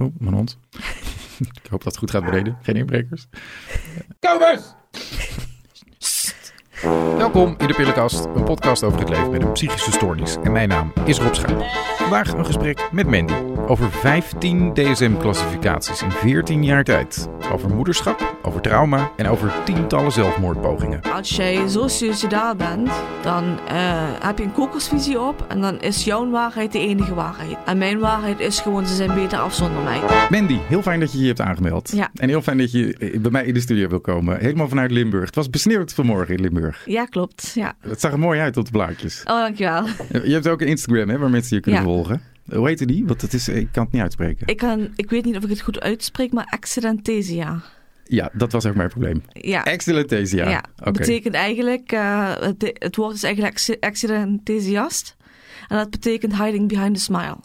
Oh, mijn hond. ik hoop dat het goed gaat beneden. Geen inbrekers. Komers! Welkom in de Pillenkast, een podcast over het leven met een psychische stoornis. En mijn naam is Rob Schuil. Vandaag een gesprek met Mandy over 15 DSM-classificaties in 14 jaar tijd. Over moederschap, over trauma en over tientallen zelfmoordpogingen. Als jij zo suicidaal bent, dan eh, heb je een kokosvisie op en dan is jouw waarheid de enige waarheid. En mijn waarheid is gewoon, ze zijn beter af zonder mij. Mandy, heel fijn dat je je hebt aangemeld. Ja. En heel fijn dat je eh, bij mij in de studio wil komen. Helemaal vanuit Limburg. Het was besneeuwd vanmorgen in Limburg. Ja, klopt. Ja. Het zag er mooi uit op de blaadjes. Oh, dankjewel. Je hebt ook een Instagram hè, waar mensen je kunnen Ja. volgen. Hoe heette die? Want het is, ik kan het niet uitspreken. Ik, kan, ik weet niet of ik het goed uitspreek, maar accidentesia. Ja, dat was ook mijn probleem. Ja. Excellentesia. Ja, betekent eigenlijk, eh, het, het woord is eigenlijk acci- accidentesiast. En dat betekent hiding behind a smile.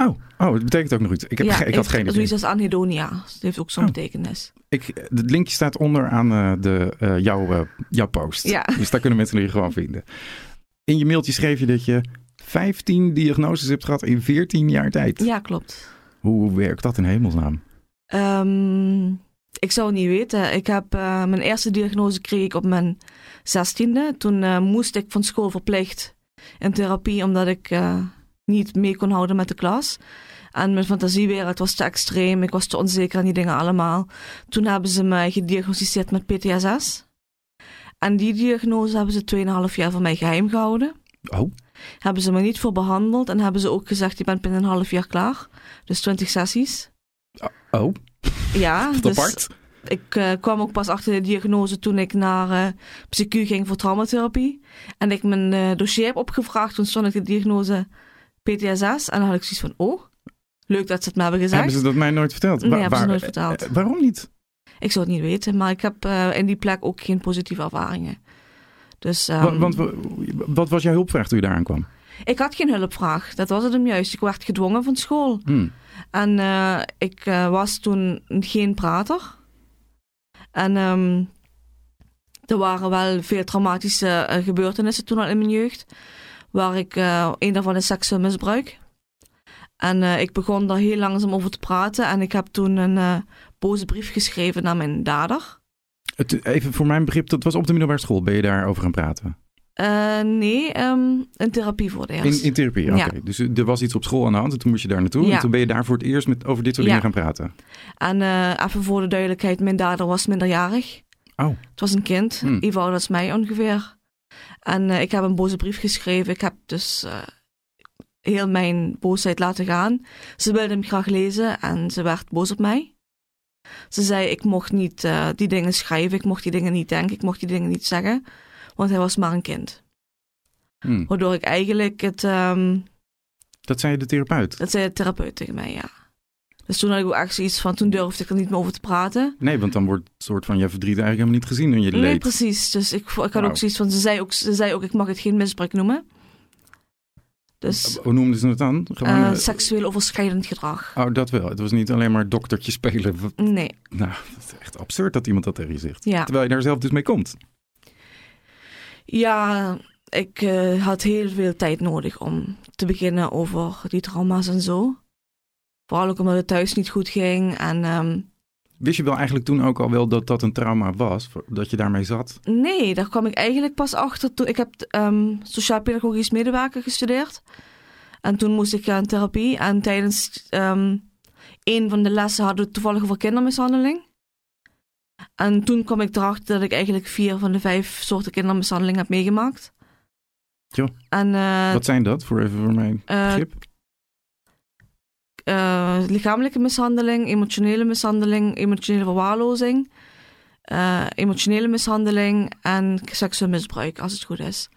Oh, oh, het betekent ook nog iets. Ik, heb ja, ik had geen idee. Zoiets als anhedonia. Dat heeft ook zo'n Oh. betekenis. Ik, het linkje staat onder aan eh, de, eh, jouw, eh, jouw post. Ja. Dus daar kunnen mensen je gewoon vinden. In je mailtje schreef je dat je 15 diagnoses hebt gehad in 14 jaar tijd. Ja, klopt. Hoe werkt dat in hemelsnaam? Ehm, ik zou het niet weten. Ik heb mijn eerste diagnose kreeg ik op mijn zestiende. Toen moest ik van school verplicht in therapie omdat ik niet mee kon houden met de klas. En mijn fantasiewereld was te extreem. Ik was te onzeker aan die dingen allemaal. Toen hebben ze mij gediagnosticeerd met PTSS. En die diagnose hebben ze 2,5 jaar van mij geheim gehouden. Oh, Hebben ze me niet voor behandeld en hebben ze ook gezegd: je bent binnen een half jaar klaar. Dus 20 sessies. oh Ja, wat dus apart. ik eh, kwam ook pas achter de diagnose toen ik naar eh PCQ ging voor traumatherapie. En ik mijn eh, dossier heb opgevraagd. Toen stond ik de diagnose PTSS. En dan had ik zoiets van, oh, leuk dat ze het me hebben gezegd. Hebben ze dat mij nooit verteld? Nee, Wa- hebben ze nooit verteld. eh, waarom niet? Ik zou het niet weten, maar ik heb eh, in die plek ook geen positieve ervaringen. Dus ehm, Want, wa- wat was jouw hulpvraag toen je daar aankwam? ik had geen hulpvraag. Dat was het hem juist. Ik werd gedwongen van school. Hm. En eh, ik was toen geen prater. En ehm, er waren wel veel traumatische gebeurtenissen toen al in mijn jeugd. Waar ik, eh een daarvan is seksueel misbruik. En eh, ik begon daar heel langzaam over te praten. En ik heb toen een eh, boze brief geschreven naar mijn dader. Het, even voor mijn begrip, dat was op de middelbare school. Ben je daarover gaan praten? Nee, ehm, een therapie voor de eerst. In, in therapie, oké. Ja. Dus er was iets op school aan de hand en toen moest je daar naartoe. Ja. En toen ben je daar voor het eerst met, over dit soort Ja. dingen gaan praten. En eh, even voor de duidelijkheid, mijn dader was minderjarig. Oh. Het was een kind, Hmm. even oud als mij ongeveer. En eh, ik heb een boze brief geschreven. Ik heb dus eh, heel mijn boosheid laten gaan. Ze wilde hem graag lezen en ze werd boos op mij. Ze zei, ik mocht niet eh, die dingen schrijven, ik mocht die dingen niet denken, ik mocht die dingen niet zeggen. Want hij was maar een kind. Hm. Waardoor ik eigenlijk het... ehm, Dat zei de therapeut. dat zei de therapeut tegen mij, ja. Dus toen had ik ook echt zoiets van, toen durfde ik er niet meer over te praten. Nee, want dan wordt het soort van je verdriet eigenlijk helemaal niet gezien in je Nee, leed. precies. Dus ik, ik had ook zoiets van, ze zei ook, ze zei ook, ik mag het geen misbruik noemen. Dus Hoe noemden ze het dan? Gewoon, eh, eh, seksueel overschrijdend gedrag. oh, dat wel. Het was niet alleen maar doktertje spelen. Nee, Nou, dat is echt absurd dat iemand dat tegen je zegt. ja. Terwijl je daar zelf dus mee komt. Ja, ik eh, had heel veel tijd nodig om te beginnen over die trauma's en zo. Vooral ook omdat het thuis niet goed ging. En ehm, Wist je wel eigenlijk toen ook al wel dat dat een trauma was? Dat je daarmee zat? nee, daar kwam ik eigenlijk pas achter toen... Ik heb ehm, sociaal-pedagogisch medewerker gestudeerd. En toen moest ik gaan therapie. En tijdens ehm, een van de lessen hadden we toevallig over kindermishandeling. En toen kwam ik erachter dat ik eigenlijk vier van de vijf soorten kindermishandeling heb meegemaakt. Joh. En eh, Wat zijn dat voor even voor mijn eh, begrip? Eh, lichamelijke mishandeling, emotionele mishandeling, emotionele verwaarlozing, eh, emotionele mishandeling en seksueel misbruik, als het goed is.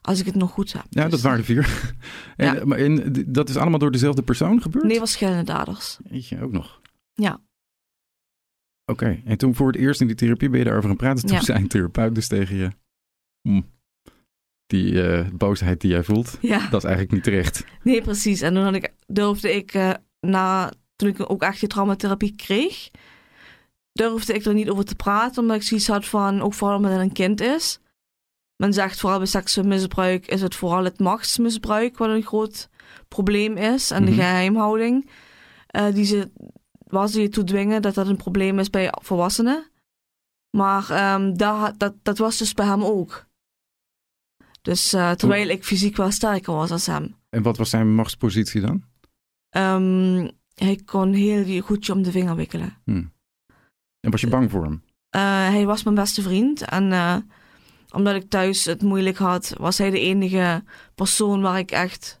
Als ik het nog goed heb. Ja, Dus- dat waren er vier. en, Ja. maar en, dat is allemaal door dezelfde persoon gebeurd? Nee, verschillende daders. Jeetje, ook nog. Ja. Oké, en toen voor het eerst in die therapie ben je daarover gaan praten. Toen Ja. zei een therapeut dus tegen je... "Hm, die eh, boosheid die jij voelt, Ja, dat is eigenlijk niet terecht. nee, precies. En toen had ik, durfde ik, eh, na, toen ik ook echt die traumatherapie kreeg, durfde ik er niet over te praten, omdat ik zoiets had van, ook vooral omdat het een kind is. Men zegt vooral bij seksueel misbruik is het vooral het machtsmisbruik wat een groot probleem is en Mhm. de geheimhouding. eh, die ze was hij toe dwingen dat dat een probleem is bij volwassenen. Maar ehm, dat, dat was dus bij hem ook. Dus uh, terwijl ik fysiek wel sterker was als hem. En wat was zijn machtspositie dan? Um, hij kon heel goed je om de vinger wikkelen. Hmm. En was je bang voor hem? Uh, hij was mijn beste vriend. En uh, omdat ik thuis het moeilijk had, was hij de enige persoon waar ik echt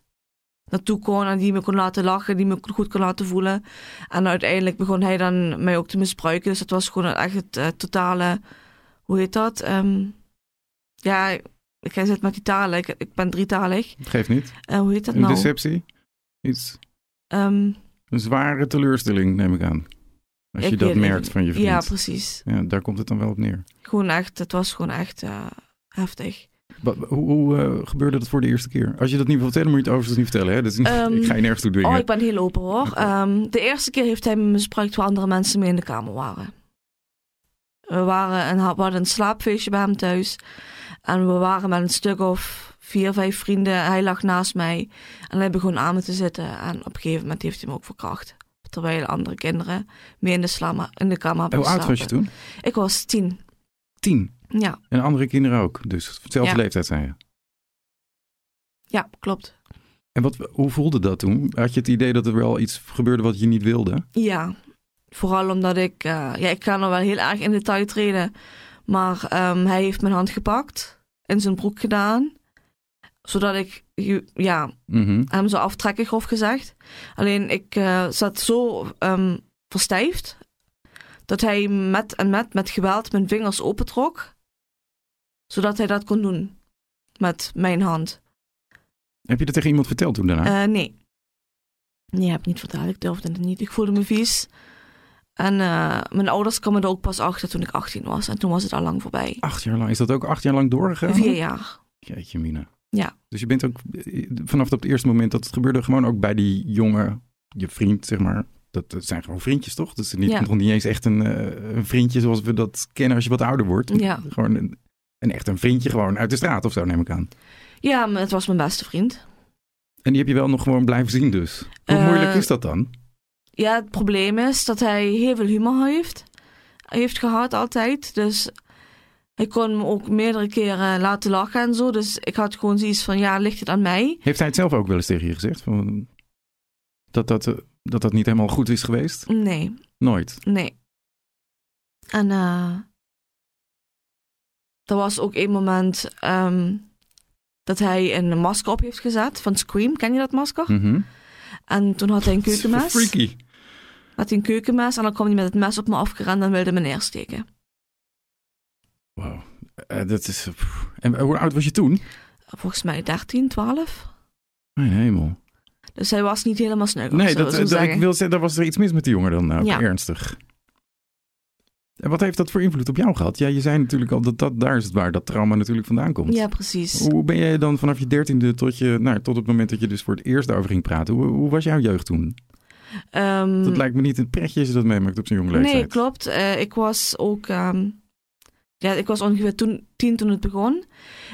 naartoe kon en die me kon laten lachen, die me goed kon laten voelen. En uiteindelijk begon hij dan mij ook te misbruiken. Dus het was gewoon echt het uh, totale, hoe heet dat? Um, ja, ik zit met die talen, ik, ik ben drietalig. Dat geeft niet. Uh, hoe heet dat een nou? deceptie? Iets? Um, een zware teleurstelling, neem ik aan. Als je dat merkt niet. van je vriend. Ja, precies. Ja, daar komt het dan wel op neer. Gewoon echt, het was gewoon echt uh, heftig. Wat, hoe, hoe uh, gebeurde dat voor de eerste keer? Als je dat niet wil vertellen, moet je het overigens niet vertellen. Hè? Dat is niet, um, ik ga je nergens toe dwingen. Oh, ik ben heel open hoor. Okay. Um, de eerste keer heeft hij me misbruikt waar andere mensen mee in de kamer waren. We, waren een, we hadden een slaapfeestje bij hem thuis. En we waren met een stuk of vier, vijf vrienden. Hij lag naast mij. En hij begon aan me te zitten. En op een gegeven moment heeft hij me ook verkracht. Terwijl andere kinderen mee in de, slama, in de kamer hebben Hoe oud was je toen? Ik was tien. Tien? Ja. En andere kinderen ook? Dus dezelfde Ja. leeftijd zijn je? Ja, klopt. En wat, hoe voelde dat toen? Had je het idee dat er wel iets gebeurde wat je niet wilde? Ja, vooral omdat ik... eh, ja, ik ga er wel heel erg in detail treden. Maar ehm, hij heeft mijn hand gepakt. In zijn broek gedaan. Zodat ik ja, Mhm. hem zou aftrekken, grof gezegd. Alleen ik eh, zat zo ehm, verstijfd. Dat hij met en met, met geweld mijn vingers opentrok. Zodat hij dat kon doen. Met mijn hand. Heb je dat tegen iemand verteld toen daarna? Eh, nee. Nee, heb ik niet verteld. Ik durfde het niet. Ik voelde me vies. En eh, mijn ouders kwamen er ook pas achter toen ik 18 was. En toen was het al lang voorbij. Acht jaar lang. Is dat ook acht jaar lang doorgegaan? Vier jaar. Jeetje mina. Ja. Dus je bent ook eh, vanaf dat eerste moment dat het gebeurde gewoon ook bij die jongen, je vriend zeg maar. Dat, dat zijn gewoon vriendjes toch? Dat is niet, Ja. nog niet eens echt een, eh, een vriendje zoals we dat kennen als je wat ouder wordt. Ja. Gewoon een, een echt een vriendje gewoon uit de straat of zo neem ik aan. Ja, maar het was mijn beste vriend. En die heb je wel nog gewoon blijven zien dus. Hoe moeilijk is dat dan? Ja, het probleem is dat hij heel veel humor heeft. Heeft gehad altijd. Dus hij kon me ook meerdere keren laten lachen en zo. Dus ik had gewoon zoiets van, ja, ligt het aan mij? Heeft hij het zelf ook wel eens tegen je gezegd? Van, dat, dat, eh, dat dat niet helemaal goed is geweest? Nee, Nooit. nee. En eh er was ook een moment ehm, dat hij een masker op heeft gezet van Scream. Ken je dat masker? Mhm. En toen had hij een keukenmes. Freaky. Had hij een keukenmes en dan kwam hij met het mes op me afgerend en wilde me neersteken. Wauw. Eh, dat is... pff. En hoe oud was je toen? Volgens mij 13, 12. Mijn hemel. Dus hij was niet helemaal snugger. Nee, dat, dat, ik wil zeggen, daar was er iets mis met die jongen dan nou, Ja. ernstig. En wat heeft dat voor invloed op jou gehad? Ja, je zei natuurlijk al dat, dat daar is het waar dat trauma natuurlijk vandaan komt. Ja, precies. Hoe ben jij dan vanaf je dertiende tot, je, nou, tot het moment dat je dus voor het eerst over ging praten? Hoe, hoe was jouw jeugd toen? Ehm, Dat lijkt me niet een pretje als je dat meemaakt op zo'n jonge leeftijd. nee, klopt. Eh, ik was ook... ehm, ja, ik was ongeveer toen, tien toen het begon.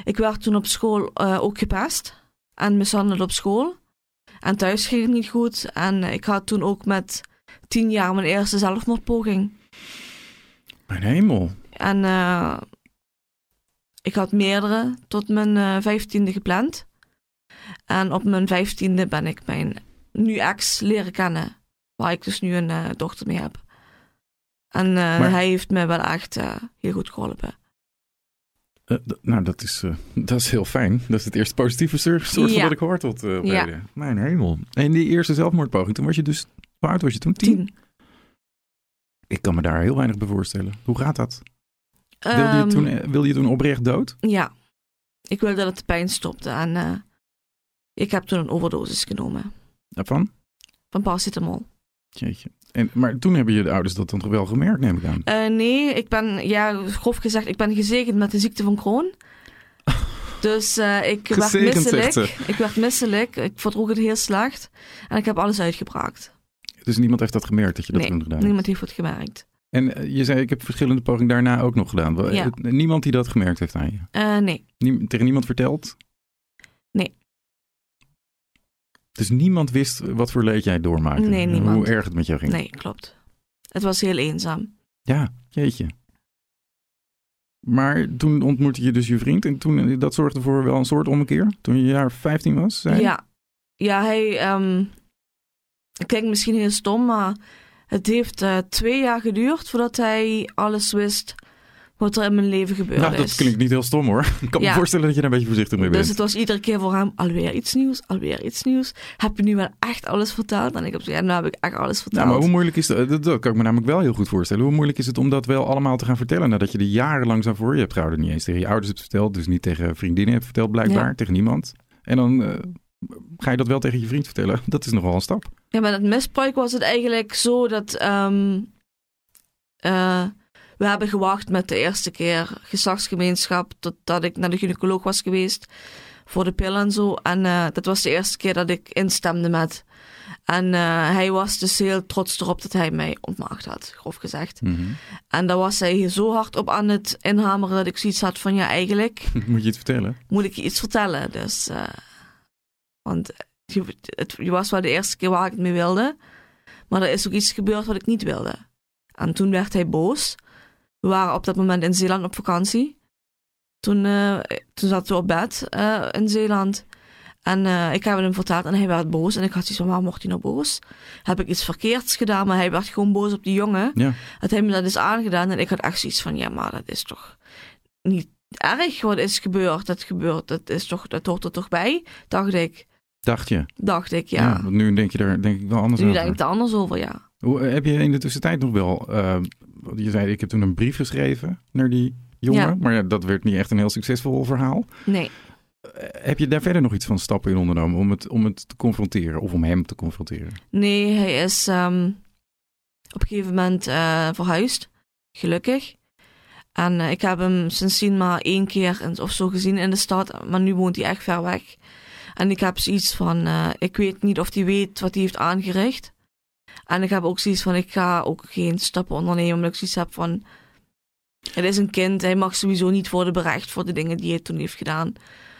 Ik werd toen op school eh, ook gepest. En mishandeld op school. En thuis ging het niet goed. En ik had toen ook met tien jaar mijn eerste zelfmoordpoging. Mijn hemel. En eh, ik had meerdere tot mijn vijftiende gepland. En op mijn vijftiende ben ik mijn nu ex leren kennen. Waar ik dus nu een eh, dochter mee heb. En eh, Maar- hij heeft me wel echt eh, heel goed geholpen. Eh, nou, dat is, dat is heel fijn. Dat is het eerste positieve soort van Ja. wat ik hoor tot Ja. Mijn hemel. En die eerste zelfmoordpoging, toen was je dus... Hoe oud was je toen? Tien? Tien. Ik kan me daar heel weinig bij voorstellen. Hoe gaat dat? Wilde, je Ehm, toen, wilde je toen oprecht dood? Ja. Ik wilde dat de pijn stopte. En ik heb toen een overdosis genomen. Daarvan? Van paracetamol. Jeetje. En, maar toen hebben je de ouders dat dan wel gemerkt, neem ik aan. Eh, nee, ik ben, ja, grof gezegd, ik ben gezegend met de ziekte van Crohn. Dus eh, ik werd misselijk. Ik werd misselijk. Ik verdroeg het heel slecht. En ik heb alles uitgebraakt. Dus niemand heeft dat gemerkt dat je dat nee, toen gedaan hebt? niemand heeft het gemerkt. En eh, je zei, ik heb verschillende pogingen daarna ook nog gedaan. Ja. Niemand die dat gemerkt heeft aan je? Eh, nee, Niem- tegen niemand verteld? Nee. Dus niemand wist wat voor leed jij doormaakte? Nee, Hoe erg het met jou ging? nee, klopt. Het was heel eenzaam. Ja, jeetje. Maar toen ontmoette je dus je vriend en toen, dat zorgde voor wel een soort ommekeer? Toen je jaar 15 was? Zei? Ja. Ja, hij... Um, klinkt misschien heel stom, maar het heeft uh, twee jaar geduurd voordat hij alles wist wat er in mijn leven gebeurd nou, dat klinkt niet heel stom hoor. Ik kan me voorstellen dat je daar een beetje voorzichtig mee dus bent. Dus het was iedere keer voor hem alweer iets nieuws, alweer iets nieuws. Heb je nu wel echt alles verteld? En ik heb gezegd, ja, nu heb ik echt alles verteld. Ja, maar hoe moeilijk is dat? Dat kan ik me namelijk wel heel goed voorstellen. Hoe moeilijk is het om dat wel allemaal te gaan vertellen nadat je er jarenlang zo voor je hebt gehouden? Niet eens tegen je ouders hebt verteld, dus niet tegen vriendinnen hebt verteld blijkbaar, tegen niemand. En dan uh, ga je dat wel tegen je vriend vertellen. Dat is nogal een stap. Ja, met het misbruik was het eigenlijk zo dat... Um, uh, we hebben gewacht met de eerste keer geslachtsgemeenschap totdat ik naar de gynaecoloog was geweest voor de pillen en zo. En uh, dat was de eerste keer dat ik instemde met. En uh, hij was dus heel trots erop dat hij mij ontmaagd had, grof gezegd. Mhm. En daar was hij zo hard op aan het inhameren dat ik zoiets had van ja, eigenlijk. Moet je het vertellen? Moet ik je iets vertellen? Dus, uh, want je, het, je was wel de eerste keer waar ik het mee wilde. Maar er is ook iets gebeurd wat ik niet wilde. En toen werd hij boos. We waren op dat moment in Zeeland op vakantie. Toen, uh, toen zaten we op bed uh, in Zeeland. En uh, ik heb hem verteld en hij werd boos. En ik had zoiets van, waarom wordt hij nou boos? Heb ik iets verkeerds gedaan? Maar hij werd gewoon boos op die jongen. Ja. Dat hij me dat is aangedaan. En ik had echt zoiets van, ja, maar dat is toch niet erg wat is gebeurd. Dat gebeurt, dat, is toch, dat hoort er toch bij, dacht ik. Dacht je? Dacht ik, ja. nu denk je daar denk ik wel anders nu over. Nu denk ik er anders over, ja. Hoe, heb je in de tussentijd nog wel... Uh, je zei, ik heb toen een brief geschreven naar die jongen. Ja. Maar ja, dat werd niet echt een heel succesvol verhaal. Nee. Uh, heb je daar verder nog iets van stappen in ondernomen om het, om het te confronteren of om hem te confronteren? Nee, hij is um, op een gegeven moment uh, verhuisd. Gelukkig. En uh, ik heb hem sindsdien maar één keer of zo gezien in de stad. Maar nu woont hij echt ver weg. En ik heb zoiets van, uh, ik weet niet of hij weet wat hij heeft aangericht. En ik heb ook zoiets van, ik ga ook geen stappen ondernemen, omdat ik zoiets heb van, het is een kind, hij mag sowieso niet worden berecht voor de dingen die hij toen heeft gedaan.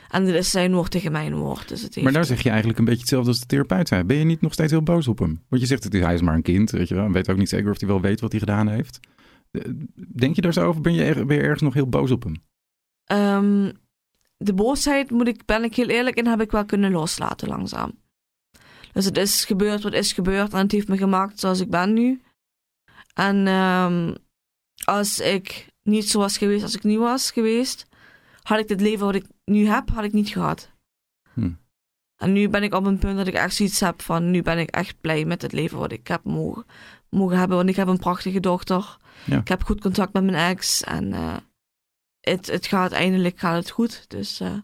En dit is zijn woord tegen mijn woord. Dus het heeft... Maar daar zeg je eigenlijk een beetje hetzelfde als de therapeut zei. Ben je niet nog steeds heel boos op hem? Want je zegt, hij is maar een kind, weet je wel. En weet ook niet zeker of hij wel weet wat hij gedaan heeft. Denk je daar zo over? Ben je, er, ben je ergens nog heel boos op hem? Um, de boosheid, moet ik, ben ik heel eerlijk in, heb ik wel kunnen loslaten langzaam. Dus het is gebeurd wat is gebeurd en het heeft me gemaakt zoals ik ben nu. En um, als ik niet zo was geweest als ik nu was geweest, had ik dit leven wat ik nu heb, had ik niet gehad. Hm. En nu ben ik op een punt dat ik echt zoiets heb van, nu ben ik echt blij met het leven wat ik heb mogen, mogen hebben. Want ik heb een prachtige dochter. Ja. Ik heb goed contact met mijn ex en uh, het, het gaat eindelijk gaat het goed. Dus, uh,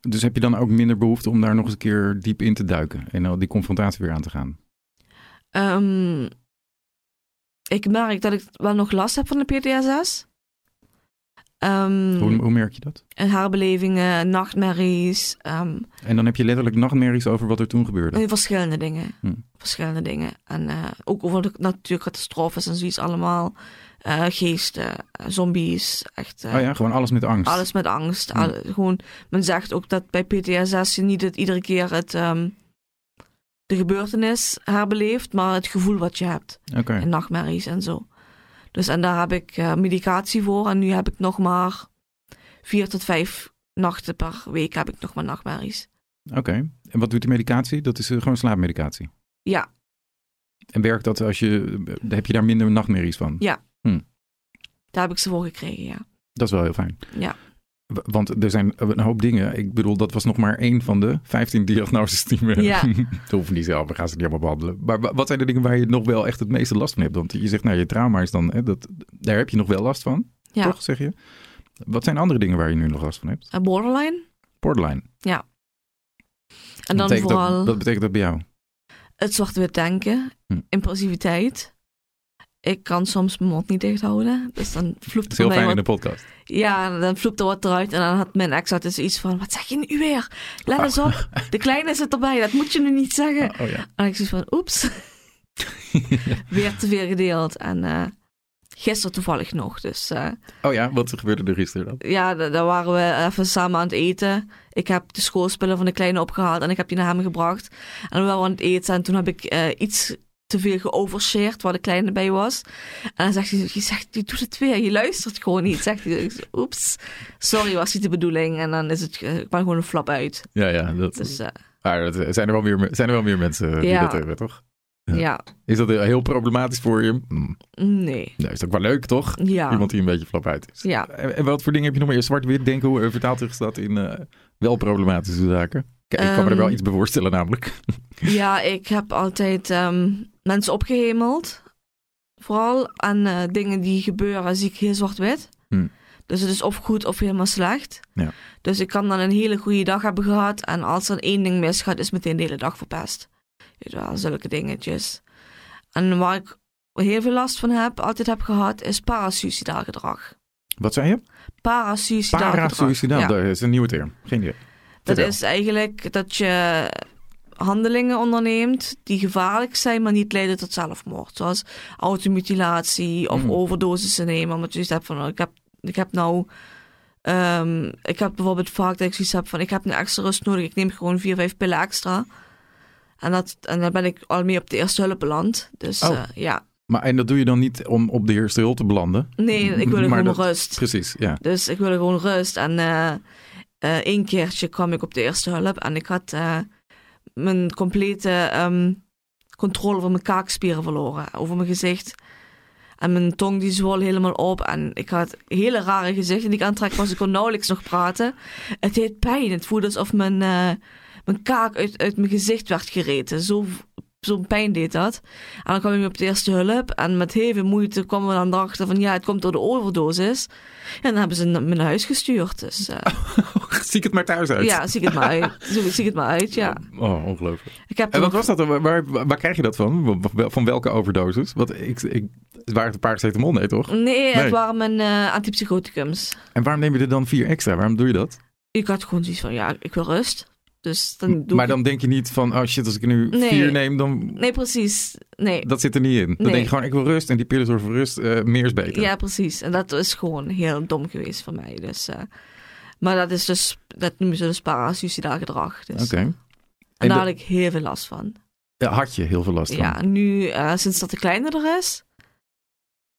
dus heb je dan ook minder behoefte om daar nog eens een keer diep in te duiken en al die confrontatie weer aan te gaan? Um, ik merk dat ik wel nog last heb van de PTSS. Um, hoe, hoe, merk je dat? Herbelevingen, nachtmerries. Um, en dan heb je letterlijk nachtmerries over wat er toen gebeurde? Verschillende dingen. Hm. Verschillende dingen. En uh, ook over de natuurcatastrofes en zoiets allemaal. Uh, geesten, zombies, echt. Uh, oh ja, gewoon alles met angst. Alles met angst. Hm. Al, gewoon, men zegt ook dat bij PTSS je niet het, iedere keer het, um, de gebeurtenis herbeleeft, maar het gevoel wat je hebt. Okay. En nachtmerries en zo. Dus en daar heb ik uh, medicatie voor. En nu heb ik nog maar vier tot vijf nachten per week heb ik nog maar nachtmerries. Oké. Okay. En wat doet die medicatie? Dat is gewoon slaapmedicatie? Ja. En werkt dat als je... Heb je daar minder nachtmerries van? Ja. Hm. Daar heb ik ze voor gekregen, ja. Dat is wel heel fijn. Ja. Want er zijn een hoop dingen. Ik bedoel, dat was nog maar één van de 15 diagnoses die we ja. hoeven niet zelf, we gaan ze niet allemaal behandelen. Maar wat zijn de dingen waar je nog wel echt het meeste last van hebt? Want je zegt, nou, je trauma is dan, hè, dat, daar heb je nog wel last van, ja. toch, zeg je? Wat zijn andere dingen waar je nu nog last van hebt? Borderline. Borderline. Ja. En dan vooral... Dat, wat betekent dat bij jou? Het zwart-wit denken, hm. impulsiviteit. Ik kan soms mijn mond niet dicht houden. Dus dan vloept het is heel fijn wat... in de podcast. Ja, dan vloept er wat eruit. En dan had mijn ex altijd iets van... Wat zeg je nu weer? Let eens op. De kleine zit erbij. Dat moet je nu niet zeggen. Oh, oh ja. En ik zoiets van... Oeps. weer te veel gedeeld. En uh, gisteren toevallig nog. Dus, uh, oh ja, wat gebeurde er gisteren dan? Ja, daar waren we even samen aan het eten. Ik heb de schoolspullen van de kleine opgehaald. En ik heb die naar hem gebracht. En we waren aan het eten. En toen heb ik uh, iets te veel geovershared, waar de kleine bij was. En dan zegt hij, je zegt, je doet het weer, je luistert gewoon niet. Zegt hij, oeps, sorry, was niet de bedoeling. En dan is het, eh, gewoon een flap uit. Ja, ja. Dat, Dus uh, maar dat, zijn, er wel meer, zijn er wel meer mensen die Ja. dat hebben, toch? Ja. ja. Is dat heel problematisch voor je? Hm. nee. Nee, is ook wel leuk, toch? Ja. Iemand die een beetje flap uit is. Ja. En, en wat voor dingen heb je nog meer? Zwart-wit denken, hoe vertaalt zich dat in eh, wel problematische zaken? Kijk, ik kan me er wel Ehm, iets bij voorstellen namelijk. Ja, ik heb altijd ehm, mensen opgehemeld. Vooral aan eh, dingen die gebeuren, zie ik heel zwart-wit. Hm. Dus het is of goed of helemaal slecht. Ja. Dus ik kan dan een hele goede dag hebben gehad. En als er één ding misgaat, is meteen de hele dag verpest. Weet je wel, zulke dingetjes. En waar ik heel veel last van heb, altijd heb gehad, is parasuicidaal gedrag. Wat zei je? Parasuicidaal. Parasuicidaal, Ja. dat is een nieuwe term. Geen idee. Dat is eigenlijk dat je handelingen onderneemt die gevaarlijk zijn, maar niet leiden tot zelfmoord. Zoals automutilatie of Mm. overdosissen nemen. Omdat je zoiets hebt van, oh, ik heb, ik heb nou... ehm, ik heb bijvoorbeeld vaak dat ik zoiets heb van, ik heb nu extra rust nodig. Ik neem gewoon vier, vijf pillen extra. En, dat, en dan ben ik al mee op de eerste hulp beland. Dus Oh. eh, ja, Maar en dat doe je dan niet om op de eerste hulp te belanden? nee, ik wil gewoon dat- rust. Precies, ja. Dus ik wilde gewoon rust. En eh eh, één keertje kwam ik op de eerste hulp en ik had eh, mijn complete ehm, controle over mijn kaakspieren verloren, over mijn gezicht. En mijn tong die zwol helemaal op en ik had hele rare gezichten die ik aantrek was. Ik kon nauwelijks nog praten. Het deed pijn. Het voelde alsof mijn, eh, mijn kaak uit, uit mijn gezicht werd gereten. Zo, zo'n pijn deed dat. En dan kwam ik op de eerste hulp en met heel veel moeite kwamen we dan erachter van ja, het komt door de overdosis. En dan hebben ze me naar huis gestuurd. Dus eh, Zie ik het maar thuis uit. ja, zie ik het maar uit. Zie ik het maar uit, ja. Oh, ongelooflijk. Ik heb En wat was dat? Waar, waar, waar krijg je dat van? Van welke overdosis? Wat, ik, ik, het waren het paracetamol, nee toch? Nee, Nee. het waren mijn eh, antipsychoticums. En waarom neem je er dan vier extra? Waarom doe je dat? Ik had gewoon zoiets van, ja, ik wil rust. Dus dan doe maar ik... dan denk je niet van, oh shit, als ik nu Nee. vier neem, dan... Nee, precies. Nee. Dat zit er niet in. Dan Nee. denk je gewoon, ik wil rust en die pillen zorgen voor rust. eh, meer is beter. Ja, precies. En dat is gewoon heel dom geweest van mij. Dus, eh, maar dat is dus, dat noemen ze dus parasuicidaal gedrag. Dus. Oké. En En daar de- had ik heel veel last van. Ja, had je heel veel last van. Ja, nu, eh, sinds dat de kleine er is,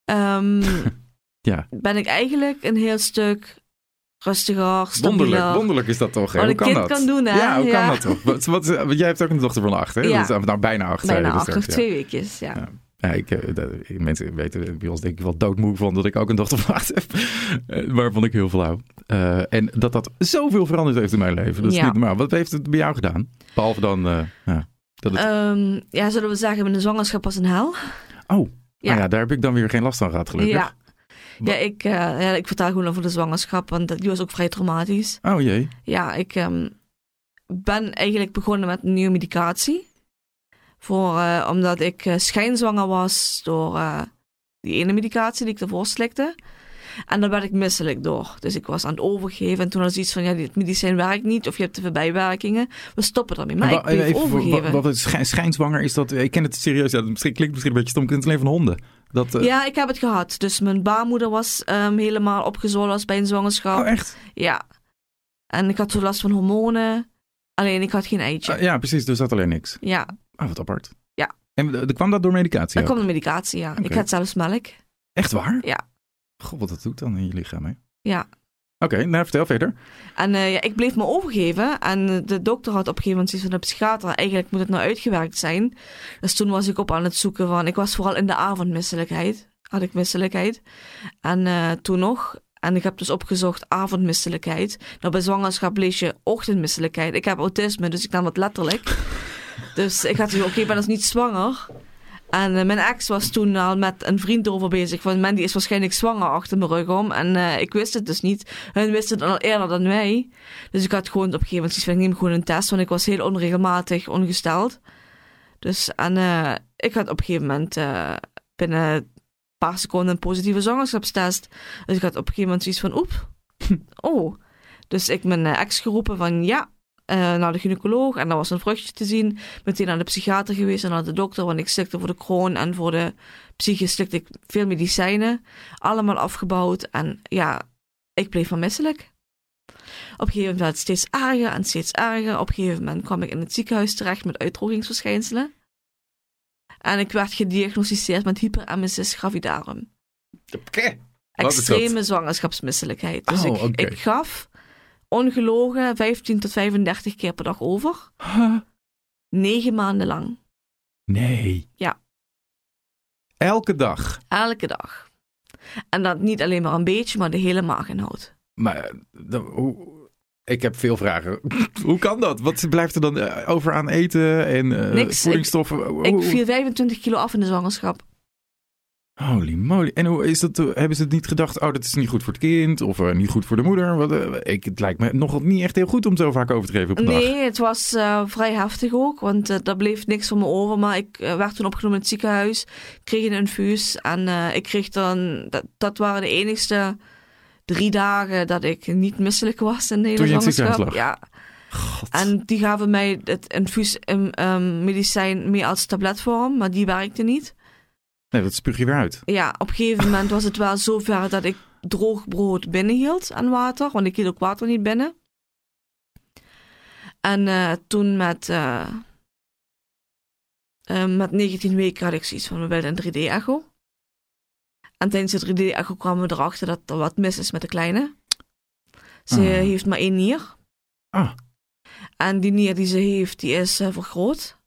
ehm, Ja. ben ik eigenlijk een heel stuk rustiger, stabieler. Wonderlijk, wonderlijk is dat toch? Hè? Wat Hoe een kan kind dat? kan doen, hè? Ja, hoe Ja. kan dat toch? Wat, wat, want jij hebt ook een dochter van acht, hè? Ja. Dat is, nou, bijna acht. Bijna dus acht, nog twee weekjes, ja. Ja. Ja, ik, eh, dat- mensen weten bij ons denk ik wel doodmoe van dat ik ook een dochter van acht heb. Eh, Maar vond ik heel flauw. Eh, en dat dat zoveel veranderd heeft in mijn leven. Dat is Ja. niet normaal. Wat heeft het bij jou gedaan? Behalve dan... eh, ja, dat het... Ehm, ja, zullen we zeggen, mijn zwangerschap was een hel. oh, ja. ja. ja, daar heb ik dan weer geen last van gehad gelukkig. Ja. Ja, ik, eh, ja, ik vertel gewoon over de zwangerschap, want die was ook vrij traumatisch. Oh jee. Ja, ik ehm, ben eigenlijk begonnen met een nieuwe medicatie. Voor, eh, omdat ik eh, schijnzwanger was door die ene medicatie die ik ervoor slikte. En daar werd ik misselijk door. Dus ik was aan het overgeven. En toen was iets van, ja, dit medicijn werkt niet. Of je hebt te veel bijwerkingen. We stoppen ermee. Maar En ik bleef even, overgeven. Wat, wat schijnzwanger is dat? Ik ken het serieus. Ja, misschien klinkt misschien een beetje stom. Ik ken het alleen van honden. Dat, eh, Ja, ik heb het gehad. Dus mijn baarmoeder was ehm, helemaal opgezwollen als bij een zwangerschap. Oh echt? Ja. En ik had zo last van hormonen. Alleen ik had geen eitje. Ah, ja, precies. Dus dat alleen niks. ja, Oh, wat apart. Ja. En eh, kwam dat door medicatie? ook? kwam de medicatie, ja. Ik had zelfs melk. Echt waar? Ja. God, wat dat doet dan in je lichaam, hè? Ja. Oké, nou vertel verder. En eh, ja, ik bleef me overgeven. En de dokter had op een gegeven moment zoiets van de psychiater. Eigenlijk moet het nou uitgewerkt zijn. Dus toen was ik op aan het zoeken van... Ik was vooral in de avondmisselijkheid. Had ik misselijkheid. En eh, toen nog... En ik heb dus opgezocht avondmisselijkheid. Nou, bij zwangerschap lees je ochtendmisselijkheid. Ik heb autisme, dus ik nam het letterlijk. dus ik had gezegd, oké, ik ben dus niet zwanger. En eh, mijn ex was toen al met een vriend erover bezig. Van, Mandy is waarschijnlijk zwanger achter mijn rug om. En eh, ik wist het dus niet. Hun wisten het al eerder dan wij. Dus ik had gewoon op een gegeven moment zoiets van, ik neem gewoon een test. Want ik was heel onregelmatig ongesteld. Dus, en eh, ik had op een gegeven moment binnen een paar seconden een positieve zwangerschapstest. Dus ik had op een gegeven moment zoiets van, oep, oh. Dus ik mijn ex geroepen van, ja, eh, naar de gynaecoloog. En daar was een vruchtje te zien. Meteen naar de psychiater geweest en naar de dokter. Want ik slikte voor de kroon en voor de psyche slikte ik veel medicijnen. Allemaal afgebouwd. En ja, ik bleef van misselijk. Op een gegeven moment werd het steeds erger en steeds erger. Op een gegeven moment kwam ik in het ziekenhuis terecht met uitdrogingsverschijnselen. En ik werd gediagnosticeerd met hyperemesis gravidarum. Extreme zwangerschapsmisselijkheid. Dus Oh, ik, ik gaf ongelogen 15 tot 35 keer per dag over. Huh? Negen maanden lang. Nee. Ja. Elke dag. Elke dag. En dat niet alleen maar een beetje, maar de hele maaginhoud. Maar hoe- ik heb veel vragen. hoe kan dat? Wat blijft er dan eh, over aan eten en eh, Niks. voedingsstoffen? Ik viel 25 kilo af in de zwangerschap. Holy moly. En hoe is dat? eh, Hebben ze het niet gedacht? Oh, dat is niet goed voor het kind of eh, niet goed voor de moeder? Eh, ik, het lijkt me nog niet echt heel goed om zo vaak over te geven op een dag. Nee, het was vrij heftig ook, want daar bleef niks van me over. Maar ik werd toen opgenomen in het ziekenhuis, kreeg een infuus en ik kreeg dan, dat, dat waren de enigste drie dagen dat ik niet misselijk was in de hele Toen je zwangerschap. Ja, God. en die gaven mij het infuus um, um, medicijn mee als tabletvorm, maar die werkte niet. Nee, dat spuug je weer uit. Ja, op een gegeven moment was het wel zover dat ik droog brood binnenhield en water, want ik hield ook water niet binnen. En eh, toen met, eh, eh, met 19 weken had ik zoiets van, we willen een 3D-echo. En tijdens de 3D-echo kwamen we erachter dat er wat mis is met de kleine. Ze Ah. heeft maar één nier. Ah. En die nier die ze heeft, die is vergroot.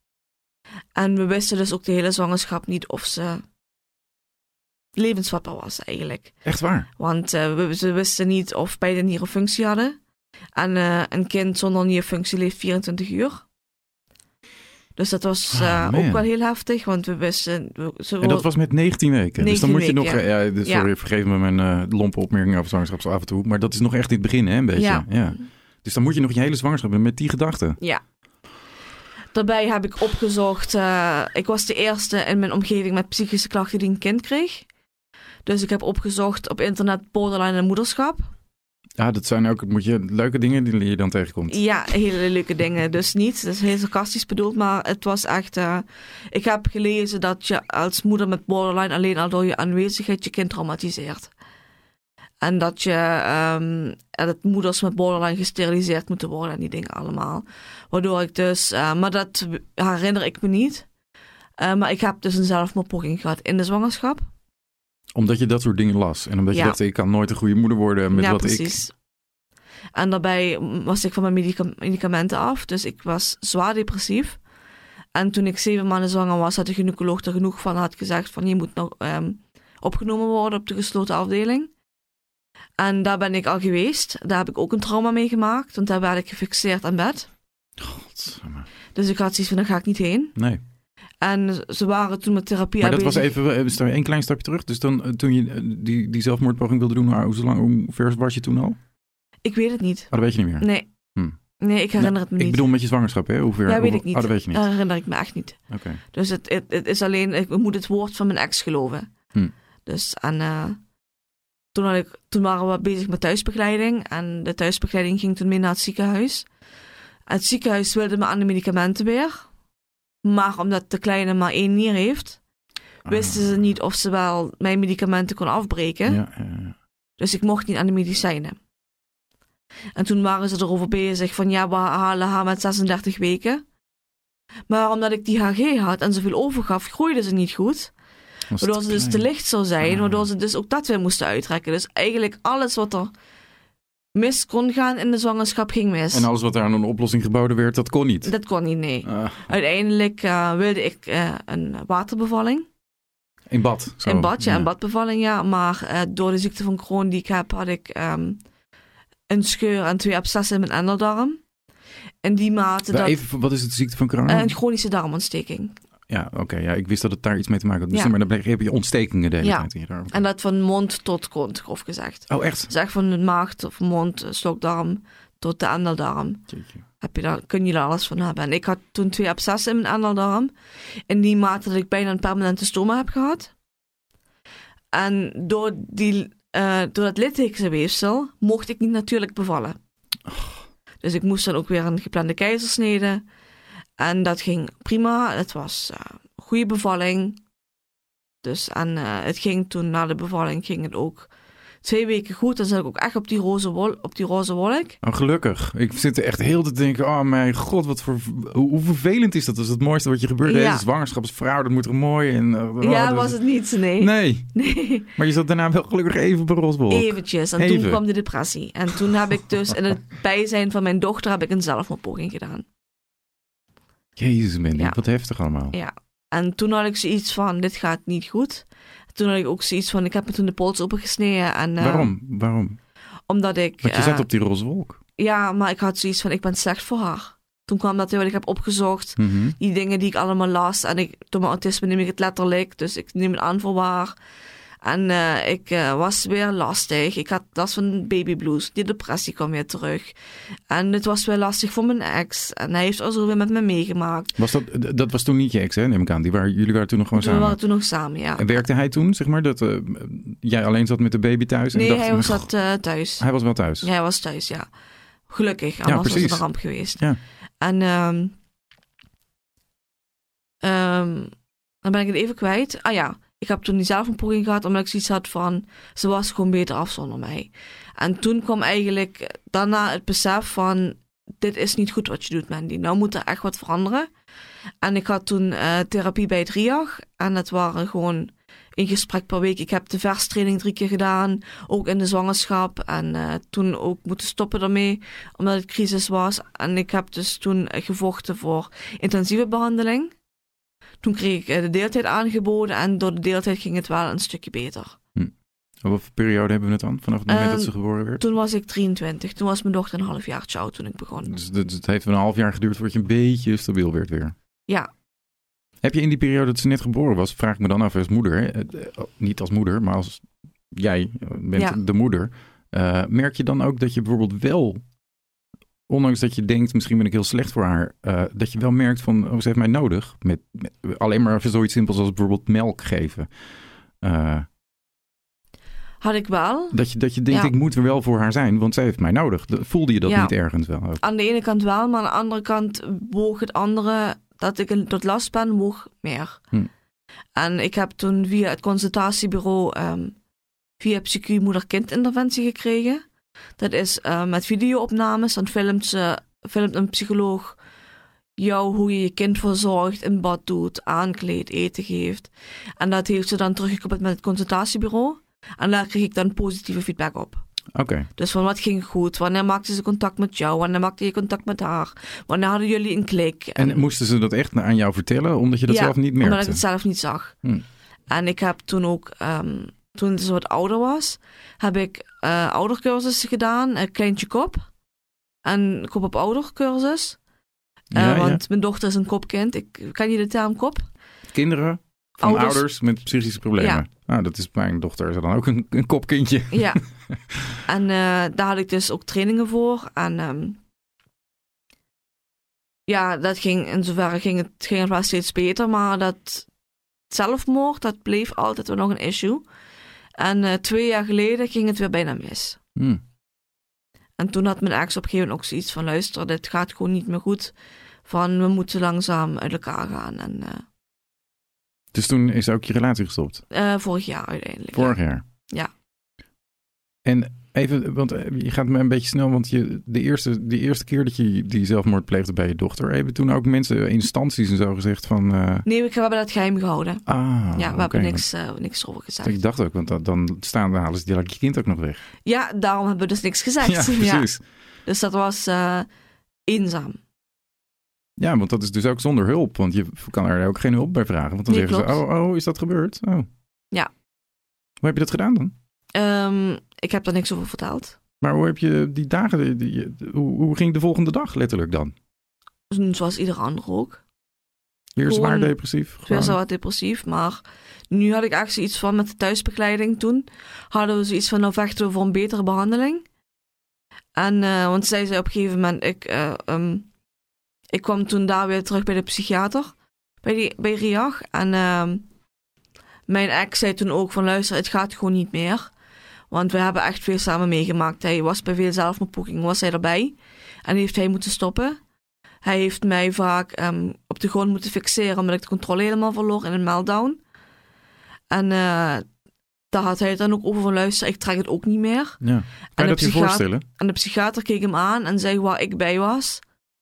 En we wisten dus ook de hele zwangerschap niet of ze levensvatbaar was eigenlijk. Echt waar? Want eh, we, ze wisten niet of beide nieren functie hadden. En eh, een kind zonder nierfunctie leeft 24 uur. Dus dat was Ah, eh, ook wel heel heftig, want we wisten... We, ze En dat was met 19 weken. dus dan 19 moet je nog... eh, Ja, dus sorry, Ja. vergeef me mijn lompe opmerking over zwangerschaps af en toe. Maar dat is nog echt in het begin, hè, een beetje. Ja. Dus dan moet je nog je hele zwangerschap met die gedachten. Ja. Daarbij heb ik opgezocht. ik was de eerste in mijn omgeving met psychische klachten die een kind kreeg. Dus ik heb opgezocht op internet borderline en moederschap. Ja, dat zijn ook moet je, leuke dingen die je dan tegenkomt. Ja, hele leuke dingen. Dus niet, dat is heel sarcastisch bedoeld, maar het was echt. eh, ik heb gelezen dat je als moeder met borderline alleen al door je aanwezigheid je kind traumatiseert. En dat je en dat moeders met borderline gesteriliseerd moeten worden en die dingen allemaal. Waardoor ik dus, eh, maar dat herinner ik me niet. Eh, maar ik heb dus een zelfmoordpoging gehad in de zwangerschap. Omdat je dat soort dingen las. En omdat je dacht, ik kan nooit een goede moeder worden met wat ik... precies. En daarbij was ik van mijn medica- medicamenten af, dus ik was zwaar depressief. En toen ik zeven maanden zwanger was, had de gynaecoloog er genoeg van had gezegd van je moet nog ehm, opgenomen worden op de gesloten afdeling. En daar ben ik al geweest. Daar heb ik ook een trauma mee gemaakt, want daar werd ik gefixeerd aan bed. Godsamme. Dus ik had zoiets van, daar ga ik niet heen. Nee. En ze waren toen met therapie Maar dat was bezig. even, even een klein stapje terug. Dus dan, eh, toen je eh, die, die zelfmoordpoging wilde doen, nou, hoe, lang, hoe ver was je toen al? Oh, Ik weet het niet. dat weet je niet meer. Nee. Hm. Nee, ik herinner het me Ik niet. bedoel met je zwangerschap, hè? Hoe ver? ja, weet ik niet. Oh, dat weet je niet. Dat herinner ik me echt niet. Oké. Dus het, het, het is alleen, ik moet het woord van mijn ex geloven. Hm. Dus en eh, toen, had ik, toen waren we bezig met thuisbegeleiding. En de thuisbegeleiding ging toen mee naar het ziekenhuis. En het ziekenhuis wilde me aan de medicamenten weer. Maar omdat de kleine maar één nier heeft, wisten ze niet of ze wel mijn medicamenten kon afbreken. Ah. Ja, ja, ja. Dus ik mocht niet aan de medicijnen. En toen waren ze erover bezig van ja, we halen haar met 36 weken. Maar omdat ik die HG had en zoveel overgaf, groeide ze niet goed. Waardoor ze dus te licht zou zijn, Ah. waardoor ze dus ook dat weer moesten uittrekken. Dus eigenlijk alles wat er mis kon gaan in de zwangerschap ging mis. En alles wat daar aan een oplossing geboden werd, dat kon niet. Dat kon niet, nee. Ah, Uiteindelijk eh, wilde ik eh, een waterbevalling. in bad. Zo. In bad, ja, een badbevalling, ja. Maar eh, door de ziekte van Crohn die ik heb, had ik ehm, een scheur en twee abscessen in mijn endeldarm. In die mate dat... Even, wat is het de ziekte van eh, een chronische darmontsteking. Ja, oké. ja, ik wist dat het daar iets mee te maken had. Dus Ja. Maar dan heb je ontstekingen de hele Ja. tijd. in je darm. En dat van mond tot kont, grof gezegd. Oh, echt? Dus echt van de maag of mond, slokdarm tot de endeldarm. Jeetje. Heb je daar, kun je daar alles van hebben. En ik had toen twee abscessen in mijn endeldarm. In die mate dat ik bijna een permanente stoma heb gehad. En door, die, eh, door dat littekenweefsel mocht ik niet natuurlijk bevallen. Dus ik moest dan ook weer een geplande keizersnede. En dat ging prima. Het was eh, een goede bevalling. Dus en eh, het ging toen na de bevalling ging het ook twee weken goed. Dan zat ik ook echt op die roze, wol op die roze wolk. Oh, gelukkig. Ik zit er echt heel te denken, oh mijn god, wat voor, hoe, vervelend is dat? Dat is het mooiste wat je gebeurt. Ja. Deze zwangerschapsvrouw, dat moet er mooi. En, uh, oh, ja, was het niet, nee. Nee, Nee. maar je zat daarna wel gelukkig even op een Roswolk. Eventjes. En Even. toen kwam de depressie. En toen heb ik dus in het bijzijn van mijn dochter heb ik een zelfmoordpoging gedaan. Jezus, Mandy, Ja. wat heftig allemaal. Ja. En toen had ik zoiets van, dit gaat niet goed. Toen had ik ook zoiets van, ik heb me toen de pols opengesneden. En, eh, Waarom? Waarom? Omdat ik... Want je eh, zat op die Roswolk. Ja, maar ik had zoiets van, ik ben slecht voor haar. Toen kwam dat weer, wat ik heb opgezocht. Mhm. Die dingen die ik allemaal las. En ik, door mijn autisme neem ik het letterlijk. Dus ik neem het aan voor waar. En eh, ik eh, was weer lastig. Ik had last van baby blues. Die depressie kwam weer terug. En het was weer lastig voor mijn ex. En hij heeft also weer met me meegemaakt. Was dat, dat was toen niet je ex, hè? Neem ik aan. Die waren, jullie waren toen nog gewoon We samen. waren toen nog samen, ja. En werkte hij toen, zeg maar, dat eh, jij alleen zat met de baby thuis? En Nee, dacht, hij was "Goh, dat thuis. Hij was wel thuis. Ja, hij was thuis, ja. Gelukkig, anders was precies. het een ramp geweest. Ja. En ehm, dan ben ik het even kwijt. Ah ja, ik heb toen die zelfmoordpoging gehad omdat ik zoiets had van... ze was gewoon beter af zonder mij. En toen kwam eigenlijk daarna het besef van... dit is niet goed wat je doet, Mandy. Nou moet er echt wat veranderen. En ik had toen eh, therapie bij het RIAG. En het waren gewoon één gesprek per week. Ik heb de verstraining drie keer gedaan. Ook in de zwangerschap. En eh, toen ook moeten stoppen daarmee. Omdat het crisis was. En ik heb dus toen eh, gevochten voor intensieve behandeling. Toen kreeg ik eh, de deeltijd aangeboden. En door de deeltijd ging het wel een stukje beter. Wat voor periode hebben we het dan? Vanaf het moment dat Ehm, ze geboren werd? Toen was ik 23. Toen was mijn dochter een half jaar oud toen ik begon. Dus, dus het heeft een half jaar geduurd voordat je een beetje stabiel werd weer. Ja. Heb je in die periode dat ze net geboren was, vraag ik me dan af als moeder, eh, eh, niet als moeder, maar als jij bent Ja. de moeder, merk je dan ook dat je bijvoorbeeld wel, ondanks dat je denkt, misschien ben ik heel slecht voor haar, eh, dat je wel merkt van, oh, ze heeft mij nodig, met, met- alleen maar even zoiets simpels als bijvoorbeeld melk geven. Eh, Had ik wel. dat, je, dat je denkt, Ja. ik moet er wel voor haar zijn, want zij heeft mij nodig. Voelde je dat Ja. niet ergens wel? ook? Aan de ene kant wel, maar aan de andere kant woog het andere dat ik tot last ben, woog meer. Hm. En ik heb toen via het consultatiebureau ehm, via PsyQ moeder-kind interventie gekregen. Dat is eh, met videoopnames, dan filmt, ze, filmt een psycholoog jou hoe je je kind verzorgt, in bad doet, aankleedt, eten geeft. En dat heeft ze dan teruggekoppeld met het consultatiebureau. En daar kreeg ik dan positieve feedback op. Oké, Dus van wat ging goed? Wanneer maakte ze contact met jou? Wanneer maakte je contact met haar? Wanneer hadden jullie een klik? en moesten ze dat echt aan jou vertellen, omdat je dat Ja, zelf niet merkte? Omdat ik het zelf niet zag. Hm. En ik heb toen ook, ehm, toen ze wat ouder was, heb ik eh oudercursussen gedaan. Een kleintje kop. En kop op oudercursus. Eh, Ja, ja. want mijn dochter is een kopkind. Ik, ken je de term kop? Kinderen van ouders, Ouders. met psychische problemen. Ja. Nou, dat is mijn dochter is dan ook een, een kopkindje. Ja. en eh, daar had ik dus ook trainingen voor. En ehm, ja, dat ging in zoverre ging het, ging het wel steeds beter. Maar dat zelfmoord, dat bleef altijd wel nog een issue. En eh, twee jaar geleden ging het weer bijna mis. Hm. En toen had mijn ex op een gegeven moment ook zoiets van... luister, dit gaat gewoon niet meer goed. Van, we moeten langzaam uit elkaar gaan. En eh, Dus toen is ook je relatie gestopt. eh, vorig jaar uiteindelijk. Vorig ja. jaar. Ja. En even, want eh, je gaat me een beetje snel, want je, de, eerste, de eerste keer dat je die zelfmoord pleegde bij je dochter, hebben toen ook mensen, instanties en zo gezegd van. eh, Nee, we hebben dat geheim gehouden. ah, ja, we hebben niks, eh, niks over gezegd. Ik dacht ook, want dan, dan staan dan halen ze die je kind ook nog weg. Ja, daarom hebben we dus niks gezegd. Ja, precies. Dus dat was eh, eenzaam. Ja, want dat is dus ook zonder hulp, want je kan er ook geen hulp bij vragen. Want dan Nee, zeggen ze, oh, oh, is dat gebeurd? Oh. Ja. Hoe heb je dat gedaan dan? Ehm, ik heb daar niks over verteld. Maar hoe heb je die dagen, die, hoe, hoe ging de volgende dag letterlijk dan? Dus Zoals ieder ander ook. Weer Gewoon zwaar depressief? Ik Gewoon. wel wat depressief, maar nu had ik echt zoiets van met de thuisbegeleiding toen. Hadden we zoiets van, nou vechten we voor een betere behandeling. En, eh, want zij zei op een gegeven moment, ik, eh, ehm, ik kwam toen daar weer terug bij de psychiater, bij, die, bij RIAG. En ehm, mijn ex zei toen ook van, luister, het gaat gewoon niet meer. Want we hebben echt veel samen meegemaakt. Hij was bij veel zelfmoordpogingen, was hij erbij. En heeft hij moeten stoppen. Hij heeft mij vaak ehm, op de grond moeten fixeren omdat ik de controle helemaal verloor in een meltdown. En eh, daar had hij het dan ook over van luisteren, ik trek het ook niet meer. Ja. Kan je dat je voorstellen? En de psychiater keek hem aan en zei waar ik bij was,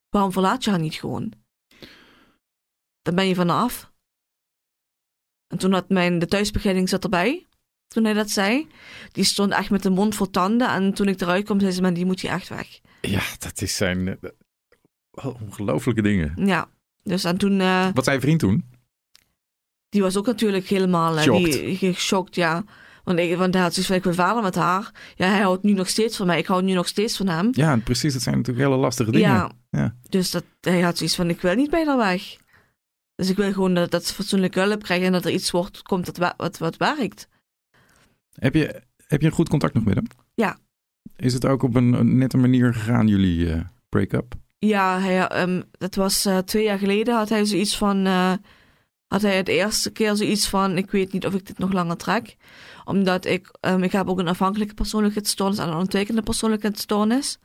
waarom verlaat je haar niet gewoon? Dan ben je vanaf. En toen had mijn, de thuisbegeleiding zat erbij, toen hij dat zei. Die stond echt met de mond vol tanden en toen ik eruit kwam, zei ze, man, die moet je echt weg. Ja, dat is zijn eh, ongelooflijke dingen. Ja, dus en toen, eh, Wat zei je vriend toen? die was ook natuurlijk helemaal eh, die, geschokt, ja. Want, ik, want hij had zoiets van, ik ben vader met haar. Ja, hij houdt nu nog steeds van mij, ik hou nu nog steeds van hem. Ja, precies. Dat zijn natuurlijk hele lastige dingen. Ja. Ja. Dus dat, hij had zoiets van, ik wil niet bij haar weg. Dus ik wil gewoon dat, dat ze fatsoenlijke hulp krijgen en dat er iets wordt, komt dat, wa- wat, wat werkt. Heb, je, heb je een goed contact nog met hem? Ja. Is het ook op een, een nette manier gegaan, jullie eh, break-up? Ja, hij, ehm, dat was eh, twee jaar geleden had hij zoiets van, eh, had hij het eerste keer zoiets van, ik weet niet of ik dit nog langer trek. Omdat ik, ehm, ik heb ook een afhankelijke persoonlijkheidsstoornis en een ontwijkende persoonlijkheidsstoornis.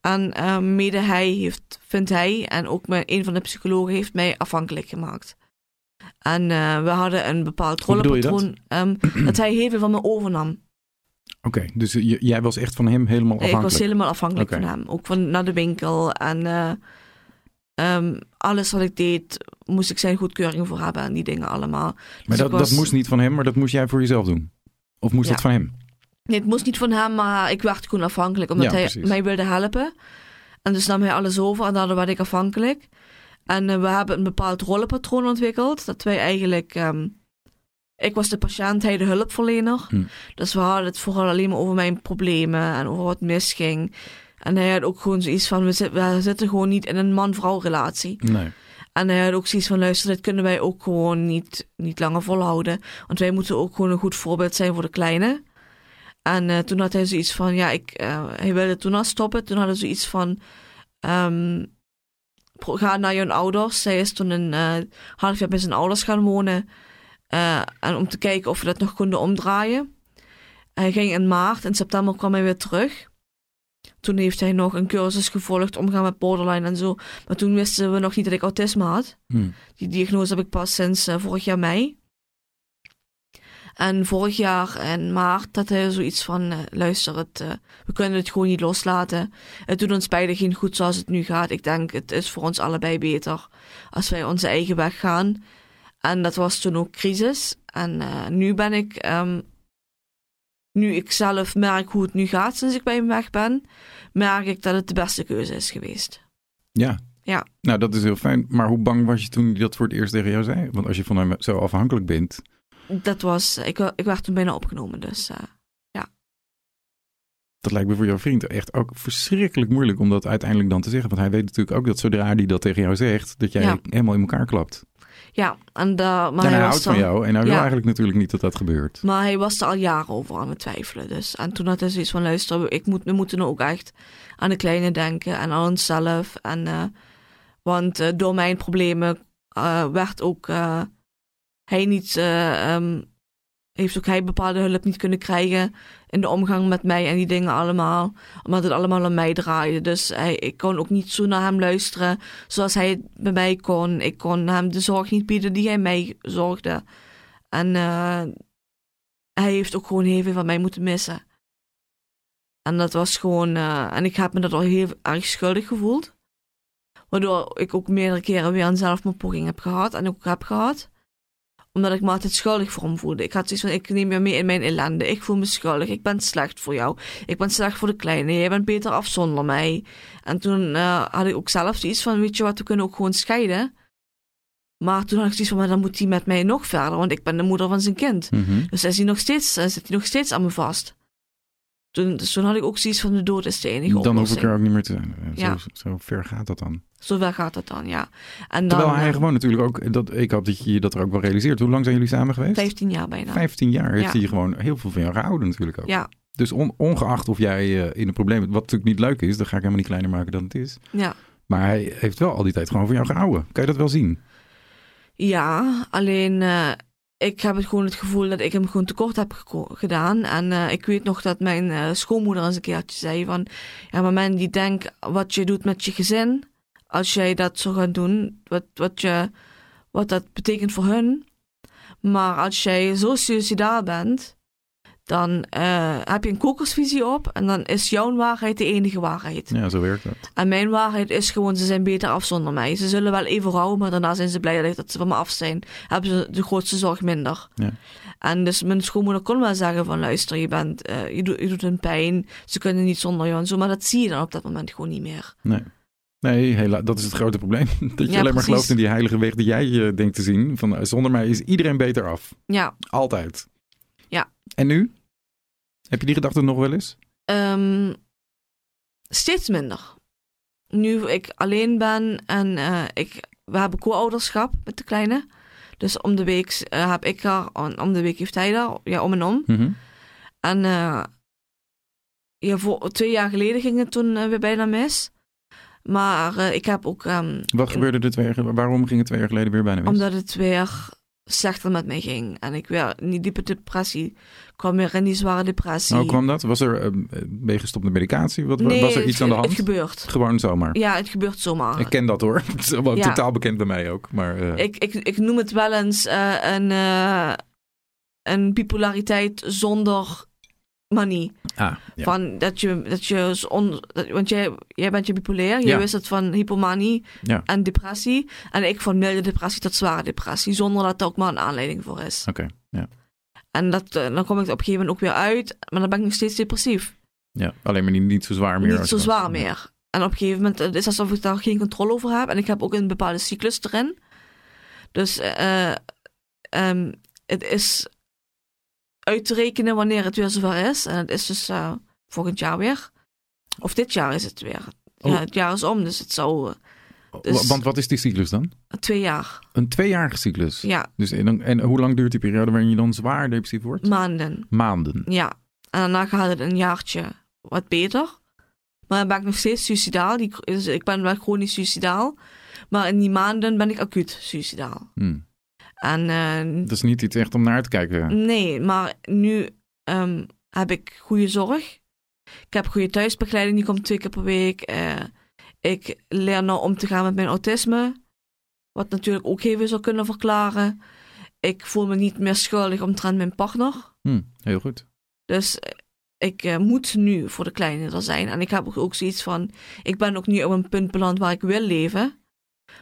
En ehm, mede hij heeft, vindt hij, en ook mijn, een van de psychologen heeft mij afhankelijk gemaakt. En eh, we hadden een bepaald dat? rollenpatroon, ehm, dat hij heel veel van me overnam. Oké, dus jij was echt van hem helemaal Nee, ik afhankelijk? was helemaal afhankelijk van hem. Ook van naar de winkel. En eh, ehm, alles wat ik deed, moest ik zijn goedkeuring voor hebben. En die dingen allemaal. maar Dus dat, ik was- dat moest niet van hem, maar dat moest jij voor jezelf doen? Of moest Ja. dat van hem? Nee, het moest niet van hem, maar ik werd gewoon afhankelijk. Omdat Ja, hij mij wilde helpen. En dus nam hij alles over en daardoor werd ik afhankelijk. En eh, we hebben een bepaald rollenpatroon ontwikkeld. Dat wij eigenlijk... ehm, ik was de patiënt, hij de hulpverlener. Hm. Dus we hadden het vooral alleen maar over mijn problemen en over wat misging. En hij had ook gewoon zoiets van, we, zit- we zitten gewoon niet in een man-vrouw relatie. Nee. En hij had ook zoiets van, luister, dit kunnen wij ook gewoon niet, niet langer volhouden. Want wij moeten ook gewoon een goed voorbeeld zijn voor de kleine. En eh, toen had hij zoiets van, ja, ik, eh, hij wilde toen al stoppen. Toen hadden ze zoiets van, ehm, ga naar je ouders. Zij is toen een eh, half jaar bij zijn ouders gaan wonen. Eh, en om te kijken of we dat nog konden omdraaien. Hij ging in maart, in september kwam hij weer terug. Toen heeft hij nog een cursus gevolgd, omgaan met borderline en zo. Maar toen wisten we nog niet dat ik autisme had. Hm. Die diagnose heb ik pas sinds eh, vorig jaar mei. En vorig jaar in maart had hij zoiets van, eh, luister, het, eh, we kunnen het gewoon niet loslaten. Het doet ons beiden geen goed zoals het nu gaat. Ik denk, het is voor ons allebei beter als wij onze eigen weg gaan. En dat was toen ook crisis. En eh, nu ben ik, ehm, nu ik zelf merk hoe het nu gaat sinds ik bij hem weg ben, merk ik dat het de beste keuze is geweest. Ja. Ja. Nou, dat is heel fijn. Maar hoe bang was je toen hij dat voor het eerst tegen jou zei? Want als je van hem zo afhankelijk bent... Dat was, ik, ik werd toen bijna opgenomen, dus... eh, Dat lijkt me voor jouw vriend echt ook verschrikkelijk moeilijk om dat uiteindelijk dan te zeggen. Want hij weet natuurlijk ook dat zodra hij dat tegen jou zegt, dat jij Ja. helemaal in elkaar klapt. Ja, en da, maar en hij hij, houdt van jou en hij wil Ja. eigenlijk natuurlijk niet dat dat gebeurt. maar hij was er al jaren over aan het twijfelen. Dus. En toen had hij zoiets van, luister, ik moet, we moeten ook echt aan de kleine denken en aan onszelf. En, eh, want eh, door mijn problemen eh, werd ook eh, hij niet, ehm, heeft ook hij bepaalde hulp niet kunnen krijgen in de omgang met mij en die dingen allemaal. Omdat het allemaal om mij draaide. Dus hij, ik kon ook niet zo naar hem luisteren zoals hij bij mij kon. Ik kon hem de zorg niet bieden die hij mij zorgde. En eh, hij heeft ook gewoon heel veel van mij moeten missen. En dat was gewoon. eh, en ik heb me dat al heel erg schuldig gevoeld. Waardoor ik ook meerdere keren weer een zelfmoordpoging heb gehad. En ook heb gehad. Omdat ik me altijd schuldig voor hem voelde. Ik had zoiets van: ik neem je mee in mijn ellende. Ik voel me schuldig. Ik ben slecht voor jou. Ik ben slecht voor de kleine. Jij bent beter af zonder mij. En toen eh, had ik ook zelf zoiets van: weet je wat, we kunnen ook gewoon scheiden. Maar toen had ik zoiets van: maar dan moet hij met mij nog verder. Want ik ben de moeder van zijn kind. Mhm. Dus is hij nog steeds, zit hij nog steeds aan me vast. Toen, dus toen had ik ook zoiets van de dood is de enige Dan hoef oplossing. ik er ook niet meer te zijn. Zo, Ja. zo ver gaat dat dan. Zover gaat het dan, ja. En dan, Terwijl hij eh, gewoon natuurlijk ook, dat, ik hoop dat je dat er ook wel realiseert. Hoe lang zijn jullie samen geweest? 15 jaar bijna. 15 jaar heeft Ja. hij gewoon heel veel van jou gehouden natuurlijk ook. Ja, Dus on- ongeacht of jij eh, in een probleem wat natuurlijk niet leuk is, dat ga ik helemaal niet kleiner maken dan het is. ja. Maar hij heeft wel al die tijd gewoon van jou gehouden. Kan je dat wel zien? ja, alleen eh, ik heb het gewoon het gevoel dat ik hem gewoon tekort heb gedaan. En eh, ik weet nog dat mijn eh, schoonmoeder eens een keertje zei van... Ja, maar men die denkt wat je doet met je gezin, als jij dat zou gaan doen, wat, wat, je, wat dat betekent voor hun. Maar als jij zo suicidaal bent, dan eh, heb je een kokersvisie op en dan is jouw waarheid de enige waarheid. Ja, zo werkt dat. En mijn waarheid is gewoon, ze zijn beter af zonder mij. Ze zullen wel even rouwen, maar daarna zijn ze blij dat ze van me af zijn. Hebben ze de grootste zorg minder. Ja. En dus mijn schoonmoeder kon wel zeggen van, luister, je, bent, eh, je, doet, je doet een pijn. Ze kunnen niet zonder jou en zo. Maar dat zie je dan op dat moment gewoon niet meer. Nee. Nee, hela- dat is het grote probleem. Dat je Ja, alleen maar precies. gelooft in die heilige weg die jij eh, denkt te zien. Van zonder mij is iedereen beter af. Ja, Altijd. Ja. En nu? Heb je die gedachte nog wel eens? Ehm, steeds minder. Nu ik alleen ben en eh, ik, we hebben co-ouderschap met de kleine. Dus om de week eh, heb ik haar, om de week heeft hij haar, ja, om en om. Mhm. En eh, ja, voor, twee jaar geleden ging het toen weer bijna mis. Maar ik heb ook, ehm, Wat gebeurde er twee jaar? Waarom ging het twee jaar geleden weer bijna mis? omdat het weer slechter met mij ging. En ik weer in die diepe depressie kwam weer in die zware depressie. Hoe kwam dat? Was er, ben je gestopt met medicatie? Wat, nee, was er iets het, aan de hand? Het gebeurt. Gewoon zomaar. Ja, het gebeurt zomaar. Ik ken dat hoor. Het is wel Ja. totaal bekend bij mij ook. Maar, eh, Ik, ik, ik noem het wel eens eh, een, een bipolariteit zonder manie. ah, ja. Van dat je, dat je dat- want jij, jij bent je bipolair, jij Ja. wist het van hypomanie Ja. en depressie. En ik van milde depressie tot zware depressie, zonder dat er ook maar een aanleiding voor is. Oké, ja. En dat, eh, dan kom ik er op een gegeven moment ook weer uit, maar dan ben ik nog steeds depressief. ja. Alleen maar niet, niet zo zwaar meer. Niet zo zwaar meer. En op een gegeven moment het is het alsof ik daar geen controle over heb. En ik heb ook een bepaalde cyclus erin. Dus eh, ehm, het is uit te rekenen wanneer het weer zover is. En het is dus eh, volgend jaar weer. Of dit jaar is het weer. Oh. Ja, het jaar is om, dus het zou eh, Dus- Want wat is die cyclus dan? twee jaar. Een tweejarige cyclus. Ja, Dus en, en hoe lang duurt die periode waarin je dan zwaar depressief wordt? maanden. Maanden. Ja. En daarna gaat het een jaartje wat beter. Maar dan ben ik nog steeds suicidaal. Die, dus ik ben wel chronisch suicidaal. Maar in die maanden ben ik acuut suicidaal. Hm. En eh, Dat is niet iets echt om naar te kijken. nee, maar nu ehm, heb ik goede zorg. Ik heb goede thuisbegeleiding, die komt twee keer per week. Eh, ik leer nou om te gaan met mijn autisme. Wat natuurlijk ook even zou kunnen verklaren. Ik voel me niet meer schuldig omtrent mijn partner. Hm. Heel goed. Dus eh, ik eh, moet nu voor de kleine er zijn. En ik heb ook, ook zoiets van, ik ben ook nu op een punt beland waar ik wil leven.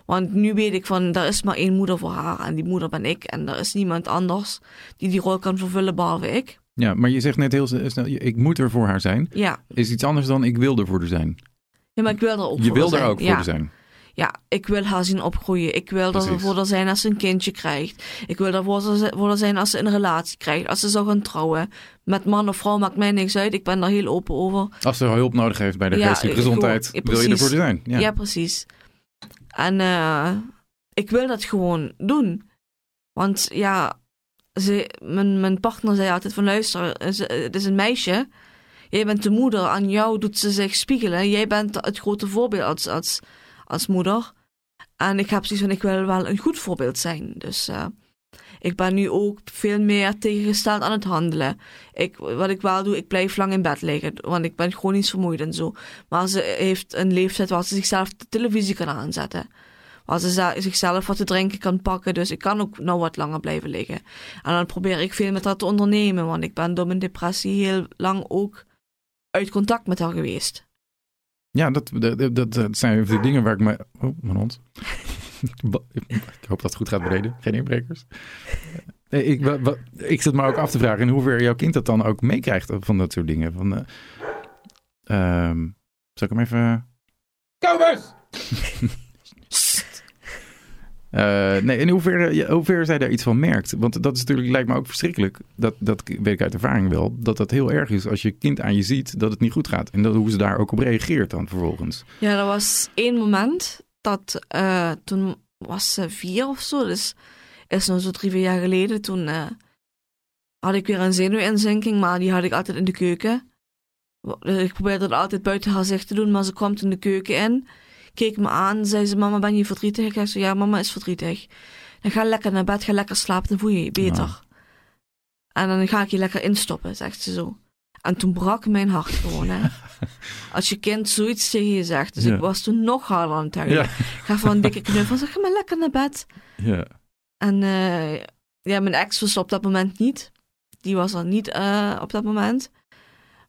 Want nu weet ik van, er is maar één moeder voor haar en die moeder ben ik. En er is niemand anders die die rol kan vervullen behalve ik. Ja, maar je zegt net heel snel, ik moet er voor haar zijn. Ja, Is iets anders dan ik wil er voor haar zijn. Ja maar ik wil er ook Je wil er zijn. ook voor ja. zijn. Ja, ik wil haar zien opgroeien. Ik wil er Precies. voor haar zijn als ze een kindje krijgt. Ik wil er voor ze- voor haar zijn als ze een relatie krijgt. Als ze zou gaan trouwen. Met man of vrouw maakt mij niks uit. Ik ben daar heel open over. Als ze hulp nodig heeft bij de Ja, gezondheid, ja, wil je er precies. voor haar zijn. Ja. Ja, precies. En eh, ik wil dat gewoon doen. Want ja, ze, mijn, mijn partner zei altijd van luister, het is een meisje. Jij bent de moeder, aan jou doet ze zich spiegelen. Jij bent het grote voorbeeld als, als, als moeder. En ik heb zoiets van, ik wil wel een goed voorbeeld zijn. Dus eh, ik ben nu ook veel meer tegengesteld aan het handelen. Ik, wat ik wel doe, ik blijf lang in bed liggen. Want ik ben chronisch vermoeid en zo. Maar ze heeft een leeftijd waar ze zichzelf de televisie kan aanzetten. Waar ze zichzelf wat te drinken kan pakken. Dus ik kan ook nou wat langer blijven liggen. En dan probeer ik veel met haar te ondernemen. Want ik ben door mijn depressie heel lang ook uit contact met haar geweest. Ja, dat, dat, dat, dat zijn even de dingen waar ik me... Oh, mijn hond. ik hoop dat het goed gaat beneden. Geen inbrekers. Nee, ik, wa- wa- ik zit me ook af te vragen in hoeverre jouw kind dat dan ook meekrijgt van dat soort dingen. Van, eh, ehm, zal ik hem even... Kobus! Eh, nee, in hoeverre, hoeverre zij daar iets van merkt. Want dat is natuurlijk, lijkt me ook verschrikkelijk. Dat, dat weet ik uit ervaring wel. Dat dat heel erg is als je kind aan je ziet dat het niet goed gaat. En dat, hoe ze daar ook op reageert dan vervolgens. Ja, er was één moment dat eh, toen was ze vier of zo. Dus is nou zo drie, vier jaar geleden. Toen eh, had ik weer een zenuwinzinking, maar die had ik altijd in de keuken. Dus ik probeerde het altijd buiten haar zicht te doen, maar ze kwam in de keuken in. Keek me aan, zei ze, mama ben je verdrietig? Ik zei, ja, mama is verdrietig. Dan ga lekker naar bed, ga lekker slapen, dan voel je je beter. En dan ga ik je lekker instoppen, zegt ze zo. En toen brak mijn hart gewoon, hè. Als je kind zoiets tegen je zegt. Dus Ja. ik was toen nog harder aan het huilen. Ja. Ik gaf van een dikke knuffel, zeg, ga maar lekker naar bed. Ja. En eh, ja, mijn ex was op dat moment niet. Die was er niet uh, op dat moment.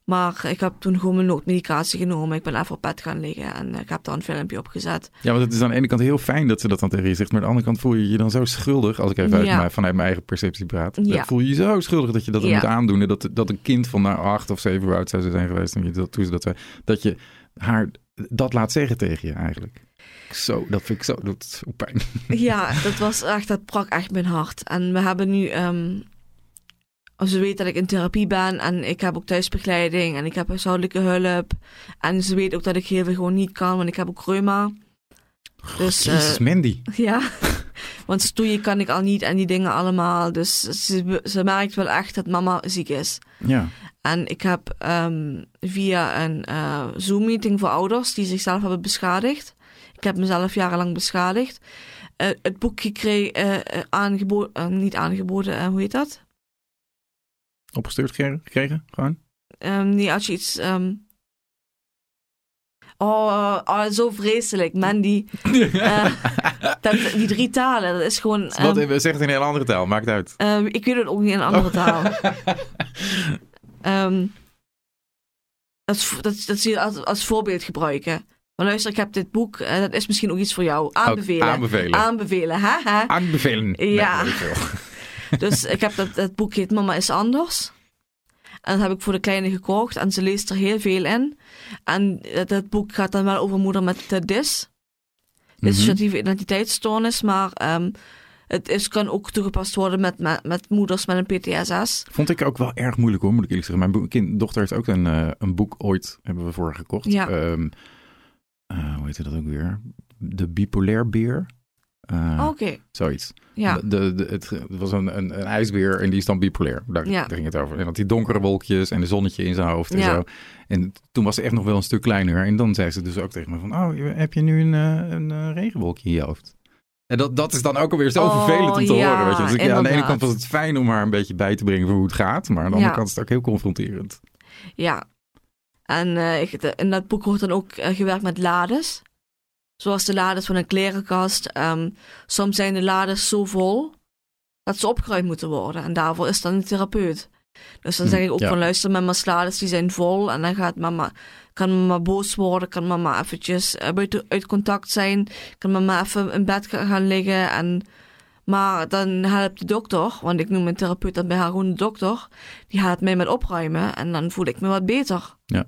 Maar ik heb toen gewoon mijn noodmedicatie genomen. Ik ben even op bed gaan liggen en ik heb daar een filmpje op gezet. Ja, want het is aan de ene kant heel fijn dat ze dat dan tegen je zegt. Maar aan de andere kant voel je je dan zo schuldig. Als ik even ja. uit, vanuit mijn eigen perceptie praat. Ja. Voel je je zo schuldig dat je dat ja. moet aandoen. En dat, dat een kind van nou, acht of zeven oud zou zijn geweest. En dat, toen ze dat, dat je haar dat laat zeggen tegen je eigenlijk. Zo, dat vind ik zo, dat is zo pijn. Ja, dat was echt, dat brak echt mijn hart. En we hebben nu, um, als ze weet dat ik in therapie ben en ik heb ook thuisbegeleiding en ik heb huishoudelijke hulp. En ze weet ook dat ik heel veel gewoon niet kan, want ik heb ook reuma. Dus, Jezus, uh, Mandy. Ja, want stoeien kan ik al niet en die dingen allemaal. Dus ze, ze merkt wel echt dat mama ziek is. Ja. En ik heb um, via een uh, Zoom-meeting voor ouders die zichzelf hebben beschadigd. Ik heb mezelf jarenlang beschadigd. Uh, het boek gekregen, uh, aangeboden, niet aangeboden, hoe heet dat? Opgestuurd gekregen, gewoon? Um, nee, als je iets... Um... Oh, oh, zo vreselijk. Mandy. dat, die drie talen, dat is gewoon... Wat, zeg het in een hele andere taal, maakt uit. ik weet het ook niet in een andere taal. Um, dat, dat, dat zie je als, als voorbeeld gebruiken. Maar luister, ik heb dit boek, uh, dat is misschien ook iets voor jou. Aanbevelen. aanbevelen. Aanbevelen, haha. Aanbevelen. Ja. Dus ik heb dat, dat boek heet Mama is anders. En dat heb ik voor de kleine gekocht. En ze leest er heel veel in. En dat, boek gaat dan wel over moeder met de DIS. Dissociatieve mm -hmm. identiteitsstoornis. Maar um, het is, kan ook toegepast worden met, met, met, moeders met een PTSS. Vond ik ook wel erg moeilijk hoor, moet ik eerlijk zeggen. Mijn kind, dochter heeft ook een, uh, een boek ooit, hebben we voor gekocht. Ja. Um, uh, hoe heet dat ook weer? De bipolair beer. Uh, Oké. Zoiets. Ja. De, de, het, was een, een, een, ijsbeer en die is dan bipolair. Daar, ja. daar ging het over. En dat die donkere wolkjes en de zonnetje in zijn hoofd en ja. zo. En toen was ze echt nog wel een stuk kleiner. En dan zei ze dus ook tegen me van... Oh, heb je nu een, een, een regenwolkje in je hoofd? En dat, dat is dan ook alweer zo oh, vervelend om te ja, horen. Weet je? Dus ik, ja, aan de ene kant was het fijn om haar een beetje bij te brengen voor hoe het gaat. Maar aan de andere kant is het ook heel confronterend. Ja. En uh, ik, in dat boek wordt dan ook uh, gewerkt met lades. Zoals de lades van een klerenkast. Um, soms zijn de lades zo vol dat ze opgeruimd moeten worden. En daarvoor is dan een therapeut. Dus dan hm, zeg ik ook ja. van luister, mama's lades die zijn vol. En dan gaat mama kan mama boos worden, kan mama eventjes uit, uit contact zijn, kan mama even in bed gaan liggen en... Maar dan helpt de dokter, want ik noem mijn therapeut dan bij haar gewoon de dokter, die helpt mij met opruimen en dan voel ik me wat beter. Ja.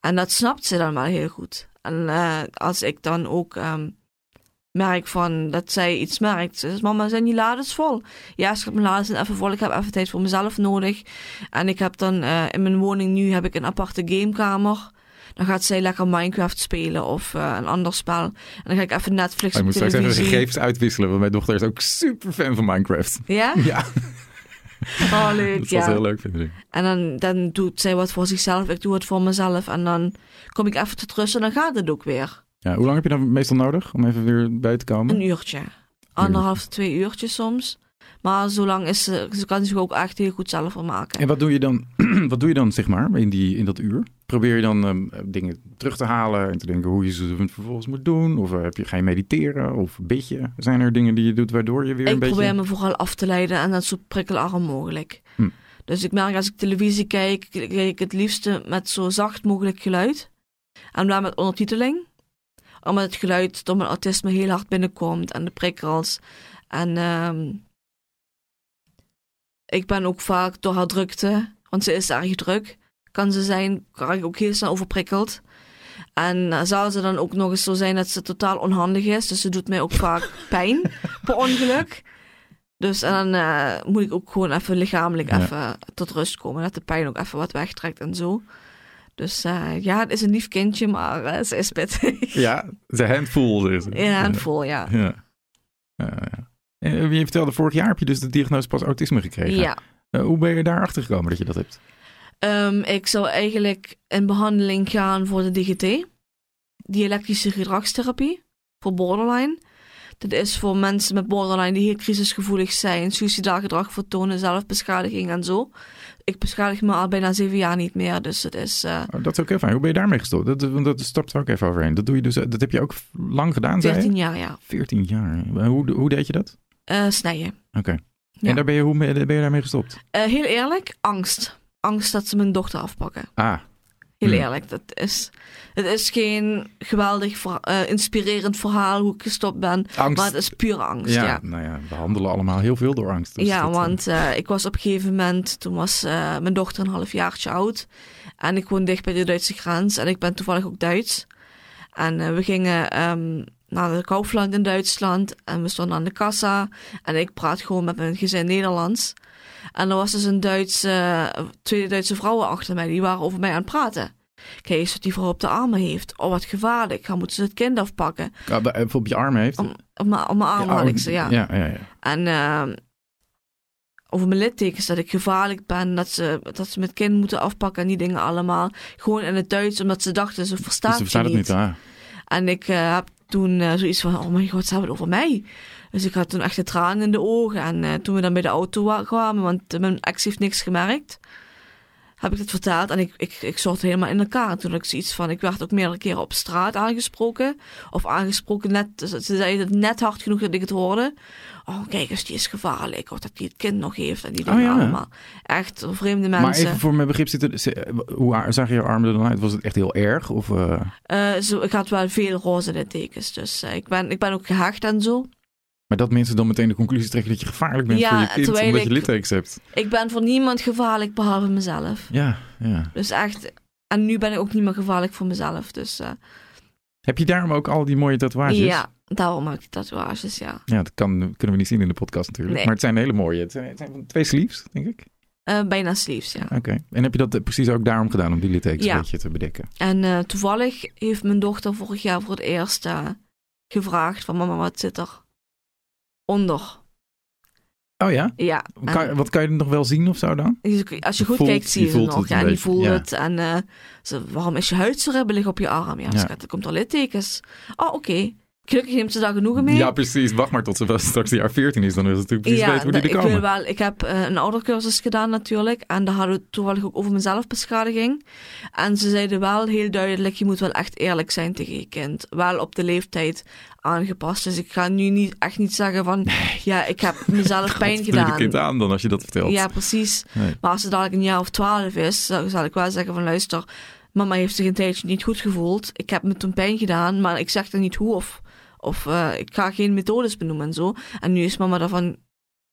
En dat snapt ze dan wel heel goed. En uh, als ik dan ook um, merk van dat zij iets merkt, mama, zijn die lades vol? Ja, schat, mijn lades zijn even vol, ik heb even tijd voor mezelf nodig. En ik heb dan uh, in mijn woning nu heb ik een aparte gamekamer. Dan gaat zij lekker Minecraft spelen of uh, een ander spel. En dan ga ik even Netflix oh, op televisie. Ik moet straks even gegevens uitwisselen, want mijn dochter is ook super fan van Minecraft. Ja? Ja. Oh, leuk, dat ja. was heel leuk, vind ik. En dan, dan doet zij wat voor zichzelf, ik doe het voor mezelf. En dan kom ik even te rusten en dan gaat het ook weer. Ja, hoe lang heb je dan meestal nodig om even weer bij te komen? Een uurtje. Anderhalf, twee uurtjes soms. Maar zolang is ze, ze kan zich ook echt heel goed zelf maken. En wat doe je dan, wat doe je dan zeg maar, in, die, in dat uur? Probeer je dan um, dingen terug te halen en te denken hoe je ze vervolgens moet doen? Of uh, heb je, ga je mediteren of bid je? Zijn er dingen die je doet waardoor je weer ik een beetje... Ik probeer me vooral af te leiden en dat zo prikkelarm mogelijk. Hm. Dus ik merk als ik televisie kijk, kijk ik het liefste met zo zacht mogelijk geluid. En blijf met ondertiteling. Omdat het geluid door mijn autisme heel hard binnenkomt en de prikkels. En... Um, ik ben ook vaak door haar drukte, want ze is erg druk, kan ze zijn, kan ik ook heel snel overprikkeld. En uh, zou ze dan ook nog eens zo zijn dat ze totaal onhandig is, dus ze doet mij ook vaak pijn per ongeluk. Dus dan uh, moet ik ook gewoon even lichamelijk ja. even tot rust komen, dat de pijn ook even wat wegtrekt en zo. Dus uh, ja, het is een lief kindje, maar ze is pittig. Ja, ze handful is het. Ja, handful, ja. ja. ja. Uh, je vertelde, vorig jaar heb je dus de diagnose pas autisme gekregen. Ja. Uh, hoe ben je daar achter gekomen dat je dat hebt? Um, ik zou eigenlijk in behandeling gaan voor de DGT. Dialectische gedragstherapie. Voor borderline. Dat is voor mensen met borderline die heel crisisgevoelig zijn. Suicidaal gedrag vertonen, zelfbeschadiging en zo. Ik beschadig me al bijna zeven jaar niet meer, dus het is... Uh... Oh, dat is ook even fijn. Hoe ben je daarmee gestopt? Dat, dat, dat stapt er ook even overheen. Dat, doe je dus, dat heb je ook lang gedaan, 14 jaar, ja. 14 jaar. Hoe, hoe deed je dat? Uh, snijden. Oké. Ja. En daar ben je, hoe ben je daarmee gestopt? Eh, heel eerlijk, angst. Angst dat ze mijn dochter afpakken. Ah, Heel Hmm. eerlijk, dat is, het is geen geweldig, eh, inspirerend verhaal hoe ik gestopt ben. angst. Maar het is pure angst, ja, ja. nou ja, we handelen allemaal heel veel door angst. dus ja, dat, eh, want eh, ik was op een gegeven moment, toen was mijn dochter een halfjaartje oud. En ik woon dicht bij de Duitse grens en ik ben toevallig ook Duits. En we gingen ehm, naar de Kaufland in Duitsland en we stonden aan de kassa. En ik praat gewoon met mijn gezin Nederlands. En er was dus een Duitse, twee Duitse vrouwen achter mij, die waren over mij aan het praten. Kijk eens wat die vrouw op de armen heeft. Oh, wat gevaarlijk. Gaan moeten ze het kind afpakken. Even op je arm heeft. Om, op mijn op mijn arm Ja, had ik ze, ja. Ja, ja, ja. En ehm, over mijn littekens dat ik gevaarlijk ben, dat ze, dat ze met kind moeten afpakken en die dingen allemaal. Gewoon in het Duits, omdat ze dachten, ze verstaat, Dus ze verstaat het niet. Ah. En ik eh, heb toen eh, zoiets van, oh mijn god, ze hebben het over mij. Dus ik had toen echt de tranen in de ogen. En eh, toen we dan bij de auto wa- kwamen, want mijn ex heeft niks gemerkt, heb ik het verteld. En ik, ik, ik zorgde helemaal in elkaar. Toen had ik zoiets van, ik werd ook meerdere keren op straat aangesproken. Of aangesproken net, ze ze zeiden het net hard genoeg dat ik het hoorde. Oh, kijk eens, die is gevaarlijk. Of dat die het kind nog heeft en die Oh, dingen ja. allemaal. Echt vreemde mensen. Maar even voor mijn begrip zitten. Hoe zag je je arm er dan uit? Was het echt heel erg? Of, eh, Eh, zo, ik had wel veel roze littekens. Dus ik, ben, ik ben ook gehecht en zo. Maar dat mensen dan meteen de conclusie trekken dat je gevaarlijk bent Ja, voor je kind omdat je littekens hebt. Ik ben voor niemand gevaarlijk behalve mezelf. Ja, ja. Dus echt. En nu ben ik ook niet meer gevaarlijk voor mezelf. Dus eh, Heb je daarom ook al die mooie tatoeages? ja, daarom maak ik tatoeages, ja. Ja, dat kan, kunnen we niet zien in de podcast natuurlijk. Nee. Maar het zijn hele mooie. Het zijn, het zijn van twee sleeves, denk ik. Eh, bijna sleeves, ja. Oké. En heb je dat precies ook daarom gedaan, om die littekens Ja. een beetje te bedekken? En eh, toevallig heeft mijn dochter vorig jaar voor het eerst gevraagd van mama, wat zit er onder? Oh ja? Ja. en- Kan, wat kan je er nog wel zien of zo dan? Als je goed voelt- kijkt, zie je voelt nog. het Ja, die beetje, voelt ja. het. En eh, ze, waarom is je huid zo ribbelig op je arm? Ja, Ja. er komt er littekens. Oh, oké. Gelukkig neemt ze daar genoegen mee. Ja, precies. Wacht maar tot ze straks de jaar 14 is. Dan is het natuurlijk precies weten hoe die er ik, komen. wil wel, ik heb eh, een oudercursus gedaan natuurlijk. En daar hadden we het toevallig ook over mijn zelfbeschadiging. En ze zeiden wel heel duidelijk, je moet wel echt eerlijk zijn tegen je kind. Wel op de leeftijd aangepast. Dus ik ga nu niet, echt niet zeggen van, ja, ik heb mezelf pijn doe je de gedaan. kind aan dan als je dat vertelt? Ja, precies. Nee. Maar als ze dadelijk een jaar of twaalf is, dan zal ik wel zeggen van, luister, mama heeft zich een tijdje niet goed gevoeld. Ik heb me toen pijn gedaan, maar ik zeg er niet hoe of... Of eh, ik ga geen methodes benoemen en zo. En nu is mama daarvan,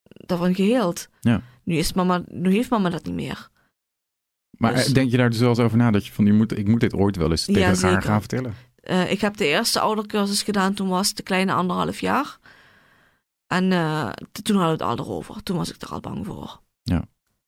daarvan geheeld. Ja. Nu, is mama, nu heeft mama dat niet meer. Maar Dus- eh, denk je daar dus wel eens over na? Dat je van, je moet, ik moet dit ooit wel eens tegen Ja, haar gaan vertellen? Eh, ik heb de eerste oudercursus gedaan, toen was de kleine anderhalf jaar. En toen hadden we het al erover. Toen was ik er al bang voor.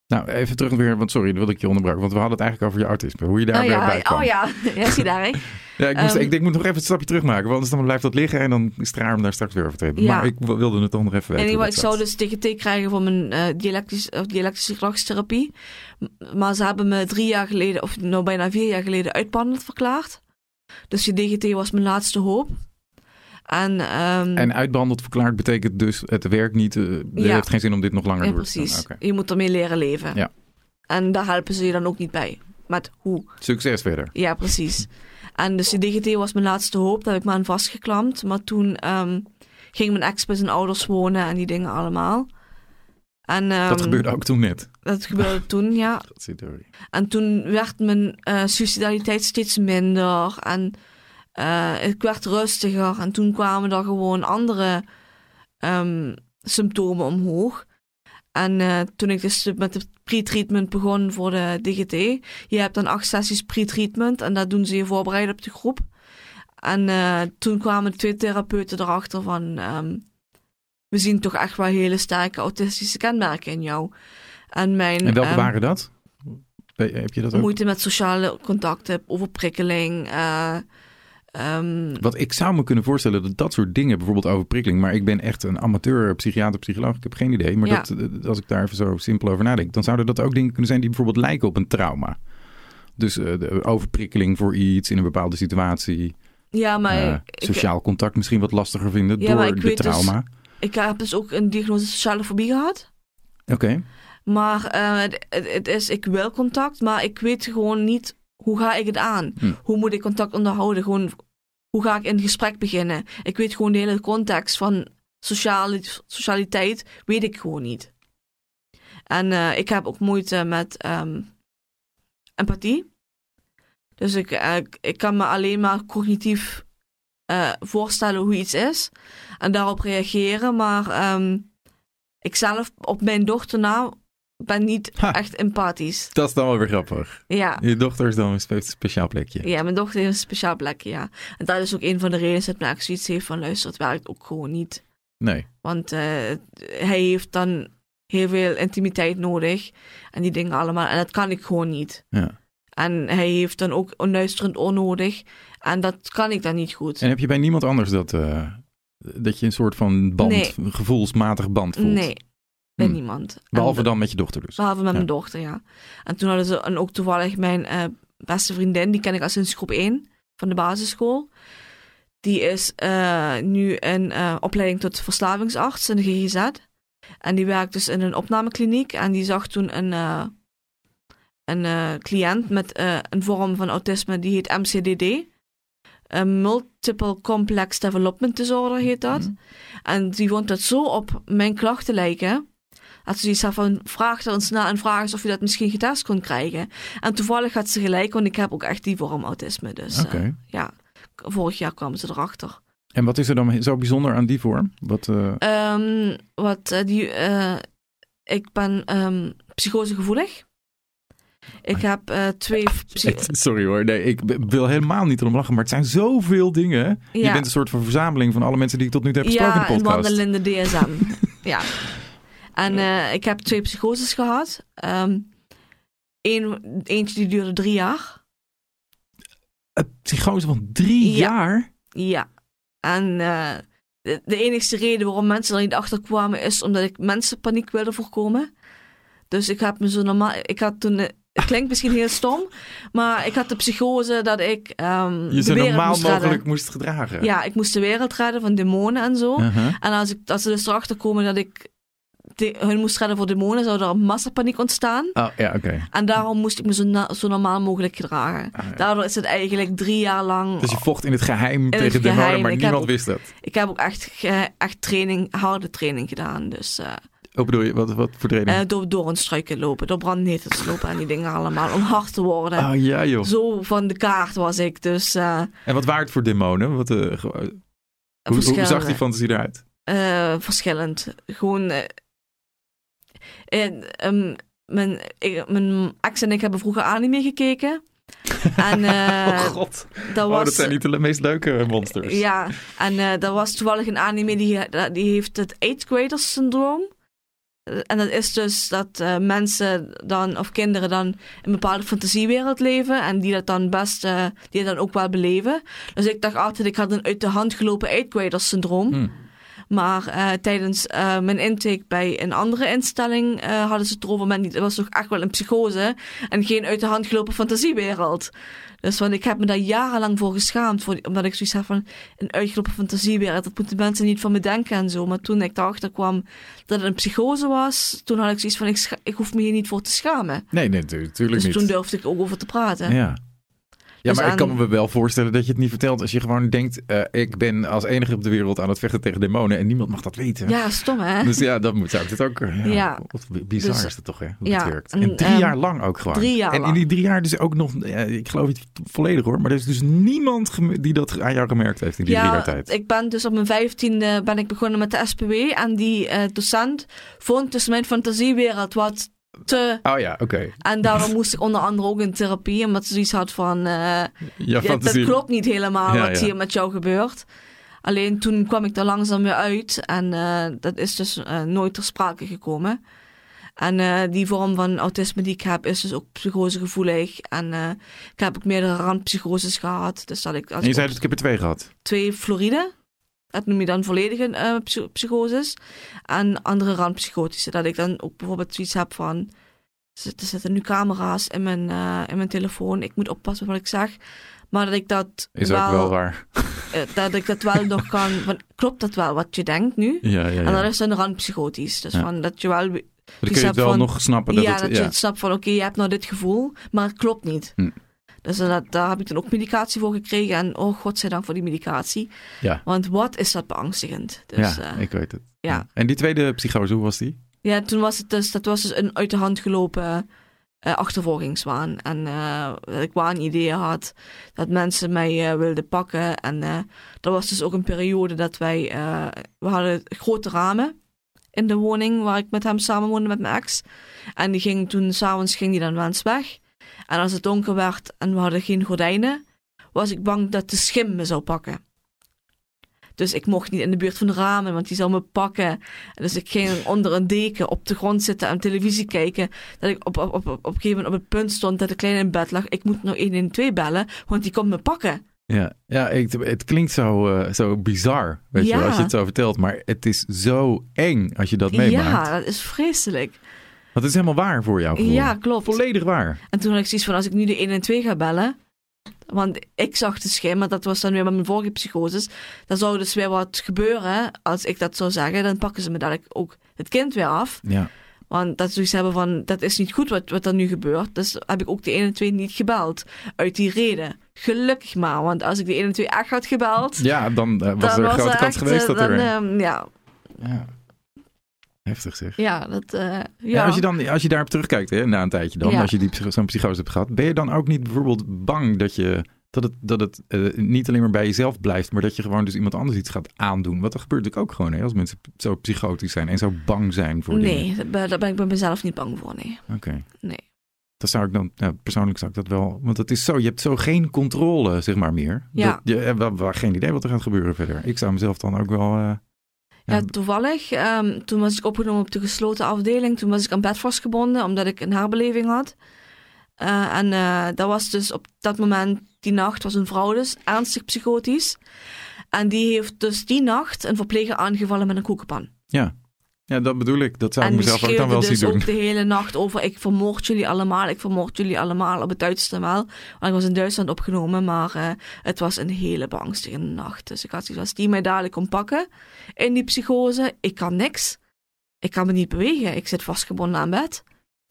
Nou, even terug weer, want sorry, dat wilde ik je onderbrak. Want we hadden het eigenlijk over je autisme. Hoe je daar oh, weer ja, bij kwam. oh ja, ja, zie daar, hè? Ja, ik, moest, Ehm, ik, denk, ik moet nog even een stapje terug maken. Want anders dan blijft dat liggen en dan is het raar om daar straks weer over te hebben. Ja. Maar ik wilde het toch nog even weten. En ik dat zou dus DGT krijgen voor mijn eh dialectisch, of dialectische gedragstherapie. Maar ze hebben me drie jaar geleden, of nou bijna vier jaar geleden, uitbehandeld verklaard. Dus die DGT was mijn laatste hoop. En, ehm, En uitbehandeld verklaard betekent dus het werkt niet. eh Ja. heeft geen zin om dit nog langer ja, door te doen. precies. Oké. Je moet ermee leren leven. Ja. En daar helpen ze je dan ook niet bij. Met hoe. Succes verder. Ja, precies. En dus die DGT was mijn laatste hoop. Daar heb ik me aan vastgeklampt. Maar toen ehm, ging mijn ex bij zijn ouders wonen en die dingen allemaal. En, dat ehm, gebeurde ook toen net. Dat gebeurde toen, ja. En toen werd mijn eh suicidaliteit steeds minder. En eh, ik werd rustiger. En toen kwamen er gewoon andere ehm, symptomen omhoog. En eh, toen ik dus met het pre-treatment begon voor de DGT. Je hebt dan acht sessies pre-treatment. En dat doen ze je voorbereiden op de groep. En eh, toen kwamen twee therapeuten erachter van... ehm, we zien toch echt wel hele sterke autistische kenmerken in jou. En, mijn, En welke ehm, waren dat? Heb je dat ook? moeite met sociale contacten, overprikkeling. eh, ehm, Wat ik zou me kunnen voorstellen dat dat soort dingen, bijvoorbeeld overprikkeling, maar ik ben echt een amateur psychiater, psycholoog, ik heb geen idee. Maar Ja. dat, eh, als ik daar even zo simpel over nadenk, dan zouden dat ook dingen kunnen zijn die bijvoorbeeld lijken op een trauma. Dus eh, de overprikkeling voor iets in een bepaalde situatie. ja, maar eh, ik, sociaal contact misschien wat lastiger vinden Ja, door de dus- trauma. ik heb dus ook een diagnose sociale fobie gehad. Oké. Maar het, het- het is, ik wil contact, maar ik weet gewoon niet hoe ga ik het aan. Hm. Hoe moet ik contact onderhouden? Gewoon, hoe ga ik in gesprek beginnen? Ik weet gewoon de hele context van sociale, socialiteit, weet ik gewoon niet. En eh, ik heb ook moeite met ehm, empathie. Dus ik, eh, ik kan me alleen maar cognitief eh, voorstellen hoe iets is en daarop reageren. Maar ehm, ik zelf op mijn dochter na ben niet Ha. echt empathisch. Dat is dan wel weer grappig. Ja. Je dochter is dan een speciaal plekje. Ja, mijn dochter heeft een speciaal plekje, ja. En dat is ook een van de redenen dat mijn zoiets heeft van luister, het werkt ook gewoon niet. Nee. Want eh, hij heeft dan heel veel intimiteit nodig en die dingen allemaal. En dat kan ik gewoon niet. Ja. En hij heeft dan ook een luisterend oor nodig. En dat kan ik dan niet goed. En heb je bij niemand anders dat, eh, dat je een soort van band, Nee. gevoelsmatig band voelt? Nee, bij Hm. niemand. En Behalve dan met je dochter dus. Behalve met Ja. mijn dochter, ja. En toen hadden ze en ook toevallig mijn eh, beste vriendin, die ken ik al sinds groep 1 van de basisschool. Die is eh, nu in eh, opleiding tot verslavingsarts in de GGZ. En die werkt dus in een opnamekliniek. En die zag toen een, een cliënt met een vorm van autisme, die heet MCDD. Multiple Complex Development Disorder heet dat. Mhm. En die vond dat zo op mijn klachten lijken. Dat ze zoiets had van, vraag er ons na en vraag eens of je dat misschien getest kon krijgen. En toevallig had ze gelijk, want ik heb ook echt die vorm autisme. Dus eh, ja, vorig jaar kwamen ze erachter. En wat is er dan zo bijzonder aan die vorm? Wat, eh, Ehm, wat eh, die, ik ben ehm psychosegevoelig. Ik heb eh, twee... Sorry hoor, nee, ik wil helemaal niet erom lachen, maar het zijn zoveel dingen. Je Ja. bent een soort van verzameling van alle mensen die ik tot nu toe heb gesproken ja, in de podcast. wandelende DSM. ja. En eh, ik heb twee psychoses gehad. Eén, eentje die duurde drie jaar. Een psychose van drie Ja. jaar? Ja. En eh, de, de enige reden waarom mensen er niet achter kwamen is omdat ik mensenpaniek wilde voorkomen. Dus ik heb me zo normaal. Ik had toen. eh, Het klinkt misschien heel stom, maar ik had de psychose dat ik. ehm Je zo wereld normaal moest mogelijk redden. moest gedragen. Ja, ik moest de wereld redden van demonen en zo. Uh-huh. En als, ik, als ze dus erachter komen dat ik hun moest redden voor demonen, zou er een massapaniek ontstaan. Oh, ja, oké. En daarom moest ik me zo, na- zo normaal mogelijk gedragen. Ah, ja. Daardoor is het eigenlijk drie jaar lang. Dus je vocht in het geheim het tegen demonen, geheim. maar Ik niemand wist dat. Ik heb ook echt, echt training, harde training gedaan. Dus Hoe bedoel je? Wat, wat voor training? eh, door, door een struiken lopen, door brandnetels lopen en die dingen allemaal. Om hard te worden. oh ja joh. Zo van de kaart was ik. Dus eh En wat waren het voor demonen? Wat, hoe, hoe zag die fantasie eruit? Verschillend. Gewoon. Eh, en, ehm, mijn, ik- mijn ex en ik hebben vroeger anime gekeken. En eh, oh god. dat Oh, was. dat zijn niet de meest leuke monsters. Ja, en eh er was toevallig een anime die, die heeft het 8th grader syndroom. Eh, En dat is dus dat eh, mensen dan, of kinderen dan, in een bepaalde fantasiewereld leven. En die dat dan best, eh, die dat dan ook wel beleven. Dus ik dacht altijd, ik had een uit de hand gelopen 8th grader syndroom. Hm. Maar eh, tijdens eh, mijn intake bij een andere instelling eh, hadden ze het erover. Maar niet, het was toch echt wel een psychose. En geen uit de hand gelopen fantasiewereld. Dus want ik heb me daar jarenlang voor geschaamd. Voor, omdat ik zoiets heb van een uitgelopen fantasiewereld. Dat moeten mensen niet van me denken en zo. Maar toen ik daarachter kwam dat het een psychose was. Toen had ik zoiets van ik, ik hoef me hier niet voor te schamen. Nee, nee, natuurlijk Dus niet. toen durfde ik ook over te praten. Ja. Ja, Dus maar ik kan me wel voorstellen dat je het niet vertelt als je gewoon denkt, eh, ik ben als enige op de wereld aan het vechten tegen demonen en niemand mag dat weten. Ja, stom hè? Dus ja, dat moet, zou ik dit ook. eh, Ja, Ja. Wat bizar Dus, is het toch, hè? Hoe ja, het werkt. en, drie ehm, jaar lang ook gewoon. drie jaar en in die drie jaar dus ook nog, eh, ik geloof niet volledig hoor, maar er is dus niemand die dat aan jou gemerkt heeft in die drie jaar tijd. ik ben dus op mijn vijftiende ben ik begonnen met de SPW. En die docent vond dus mijn fantasiewereld wat te... Oh ja, oké. En daarom moest ik onder andere ook in therapie. Omdat ze zoiets had van... eh, Ja, dat klopt niet helemaal Ja, wat ja. hier met jou gebeurt. Alleen toen kwam ik er langzaam weer uit. En eh, dat is dus eh, nooit ter sprake gekomen. En die vorm van autisme die ik heb is dus ook psychosegevoelig. En ik heb ook meerdere randpsychoses gehad. Dus dat ik, als En je ik zei dat ik heb er twee gehad. twee fluoride. Dat noem je dan volledige eh, psy- psychoses. En andere randpsychotische. Dat ik dan ook bijvoorbeeld zoiets heb van... Er zitten- nu camera's in mijn, eh, in mijn telefoon. Ik moet oppassen wat ik zeg. Maar dat ik dat Is wel, ook wel waar. eh, dat ik dat wel nog kan... Van, klopt dat wel wat je denkt nu? Ja, ja, En dat ja. is dan randpsychotisch. Dus Ja. van dat je wel... Dan kun je het wel van- nog snappen dat ja, het... dat je het snapt van oké, je hebt nou dit gevoel. Maar het klopt niet. Hm. Dus dat, daar heb ik dan ook medicatie voor gekregen. En oh, godzijdank voor die medicatie. Ja. Want wat is dat beangstigend. Dus, ja, eh, ik weet het. ja. En die tweede psychose, hoe was die? Ja, toen was het dus, dat was dus een uit de hand gelopen uh, achtervolgingswaan. En uh, dat ik ideeën had dat mensen mij wilden pakken. En dat was dus ook een periode dat wij, we hadden grote ramen in de woning waar ik met hem samen woonde met mijn ex. En die ging toen, s'avonds ging die dan wens weg. En als het donker werd en we hadden geen gordijnen, was ik bang dat de schim me zou pakken. Dus ik mocht niet in de buurt van de ramen, want die zou me pakken. Dus ik ging onder een deken op de grond zitten en televisie kijken. Dat ik op, op, op, op een gegeven moment op het punt stond dat de kleine in bed lag. Ik moet nog 112 bellen, want die komt me pakken. Ja, ja ik, het klinkt zo, uh, zo bizar, weet je, als je het zo vertelt. Maar het is zo eng als je dat meemaakt. Ja, dat is vreselijk. Dat is helemaal waar voor jou. Ja, klopt. Volledig waar. En toen had ik zoiets van, als ik nu de 112 ga bellen, want ik zag de schim, maar dat was dan weer met mijn vorige psychoses. Dan zou dus weer wat gebeuren. Als ik dat zou zeggen, dan pakken ze me dadelijk ook het kind weer af. Ja. Want dat ze zoiets hebben van, dat is niet goed wat, wat er nu gebeurt. Dus heb ik ook de 1 en 2 niet gebeld. Uit die reden. Gelukkig maar, want als ik de 1 en 2 echt had gebeld... Ja, dan uh, was er een grote kans geweest dat dan, er... Uh, ja. ja. Heftig zeg. Ja, dat, uh, ja. ja. als, je dan, als je daarop terugkijkt, hè, na een tijdje dan, als je die, zo'n psychose hebt gehad, ben je dan ook niet bijvoorbeeld bang dat je dat het, dat het uh, niet alleen maar bij jezelf blijft, maar dat je gewoon dus iemand anders iets gaat aandoen. Wat er gebeurt natuurlijk ook gewoon, hè, als mensen zo psychotisch zijn en zo bang zijn voor nee, dingen. Nee, daar ben ik bij mezelf niet bang voor, nee. Oké. Nee. Dat zou ik dan, ja, persoonlijk zou ik dat wel, want het is zo, je hebt zo geen controle, zeg maar, meer. Ja. Dat, je hebt wel, wel geen idee wat er gaat gebeuren verder. Ik zou mezelf dan ook wel... Uh, ja, toevallig. Um, toen was ik opgenomen op de gesloten afdeling. Toen was ik aan bed vastgebonden, omdat ik een herbeleving had. Uh, en uh, dat was dus op dat moment, die nacht was een vrouw dus, ernstig psychotisch. En die heeft dus die nacht een verpleger aangevallen met een koekenpan. Ja, ja dat bedoel ik. Dat zou ik mezelf ook dan wel dus zien doen. ook de hele nacht over, ik vermoord jullie allemaal, ik vermoord jullie allemaal op het Duitsste wel. Want ik was in Duitsland opgenomen, maar uh, het was een hele beangstigende nacht. Dus ik had zoiets als die mij dadelijk kon pakken in die psychose. Ik kan niks. Ik kan me niet bewegen. Ik zit vastgebonden aan bed.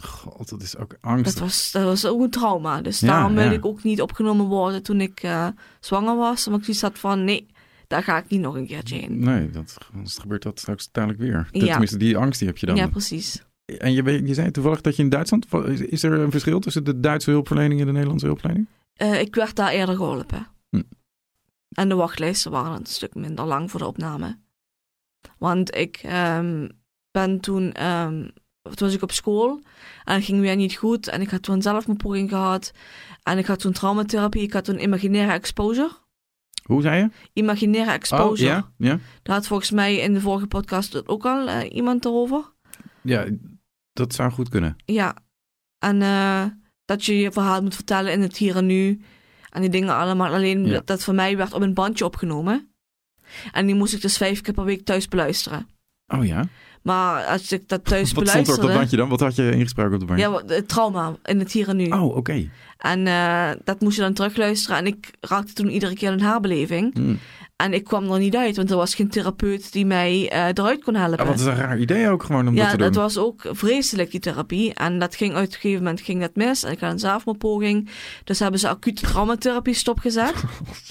God, dat is ook angst. Dat was, dat was ook een trauma. Dus daarom wilde ik ook niet opgenomen worden toen ik uh, zwanger was. Omdat ik zoiets had van, nee, daar ga ik niet nog een keertje heen. Nee, dat, anders gebeurt dat straks uiteindelijk weer. Ja. Tenminste, die angst die heb je dan. Ja, precies. En je, je zei toevallig dat je in Duitsland... Is er een verschil tussen de Duitse hulpverlening en de Nederlandse hulpverlening? Uh, ik werd daar eerder geholpen. Hm. En de wachtlijsten waren een stuk minder lang voor de opname. Want ik um, ben toen... Um, toen was ik op school en het ging weer niet goed. En ik had toen zelfmoordpoging gehad. En ik had toen traumatherapie. Ik had toen imaginaire exposure. Hoe zei je? Imaginaire exposure. Oh, ja, ja. Daar had volgens mij in de vorige podcast ook al uh, iemand erover. Ja, dat zou goed kunnen. Ja. En uh, dat je je verhaal moet vertellen in het hier en nu. En die dingen allemaal. Alleen Ja. dat, dat voor mij werd op een bandje opgenomen. En die moest ik dus vijf keer per week thuis beluisteren. Oh ja? Maar als ik dat thuis Wat stond er op dat bandje dan? Wat had je ingesproken op dat bandje? Ja, wat- het trauma in het hier en nu. Oh, oké. En eh, dat moest je dan terugluisteren. En ik raakte toen iedere keer een haarbeleving. Hm. En ik kwam er niet uit, want er was geen therapeut die mij eh, eruit kon helpen. Ah, wat is een raar idee ook gewoon om ja, dat te doen. dat was ook vreselijk, die therapie. En dat ging uit een gegeven moment ging dat mis. En ik had een zelfmoordpoging. Dus hebben ze acute traumatherapie stopgezet.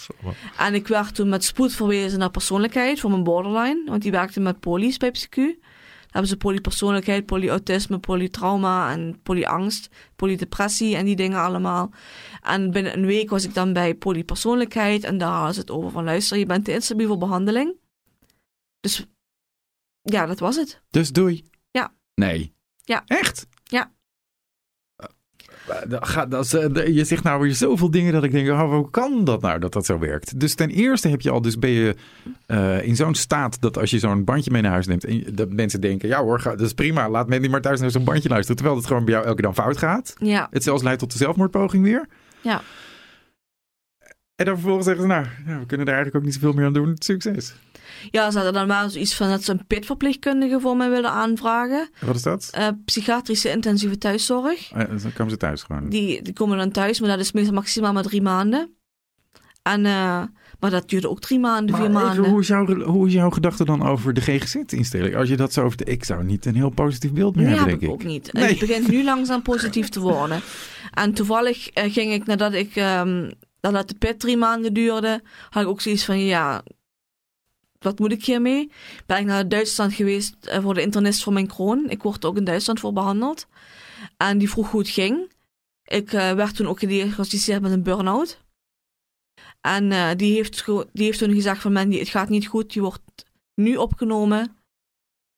en ik werd toen met spoed verwezen naar persoonlijkheid voor mijn borderline. Want die werkte met polies bij PsyQ. Hebben ze polypersoonlijkheid, polyautisme, polytrauma en polyangst, polydepressie en die dingen allemaal. En binnen een week was ik dan bij polypersoonlijkheid en daar was het over van luister, je bent te instabiel voor behandeling. Dus ja, dat was het. Dus doei. Ja. Nee. Ja. Echt? Dat eh, je zegt nou weer zoveel dingen dat ik denk, oh, hoe kan dat nou dat dat zo werkt? Dus ten eerste heb je al, dus ben je eh, in zo'n staat dat als je zo'n bandje mee naar huis neemt, en dat mensen denken, ja hoor, dat is prima, laat Mandy maar thuis naar zo'n bandje luisteren, terwijl het gewoon bij jou elke dag fout gaat. Ja, Het zelfs leidt tot de zelfmoordpoging weer. ja. En dan vervolgens zeggen ze, nou, ja, we kunnen daar eigenlijk ook niet zoveel meer aan doen. Succes. Ja, ze hadden dan maar zoiets van dat ze een pitverpleegkundige voor mij wilden aanvragen. Wat is dat? Eh, psychiatrische intensieve thuiszorg. Eh, dan komen ze thuis gewoon. Die, die komen dan thuis, maar dat is meestal maximaal maar drie maanden. En, eh, maar dat duurde ook drie maanden, vier even, maanden. hoe, is jouw, hoe is jouw gedachte dan over de GGZ-instelling? Als je dat zo over... Ik zou niet een heel positief beeld meer Nee, hebben, heb denk ik ik. ook niet. Nee. Het begint nu langzaam positief te worden. En toevallig eh, ging ik nadat ik ehm nadat de pit drie maanden duurde, had ik ook zoiets van ja, wat moet ik hiermee? Ben ik naar Duitsland geweest eh, voor de internist voor mijn kroon. Ik word ook in Duitsland voor behandeld. En die vroeg hoe het ging. Ik uh, werd toen ook gediagnosticeerd met een burn-out. En uh, die, heeft die heeft toen gezegd van Mandy, het gaat niet goed. Je wordt nu opgenomen.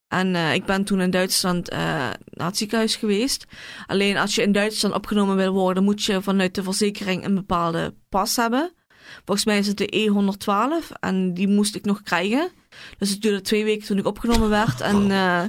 En ik ben toen in Duitsland naar het ziekenhuis geweest. Alleen als je in Duitsland opgenomen wil worden, moet je vanuit de verzekering een bepaalde pas hebben. Volgens mij is het de E112 en die moest ik nog krijgen. Dus het duurde twee weken toen ik opgenomen werd en, uh,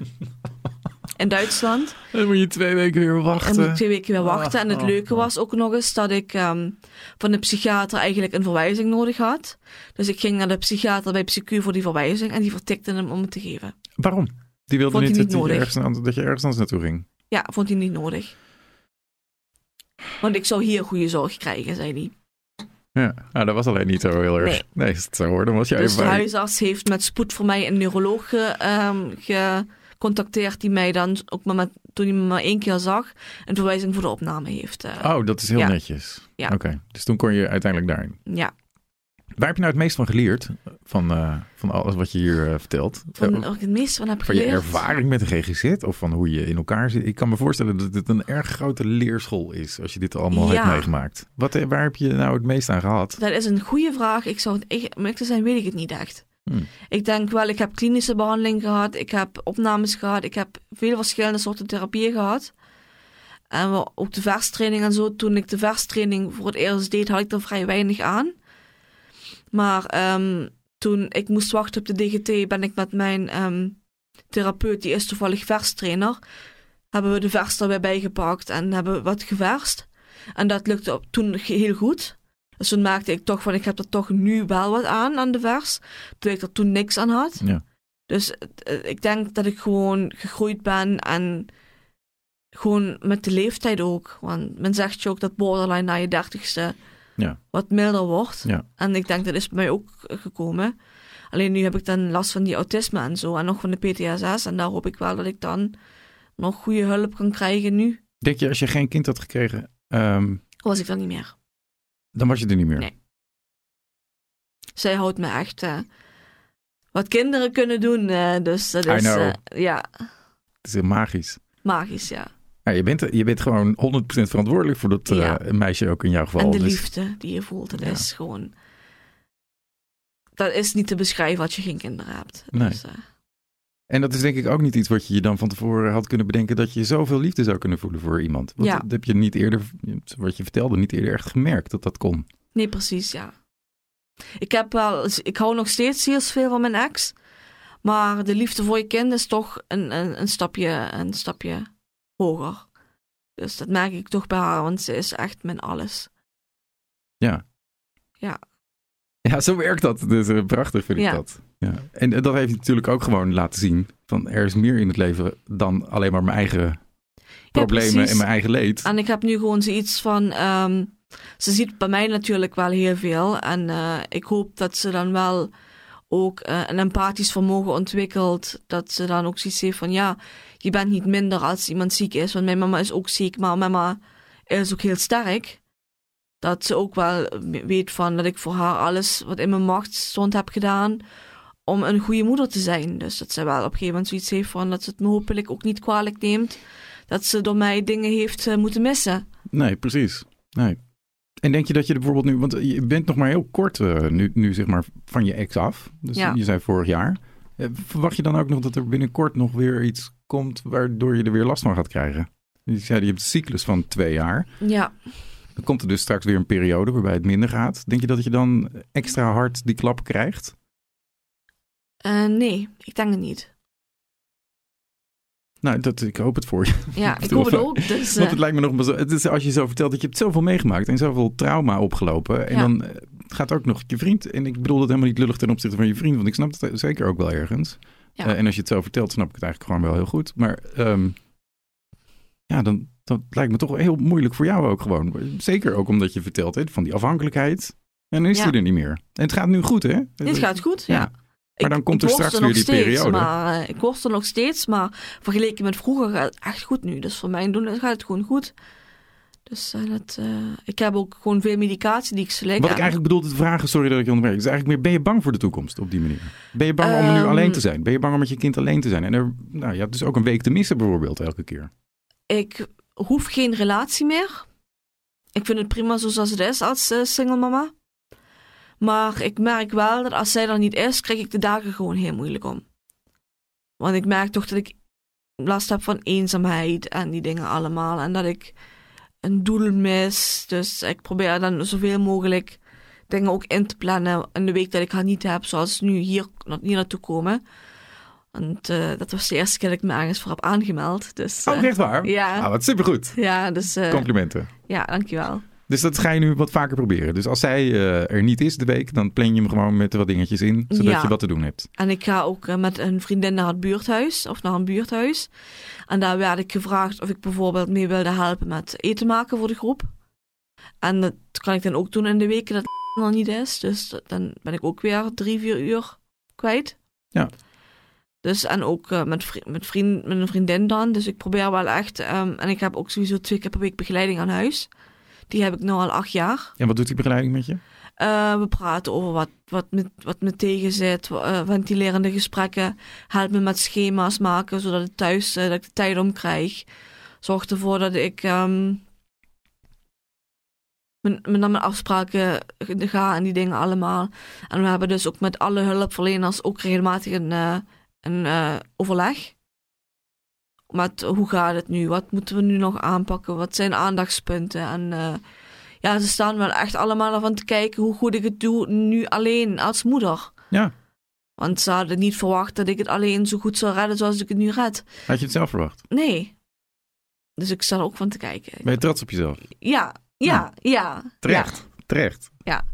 in Duitsland. Dan moet je twee weken weer wachten. En moet twee weken weer wachten. en het ah, leuke ah. was ook nog eens dat ik um, van de psychiater eigenlijk een verwijzing nodig had. Dus ik ging naar de psychiater bij PsyQ voor die verwijzing en die vertikte hem om het te geven. Waarom? Die wilde niet, niet dat, je ergens, dat je ergens anders naartoe ging? Ja, vond hij niet nodig. Want ik zou hier goede zorg krijgen, zei hij. Ja, nou, dat was alleen niet zo heel erg. Nee, nee het zo hoor. Dan was jij dus de huisarts heeft met spoed voor mij een neuroloog um, gecontacteerd die mij dan ook maar met, toen hij me maar één keer zag een verwijzing voor de opname heeft. Uh, oh, dat is heel netjes. Ja. Oké, dus toen kon je uiteindelijk daarin. Ja. Waar heb je nou het meest van geleerd? Van, uh, van alles wat je hier uh, vertelt? Van waar ik het meest van heb geleerd? Van je ervaring met de GGZ of van hoe je in elkaar zit? Ik kan me voorstellen dat dit een erg grote leerschool is als je dit allemaal ja. hebt meegemaakt. Wat, eh, waar heb je nou het meest aan gehad? Dat is een goede vraag. Ik zou het echt, om te zijn, weet ik het niet echt. Hmm. Ik denk wel, ik heb klinische behandeling gehad, ik heb opnames gehad, ik heb veel verschillende soorten therapieën gehad. En ook de verstraining en zo. Toen ik de verstraining voor het eerst deed, had ik er vrij weinig aan. Maar um, toen ik moest wachten op de DGT, ben ik met mijn um, therapeut, die is toevallig verstrainer, hebben we de vers er weer bijgepakt en hebben wat geverst. En dat lukte toen heel goed. Dus toen maakte ik toch van, ik heb er toch nu wel wat aan, aan de vers. Terwijl ik er toen niks aan had. Ja. Dus uh, ik denk dat ik gewoon gegroeid ben en gewoon met de leeftijd ook. Want men zegt je ook dat borderline na je dertigste ja. wat milder wordt. Ja. En ik denk dat is bij mij ook gekomen. Alleen nu heb ik dan last van die autisme en zo. En nog van de PTSS. En daar hoop ik wel dat ik dan nog goede hulp kan krijgen nu. Denk je als je geen kind had gekregen... Um... Was ik dan niet meer. Dan was je er niet meer? Nee. Zij houdt me echt... Uh, wat kinderen kunnen doen. Uh, dus dat is... Uh, ja. Het is magisch. Magisch, ja. Ja, je, bent, je bent gewoon 100% verantwoordelijk voor dat uh, meisje ook in jouw geval. En de dus- liefde die je voelt, dat is gewoon... Dat is niet te beschrijven als je geen kinderen hebt. Nee. Dus, uh... En dat is denk ik ook niet iets wat je je dan van tevoren had kunnen bedenken... dat je zoveel liefde zou kunnen voelen voor iemand. Want ja. dat heb je niet eerder, wat je vertelde, niet eerder echt gemerkt dat dat kon. Nee, precies, ja. Ik heb wel, ik hou nog steeds heel veel van mijn ex. Maar de liefde voor je kind is toch een, een, een stapje, een stapje hoger. Dus dat merk ik toch bij haar, want ze is echt mijn alles. Ja. Ja. Ja, zo werkt dat. Dus uh, prachtig vind ik dat. Ja. En uh, dat heeft natuurlijk ook gewoon laten zien van er is meer in het leven dan alleen maar mijn eigen problemen en mijn eigen leed. En ik heb nu gewoon zoiets van, um, ze ziet bij mij natuurlijk wel heel veel en uh, ik hoop dat ze dan wel ook een empathisch vermogen ontwikkelt, dat ze dan ook zoiets heeft van ja, je bent niet minder als iemand ziek is. Want mijn mama is ook ziek, maar mama is ook heel sterk. Dat ze ook wel weet van dat ik voor haar alles wat in mijn macht stond heb gedaan om een goede moeder te zijn. Dus dat ze wel op een gegeven moment zoiets heeft van dat ze het me hopelijk ook niet kwalijk neemt. Dat ze door mij dingen heeft uh, moeten missen. Nee, precies. Nee. En denk je dat je er bijvoorbeeld nu, want je bent nog maar heel kort uh, nu, nu zeg maar van je ex af. Dus ja. je zei vorig jaar. Verwacht je dan ook nog dat er binnenkort nog weer iets komt waardoor je er weer last van gaat krijgen. Je zei, je hebt een cyclus van twee jaar. Ja. Dan komt er dus straks weer een periode waarbij het minder gaat. Denk je dat je dan extra hard die klap krijgt? Uh, nee, ik denk het niet. Nou, dat, ik hoop het voor je. Ja, ik hoop het ook. Dus, Want het lijkt me nog... Het is, als je zo vertelt dat je hebt zoveel meegemaakt en zoveel trauma opgelopen. En dan eh, gaat ook nog je vriend... En ik bedoel dat helemaal niet lullig ten opzichte van je vriend. Want ik snap het zeker ook wel ergens. Ja. Uh, en als je het zo vertelt, snap ik het eigenlijk gewoon wel heel goed. Maar um, ja, dan dat lijkt me toch heel moeilijk voor jou ook gewoon. Zeker ook omdat je vertelt hè, van die afhankelijkheid. En dan is ja. die er niet meer. En het gaat nu goed, hè? Het gaat goed, ja. Maar dan komt er straks weer die steeds, periode. Maar, uh, ik worstel nog steeds, maar vergeleken met vroeger gaat het echt goed nu. Dus voor mijn doen gaat het gewoon goed. Dus uh, dat, uh, ik heb ook gewoon veel medicatie die ik slik. Wat ik eigenlijk bedoelde te vragen, sorry dat ik je onderbreek, is eigenlijk meer, ben je bang voor de toekomst op die manier? Ben je bang um, om nu alleen te zijn? Ben je bang om met je kind alleen te zijn? En er, nou, je hebt dus ook een week te missen bijvoorbeeld elke keer. Ik hoef geen relatie meer. Ik vind het prima zoals het is als uh, single mama. Maar ik merk wel dat als zij er niet is, krijg ik de dagen gewoon heel moeilijk om. Want ik merk toch dat ik last heb van eenzaamheid en die dingen allemaal. En dat ik een doel mis. Dus ik probeer dan zoveel mogelijk dingen ook in te plannen in de week dat ik haar niet heb. Zoals nu hier, hier naartoe komen. Want uh, dat was de eerste keer dat ik me ergens voor heb aangemeld. Dus, uh, oh, echt waar? Ja. Ah, wat supergoed. Ja, dus... Uh, Complimenten. Ja, dankjewel. Dus dat ga je nu wat vaker proberen. Dus als zij uh, er niet is de week, dan plan je hem gewoon met wat dingetjes in, zodat Ja. je wat te doen hebt. En ik ga ook uh, met een vriendin naar het buurthuis, of naar een buurthuis. En daar werd ik gevraagd of ik bijvoorbeeld mee wilde helpen met eten maken voor de groep. En dat kan ik dan ook doen in de weken dat het nog niet is. Dus dan ben ik ook weer drie, vier uur kwijt. Ja. Dus en ook uh, met, vri met, vriend, met een vriendin dan. Dus ik probeer wel echt. Um, en ik heb ook sowieso twee keer per week begeleiding aan huis. Die heb ik nu al acht jaar. En wat doet die begeleiding met je? Uh, we praten over wat, wat, me, wat me tegenzit, uh, ventilerende gesprekken. Help me met schema's maken, zodat het thuis uh, dat ik de tijd om krijg. Zorg ervoor dat ik um, met, met naar mijn afspraken ga en die dingen allemaal. En we hebben dus ook met alle hulpverleners ook regelmatig een, een overleg. Met hoe gaat het nu? Wat moeten we nu nog aanpakken? Wat zijn aandachtspunten? En uh, ja, ze staan wel echt allemaal ervan te kijken hoe goed ik het doe nu alleen als moeder. Ja. Want ze hadden niet verwacht dat ik het alleen zo goed zou redden zoals ik het nu red. Had je het zelf verwacht? Nee. Dus ik sta er ook van te kijken. Ben je trots op jezelf? Ja, ja, ja. Terecht, ja. terecht. Ja.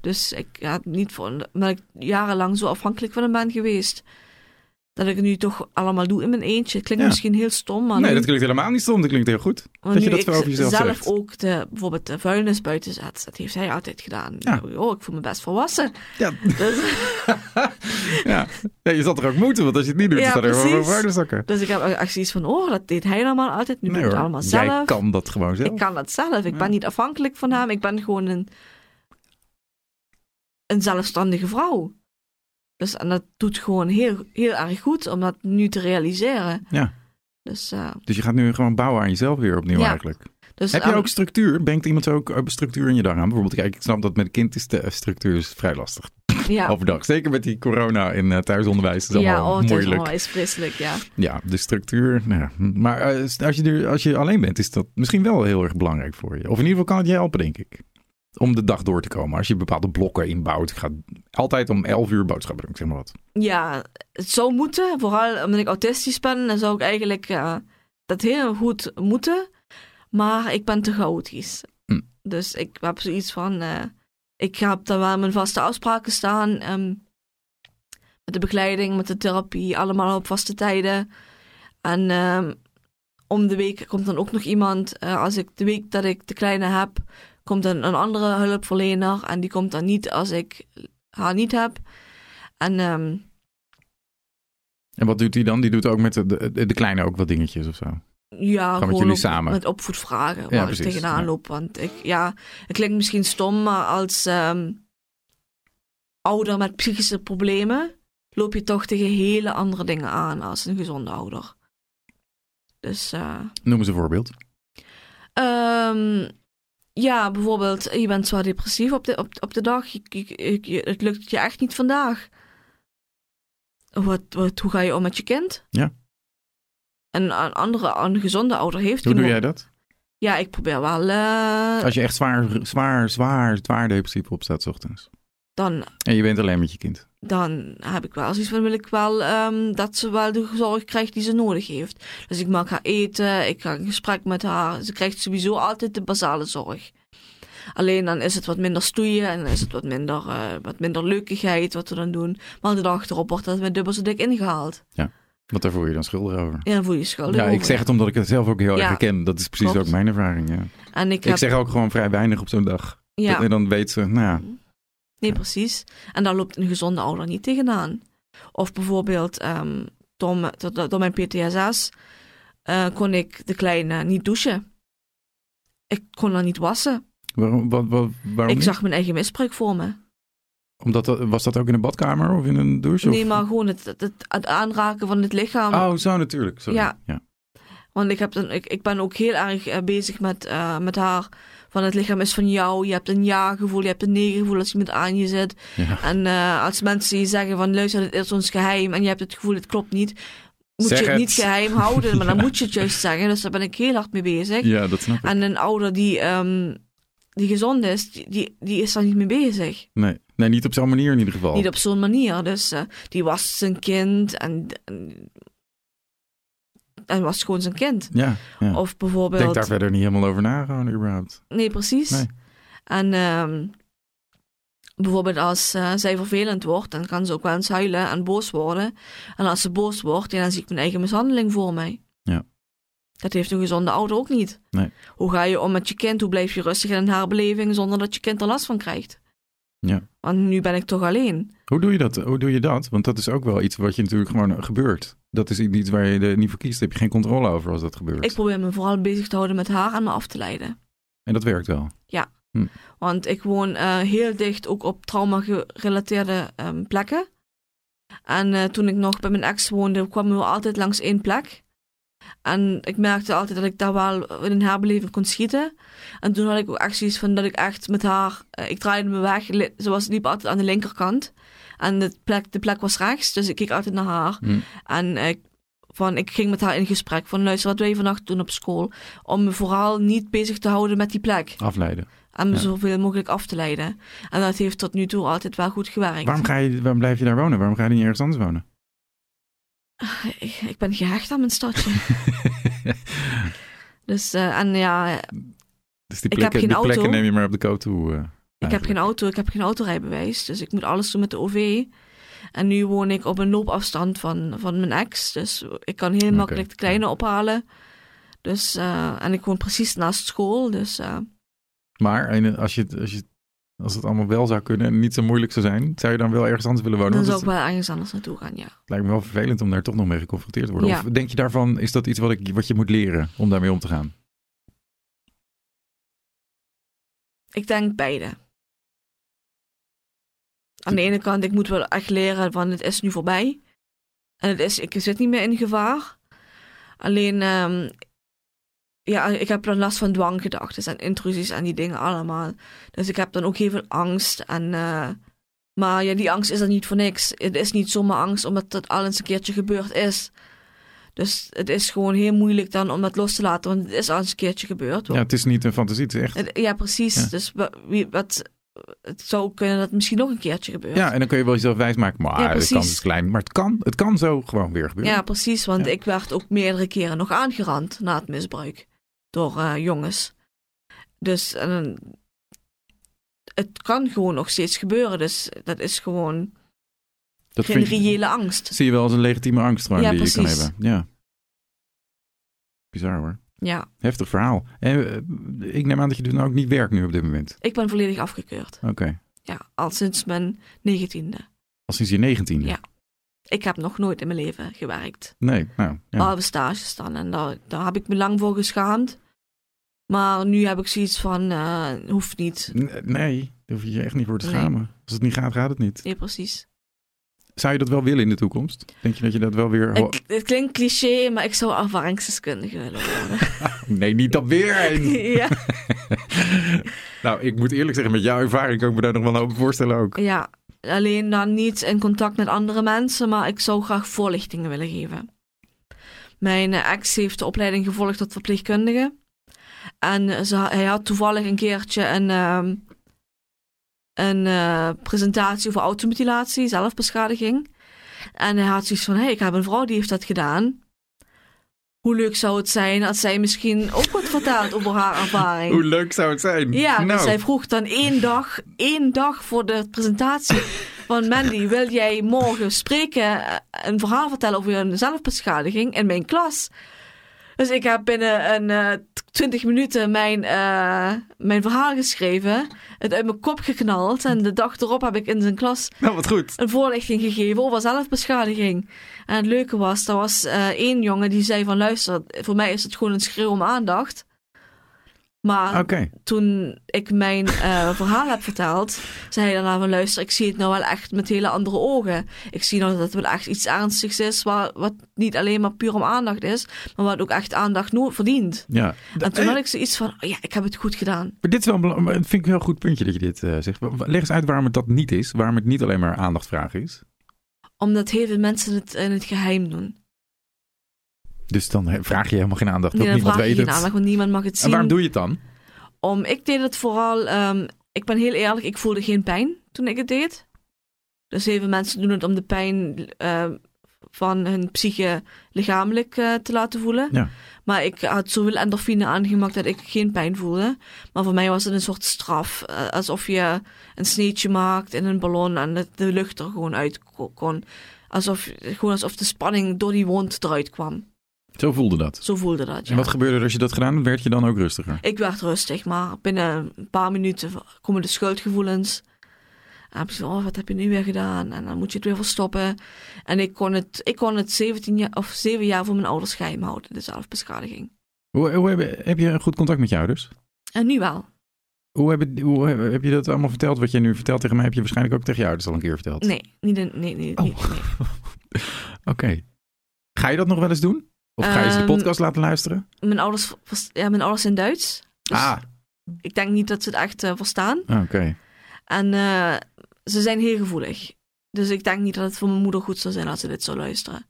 Dus ik ja, niet voor, omdat ik jarenlang zo afhankelijk van hem ben geweest. Dat ik het nu toch allemaal doe in mijn eentje. Het klinkt Ja. misschien heel stom, maar Nee, nu, dat klinkt helemaal niet stom. Dat klinkt heel goed. want dat je dat ik over jezelf zelf zegt. ook de, bijvoorbeeld de vuilnis buiten zet. Dat heeft hij altijd gedaan. Ja. Oh, ik voel me best volwassen. Ja. Dus, ja. ja, je zal er ook moeten, want als je het niet doet, Ja, dan staat er gewoon vuilniszakken. dus ik heb echt zoiets van, oh, dat deed hij allemaal altijd. Nu Nee doe ik het allemaal jij zelf. kan dat gewoon zelf. Ik kan dat zelf. Ik ben niet afhankelijk van hem. Ik ben gewoon een, een zelfstandige vrouw. Dus en dat doet gewoon heel, heel erg goed om dat nu te realiseren. Ja. Dus, uh, Dus je gaat nu gewoon bouwen aan jezelf weer opnieuw Ja. eigenlijk. dus Heb je um, ook structuur? Brengt iemand ook eh, structuur in je dag aan? Bijvoorbeeld, kijk, ik snap dat met een kind is de structuur is vrij lastig. ja, Overdag. Zeker met die corona in uh, thuisonderwijs. is ja, allemaal oh, het is moeilijk. is vreselijk, ja. Ja, de structuur. Nou. Maar uh, als, je er, als je alleen bent, is dat misschien wel heel erg belangrijk voor je. Of in ieder geval kan het je helpen, denk ik. Om de dag door te komen. Als je bepaalde blokken inbouwt. Ik ga altijd om 11 uur boodschappen doen, ik zeg maar wat. Ja, het zou moeten. Vooral omdat ik autistisch ben, dan zou ik eigenlijk uh, dat heel goed moeten. Maar ik ben te chaotisch. Hm. Dus ik heb zoiets van... Uh, ik heb daar wel mijn vaste afspraken staan. Um, met de begeleiding, met de therapie. Allemaal op vaste tijden. En um, om de week komt dan ook nog iemand. Uh, als ik de week dat ik de kleine heb... komt dan een andere hulpverlener. En die komt dan niet als ik haar niet heb. En... Um, en wat doet hij dan? Die doet ook met de, de, de kleine ook wat dingetjes of zo? Ja, gewoon met jullie samen. Met opvoedvragen ja, waar precies, ik tegenaan ja. loop. Want ik, ja, het klinkt misschien stom, maar als um, ouder met psychische problemen loop je toch tegen hele andere dingen aan als een gezonde ouder. Dus. Uh, Noem eens een voorbeeld. Um, ja, bijvoorbeeld, je bent zwaar depressief op de, op, op de dag. Je, je, je, het lukt je echt niet vandaag. Wat, wat, hoe ga je om met je kind? Ja. En een andere, een gezonde ouder heeft Hoe doe jij dat? Ja, ik probeer wel. Uh, Als je echt zwaar, zwaar, zwaar, zwaar depressief opstaat, s ochtends. Dan. En je bent alleen met je kind. Dan heb ik wel zoiets van: wil ik wel um, dat ze wel de zorg krijgt die ze nodig heeft. Dus ik maak haar eten, ik ga in gesprek met haar. Ze krijgt sowieso altijd de basale zorg. Alleen dan is het wat minder stoeien en dan is het wat minder, uh, wat minder leukigheid wat we dan doen. Maar de dag erop wordt dat met dubbel zo dik ingehaald. Ja. Want daar voel je dan schuldig over. Ja, dan voel je schuldig Ja, over. ik zeg het omdat ik het zelf ook heel Ja. erg herken. Dat is precies Klopt. ook mijn ervaring, ja. En ik, Ik, heb, zeg ook gewoon vrij weinig op zo'n dag. ja, En dan weet ze, nou ja, nee, precies. En daar loopt een gezonde ouder niet tegenaan. Of bijvoorbeeld, um, door, mijn PTSS uh, kon ik de kleine niet douchen. ik kon dat niet wassen. Waarom, wat, wat, waarom ik niet? zag mijn eigen misbruik voor me. Omdat dat, was dat ook in een badkamer of in een douche? Nee, of? maar gewoon het, het, het aanraken van het lichaam. Oh, zo natuurlijk. Sorry. Ja. ja. Want ik, heb dan, ik, ik ben ook heel erg eh, bezig met, eh, met haar. Van het lichaam is van jou. Je hebt een ja-gevoel, je hebt een nee-gevoel als iemand aan je zit. Ja. En eh, als mensen je zeggen van luister, dit is ons geheim. En je hebt het gevoel, het klopt niet. Moet Zeg je het, het. niet geheim houden. Maar dan moet je het juist zeggen. Dus daar ben ik heel hard mee bezig. Ja, dat snap ik. En een ouder die, ehm, die gezond is, die, die, is daar niet mee bezig. Nee. nee, niet op zo'n manier in ieder geval. Niet op zo'n manier. Dus eh, die was zijn kind en, en, en was gewoon zijn kind. Ja, ja. Of Ik bijvoorbeeld... denk daar verder niet helemaal over na, gewoon überhaupt. Nee, precies. Nee. En ehm, bijvoorbeeld als eh, zij vervelend wordt, dan kan ze ook wel eens huilen en boos worden. En als ze boos wordt, ja, dan zie ik mijn eigen mishandeling voor mij. Ja. Dat heeft een gezonde ouder ook niet. Nee. Hoe ga je om met je kind? Hoe blijf je rustig in haar beleving zonder dat je kind er last van krijgt? Ja. Want nu ben ik toch alleen. Hoe doe je dat? Hoe doe je dat? Want dat is ook wel iets wat je natuurlijk gewoon gebeurt. Dat is iets waar je er niet voor kiest. Daar heb je geen controle over als dat gebeurt. Ik probeer me vooral bezig te houden met haar en me af te leiden. En dat werkt wel. Want ik woon eh, heel dicht ook op trauma-gerelateerde ehm, plekken. En eh, toen ik nog bij mijn ex woonde, kwamen we altijd langs één plek. En ik merkte altijd dat ik daar wel in haar beleving kon schieten. En toen had ik ook echt zoiets van dat ik echt met haar... eh, ik draaide me weg, ze was, liep altijd aan de linkerkant. En de plek, de plek was rechts, dus ik keek altijd naar haar. Hm. En ik, van, ik ging met haar in gesprek van luister, wat wil je vannacht doen op school? Om me vooral niet bezig te houden met die plek. Afleiden. En me Ja. zoveel mogelijk af te leiden. En dat heeft tot nu toe altijd wel goed gewerkt. Waarom, ga je, waarom blijf je daar wonen? Waarom ga je niet ergens anders wonen? Ik, ik ben gehecht aan mijn stadje. dus, eh, en ja, Dus die Ik heb plekken, geen die plekken auto. neem je maar op de koop toe. eh, ik heb geen auto, ik heb geen autorijbewijs. Dus ik moet alles doen met de OV. En nu woon ik op een loopafstand van, van mijn ex. Dus ik kan heel makkelijk de kleine ophalen. Dus, eh, en ik woon precies naast school. Dus Maar en als, je, als, je, als het allemaal wel zou kunnen en niet zo moeilijk zou zijn, zou je dan wel ergens anders willen wonen? dan zou ik het wel ergens anders naartoe gaan, ja. lijkt me wel vervelend om daar toch nog mee geconfronteerd te worden. Ja. Of denk je daarvan, is dat iets wat, ik, wat je moet leren om daarmee om te gaan? Ik denk beide. Aan de ene kant, ik moet wel echt leren van het is nu voorbij. En het is, ik zit niet meer in gevaar. Alleen, ehm, ja, ik heb dan last van dwanggedachten en intrusies en die dingen allemaal. Dus ik heb dan ook heel veel angst. En, eh, maar ja, die angst is er niet voor niks. Het is niet zomaar angst omdat het al eens een keertje gebeurd is. Dus het is gewoon heel moeilijk dan om dat los te laten, want het is al eens een keertje gebeurd. Ja, het is niet een fantasie, het is echt. Het- Ja, precies. Ja. Dus wie, wat, het zou kunnen dat het misschien nog een keertje gebeurt. Ja, en dan kun je wel jezelf wijsmaken, maar Ja, de precies. kans is klein. Maar het kan, het kan zo gewoon weer gebeuren. Ja, precies. Want Ja. ik werd ook meerdere keren nog aangerand na het misbruik door eh, jongens. Dus eh, het kan gewoon nog steeds gebeuren. Dus dat is gewoon dat geen je- reële angst. zie je wel als een legitieme angst Ja, die je kan hebben. Ja. Bizar hoor. Ja, Heftig verhaal. En eh, ik neem aan dat je dus nou ook niet werkt nu op dit moment. ik ben volledig afgekeurd. Oké. Ja, al sinds mijn negentiende. Al sinds je negentiende? Ja. Ik heb nog nooit in mijn leven gewerkt. Nee, nou. Ja. Behalve stages dan. En daar, daar heb ik me lang voor geschaamd. Maar nu heb ik zoiets van, eh, hoeft niet. N- Nee, daar hoef je je echt niet voor te Nee. schamen. Als het niet gaat, gaat het niet. Nee, precies. Zou je dat wel willen in de toekomst? Denk je dat je dat wel weer... Ik, het klinkt cliché, maar ik zou ervaringsdeskundige willen worden. Nee, niet dat weer een. ja. nou, ik moet eerlijk zeggen, met jouw ervaring kan ik me daar nog wel een hoop voorstellen ook. ja, alleen dan niet in contact met andere mensen, maar ik zou graag voorlichtingen willen geven. Mijn ex heeft de opleiding gevolgd tot verpleegkundige. En hij had toevallig een keertje een, ehm, een eh, presentatie over automutilatie, zelfbeschadiging. En hij had zoiets van, hé, hey, ik heb een vrouw die heeft dat gedaan. Hoe leuk zou het zijn als zij misschien ook wat vertelt over haar ervaring. Hoe leuk zou het zijn? Ja, nou, dus hij vroeg dan één dag, één dag voor de presentatie van Mandy, wil jij morgen spreken, eh, een verhaal vertellen over een zelfbeschadiging in mijn klas? Dus ik heb binnen een eh, 20 minuten mijn, eh, mijn verhaal geschreven, het uit mijn kop geknald en de dag erop heb ik in zijn klas nou, wat goed. een voorlichting gegeven over zelfbeschadiging. En het leuke was, er was eh, één jongen die zei van luister, voor mij is het gewoon een schreeuw om aandacht. Maar toen ik mijn eh, verhaal heb verteld, zei hij daarna van luister, ik zie het nou wel echt met hele andere ogen. Ik zie nou dat het wel echt iets ernstigs is, waar, wat niet alleen maar puur om aandacht is, maar wat ook echt aandacht no- verdient. Ja. En toen had ik zoiets van, oh ja, ik heb het goed gedaan. Maar dit is wel een vind ik wel een goed puntje dat je dit eh, zegt. Leg eens uit waarom het dat niet is. Waarom het niet alleen maar aandacht is. Omdat heel veel mensen het in het geheim doen. Dus dan vraag je helemaal geen aandacht. Nee, dan niemand vraag je weet geen het. aandacht, want niemand mag het En zien. waarom doe je het dan? Om, ik deed het vooral, ehm, ik ben heel eerlijk, ik voelde geen pijn toen ik het deed. Dus heel veel mensen doen het om de pijn eh, van hun psyche lichamelijk eh, te laten voelen. Ja. Maar ik had zoveel endorfine aangemaakt dat ik geen pijn voelde. Maar voor mij was het een soort straf. eh, alsof je een sneetje maakt in een ballon en de, de lucht er gewoon uit ko- kon. Alsof, gewoon alsof de spanning door die wond eruit kwam. Zo voelde dat. Zo voelde dat, ja. En wat gebeurde er als je dat gedaan had? Werd je dan ook rustiger? Ik werd rustig, maar binnen een paar minuten komen de schuldgevoelens. En heb je oh, wat heb je nu weer gedaan? En dan moet je het weer verstoppen. En ik kon het, ik kon het 17 jaar, of 7 jaar voor mijn ouders geheim houden, de zelfbeschadiging. Hoe, hoe heb, heb je een goed contact met je ouders? En nu wel. Hoe, heb, hoe heb, je dat allemaal verteld? Wat je nu vertelt tegen mij, heb je waarschijnlijk ook tegen je ouders al een keer verteld. Nee, niet, nee, nee, Oh. niet, nee. Oké. Ga je dat nog wel eens doen? Of ga je ze de Ehm, podcast laten luisteren? Mijn ouders, ja, mijn ouders zijn Duits. Dus ah, ik denk niet dat ze het echt eh, verstaan. oké. En eh, ze zijn heel gevoelig. Dus ik denk niet dat het voor mijn moeder goed zou zijn als ze dit zou luisteren.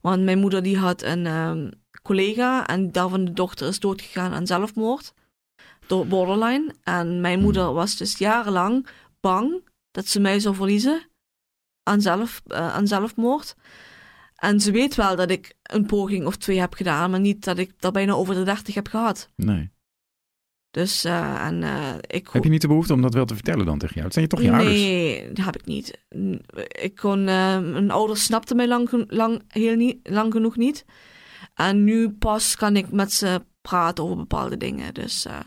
Want mijn moeder die had een ehm, collega en daarvan de dochter is doodgegaan aan zelfmoord. Door borderline. En mijn Hmm. moeder was dus jarenlang bang dat ze mij zou verliezen aan, zelf, eh, aan zelfmoord. En ze weet wel dat ik een poging of twee heb gedaan, maar niet dat ik dat bijna over de dertig heb gehad. Nee. Dus, eh, en eh, ik... Heb je niet de behoefte om dat wel te vertellen dan tegen jou? Het zijn je toch je ouders? Nee, dat heb ik niet. Ik kon, eh, mijn ouders snapten mij lang, lang, heel niet, lang genoeg niet. En nu pas kan ik met ze praten over bepaalde dingen. Dus eh,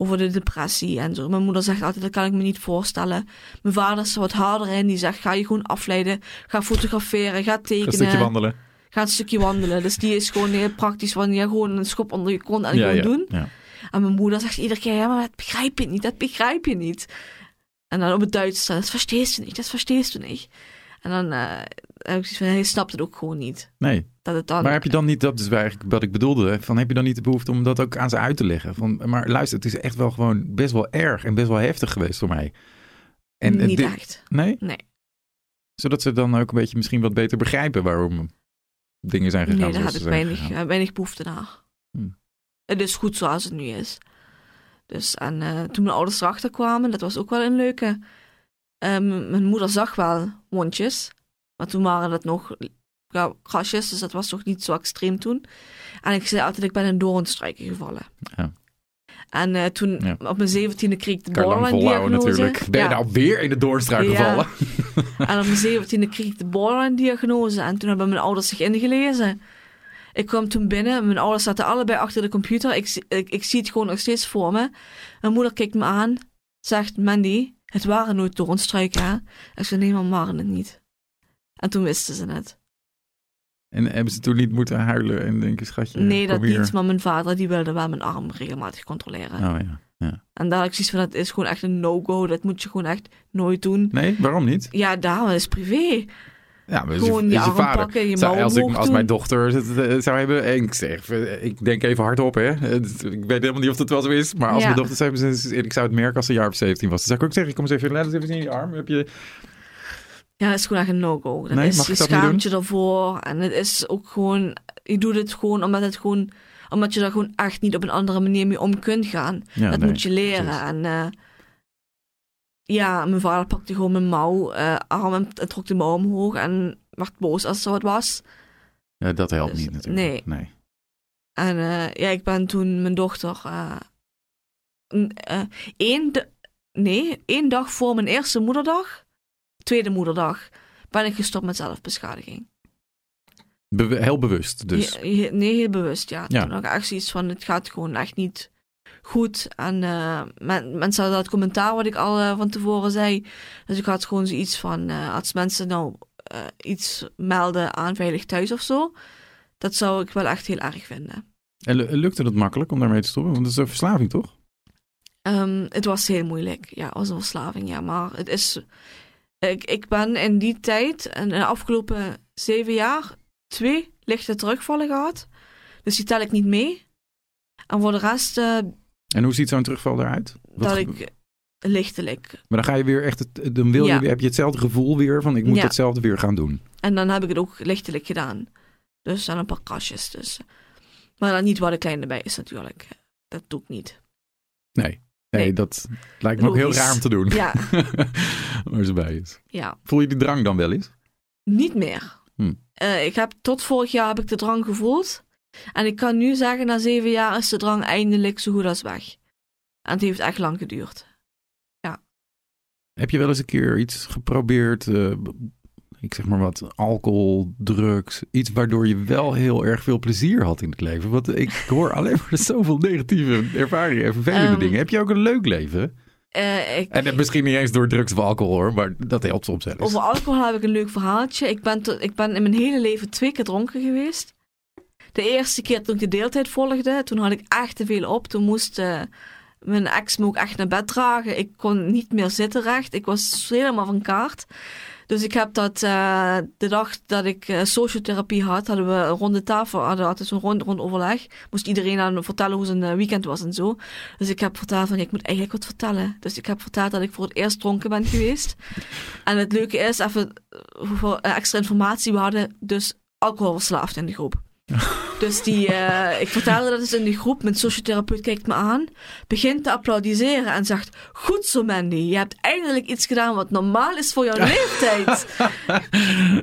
over de depressie en zo. Mijn moeder zegt altijd, dat kan ik me niet voorstellen. Mijn vader is er wat harder in. Die zegt, ga je gewoon afleiden. Ga fotograferen, ga Ga tekenen. een stukje wandelen. Ga een stukje wandelen. Dus die is gewoon heel praktisch. Van, ja, gewoon een schop onder je kont en ja, gewoon ja. doen. Ja. En mijn moeder zegt iedere keer, ja, maar dat begrijp je niet, dat begrijp je niet. En dan op het Duits, dat versteest je niet, dat versteest je niet. En dan eh, heb ik zoiets van, hij snapt het ook gewoon niet. Nee. Dat het dan... Maar heb je dan niet, dat is eigenlijk wat ik bedoelde, van heb je dan niet de behoefte om dat ook aan ze uit te leggen? Van, maar luister, het is echt wel gewoon best wel erg en best wel heftig geweest voor mij. En, niet dit- echt. Nee? Nee. Zodat ze dan ook een beetje misschien wat beter begrijpen waarom dingen zijn gegaan Nee, daar heb ik weinig, weinig behoefte naar. Hmm. Het is goed zoals het nu is. Dus, en eh, toen mijn ouders erachter kwamen, dat was ook wel een leuke. Ehm, mijn moeder zag wel wondjes, maar toen waren dat nog ja, krasjes, dus dat was toch niet zo extreem toen. En ik zei altijd, ik ben in doornstruiken gevallen. Ja. En eh, toen, Ja. op mijn zeventiende kreeg ik de borderline-diagnose. natuurlijk. Ben je Ja. nou weer in de doornstruik Ja. gevallen? En op mijn zeventiende kreeg ik de borderline-diagnose. En toen hebben mijn ouders zich ingelezen. Ik kwam toen binnen. Mijn ouders zaten allebei achter de computer. Ik, ik, ik zie het gewoon nog steeds voor me. Mijn moeder kijkt me aan. Zegt, Mandy, het waren nooit doornstruiken, hè? Ik zei, nee, maar waren het niet. En toen wisten ze het. En hebben ze toen niet moeten huilen en denken, schatje, nee, dat hier. niet. Maar mijn vader, die wilde wel mijn arm regelmatig controleren. Oh ja, ja. En daar had ik zoiets van, dat is gewoon echt een no-go. Dat moet je gewoon echt nooit doen. Nee, waarom niet? Ja, daarom is privé. Ja, maar Gewoon je vader. pakken, je Zou- als, ik, als mijn dochter het eh, zou hebben, en ik zeg, eh, ik denk even hardop, hè. Het- Ik weet helemaal niet of dat wel zo is, maar als Ja. mijn dochter zou hebben, ik zou het merken als ze een jaar of 17 was. Dan zou ik ook zeggen, kom eens even, laat eens even in je arm. Heb je... Ja, dat is gewoon echt een no-go. Dat Nee, is, mag je schaamt je ervoor. En het is ook gewoon... Je doet het gewoon omdat het gewoon... Omdat je daar gewoon echt niet op een andere manier mee om kunt gaan. Ja, dat nee, moet je leren. precies. En eh, ja, mijn vader pakte gewoon mijn mouw, arm en, en trok de mouw omhoog. En werd boos als er wat was. Ja, dat helpt Dus, niet natuurlijk. nee. nee. En eh, ja, ik ben toen mijn dochter... eh, een- eh, één, nee, één dag voor mijn eerste moederdag... Tweede moederdag... Ben ik gestopt met zelfbeschadiging. Heel bewust dus. Nee, heel bewust, ja. Ja. Toen had ik echt zoiets van, het gaat gewoon echt niet goed. En eh, men, mensen hadden dat commentaar wat ik al eh, van tevoren zei. Dus ik had gewoon zoiets van, eh, als mensen nou iets melden aan Veilig Thuis of zo, dat zou ik wel echt heel erg vinden. En lu- lukte het makkelijk om daarmee te stoppen? Want het is een verslaving, toch? Ehm, het was heel moeilijk. Ja, het was een verslaving, ja. Maar het is... Ik, ik ben in die tijd, in de afgelopen zeven jaar, twee lichte terugvallen gehad. Dus die tel ik niet mee. En voor de rest, En hoe ziet zo'n terugval eruit? Wat dat ik lichtelijk. Maar dan ga je weer echt, het, dan wil Ja. je, heb je hetzelfde gevoel weer van ik moet Ja. hetzelfde weer gaan doen. En dan heb ik het ook lichtelijk gedaan. Dus dan een paar krasjes. Dus. Maar dan niet waar de kleine bij is natuurlijk. Dat doe ik niet. Nee, nee, Nee. dat lijkt me ook heel raar om te doen. Ja, Waar ze bij is. ja. Voel je die drang dan wel eens? Niet meer. Hm. Eh, ik heb, tot vorig jaar heb ik de drang gevoeld. En ik kan nu zeggen, na zeven jaar is de drang eindelijk zo goed als weg. En het heeft echt lang geduurd. Heb je wel eens een keer iets geprobeerd, eh, ik zeg maar wat, alcohol, drugs, iets waardoor je wel heel erg veel plezier had in het leven? Want ik hoor alleen maar zoveel negatieve ervaringen en vervelende Ehm, dingen. Heb je ook een leuk leven? Eh, ik, En misschien niet eens door drugs of alcohol hoor, maar dat helpt soms zelfs. Over alcohol heb ik een leuk verhaaltje. Ik ben, ik ben in mijn hele leven twee keer dronken geweest. De eerste keer toen ik de deeltijd volgde, toen had ik echt te veel op. Toen moest eh, mijn ex me ook echt naar bed dragen. Ik kon niet meer zitten recht. Ik was helemaal van kaart. Dus ik heb dat eh, de dag dat ik eh, sociotherapie had, hadden we een ronde tafel, hadden we altijd zo'n rond, rond overleg. Moest iedereen aan vertellen hoe zijn weekend was en zo. Dus ik heb verteld van, ik moet eigenlijk wat vertellen. Dus ik heb verteld dat ik voor het eerst dronken ben geweest. En het leuke is, even extra informatie, we hadden dus alcoholverslaafd in de groep. Dus die, eh, ik vertelde dat eens in die groep. Mijn sociotherapeut kijkt me aan, begint te applaudisseren en zegt: Goed zo, Mandy, je hebt eindelijk iets gedaan wat normaal is voor jouw leeftijd.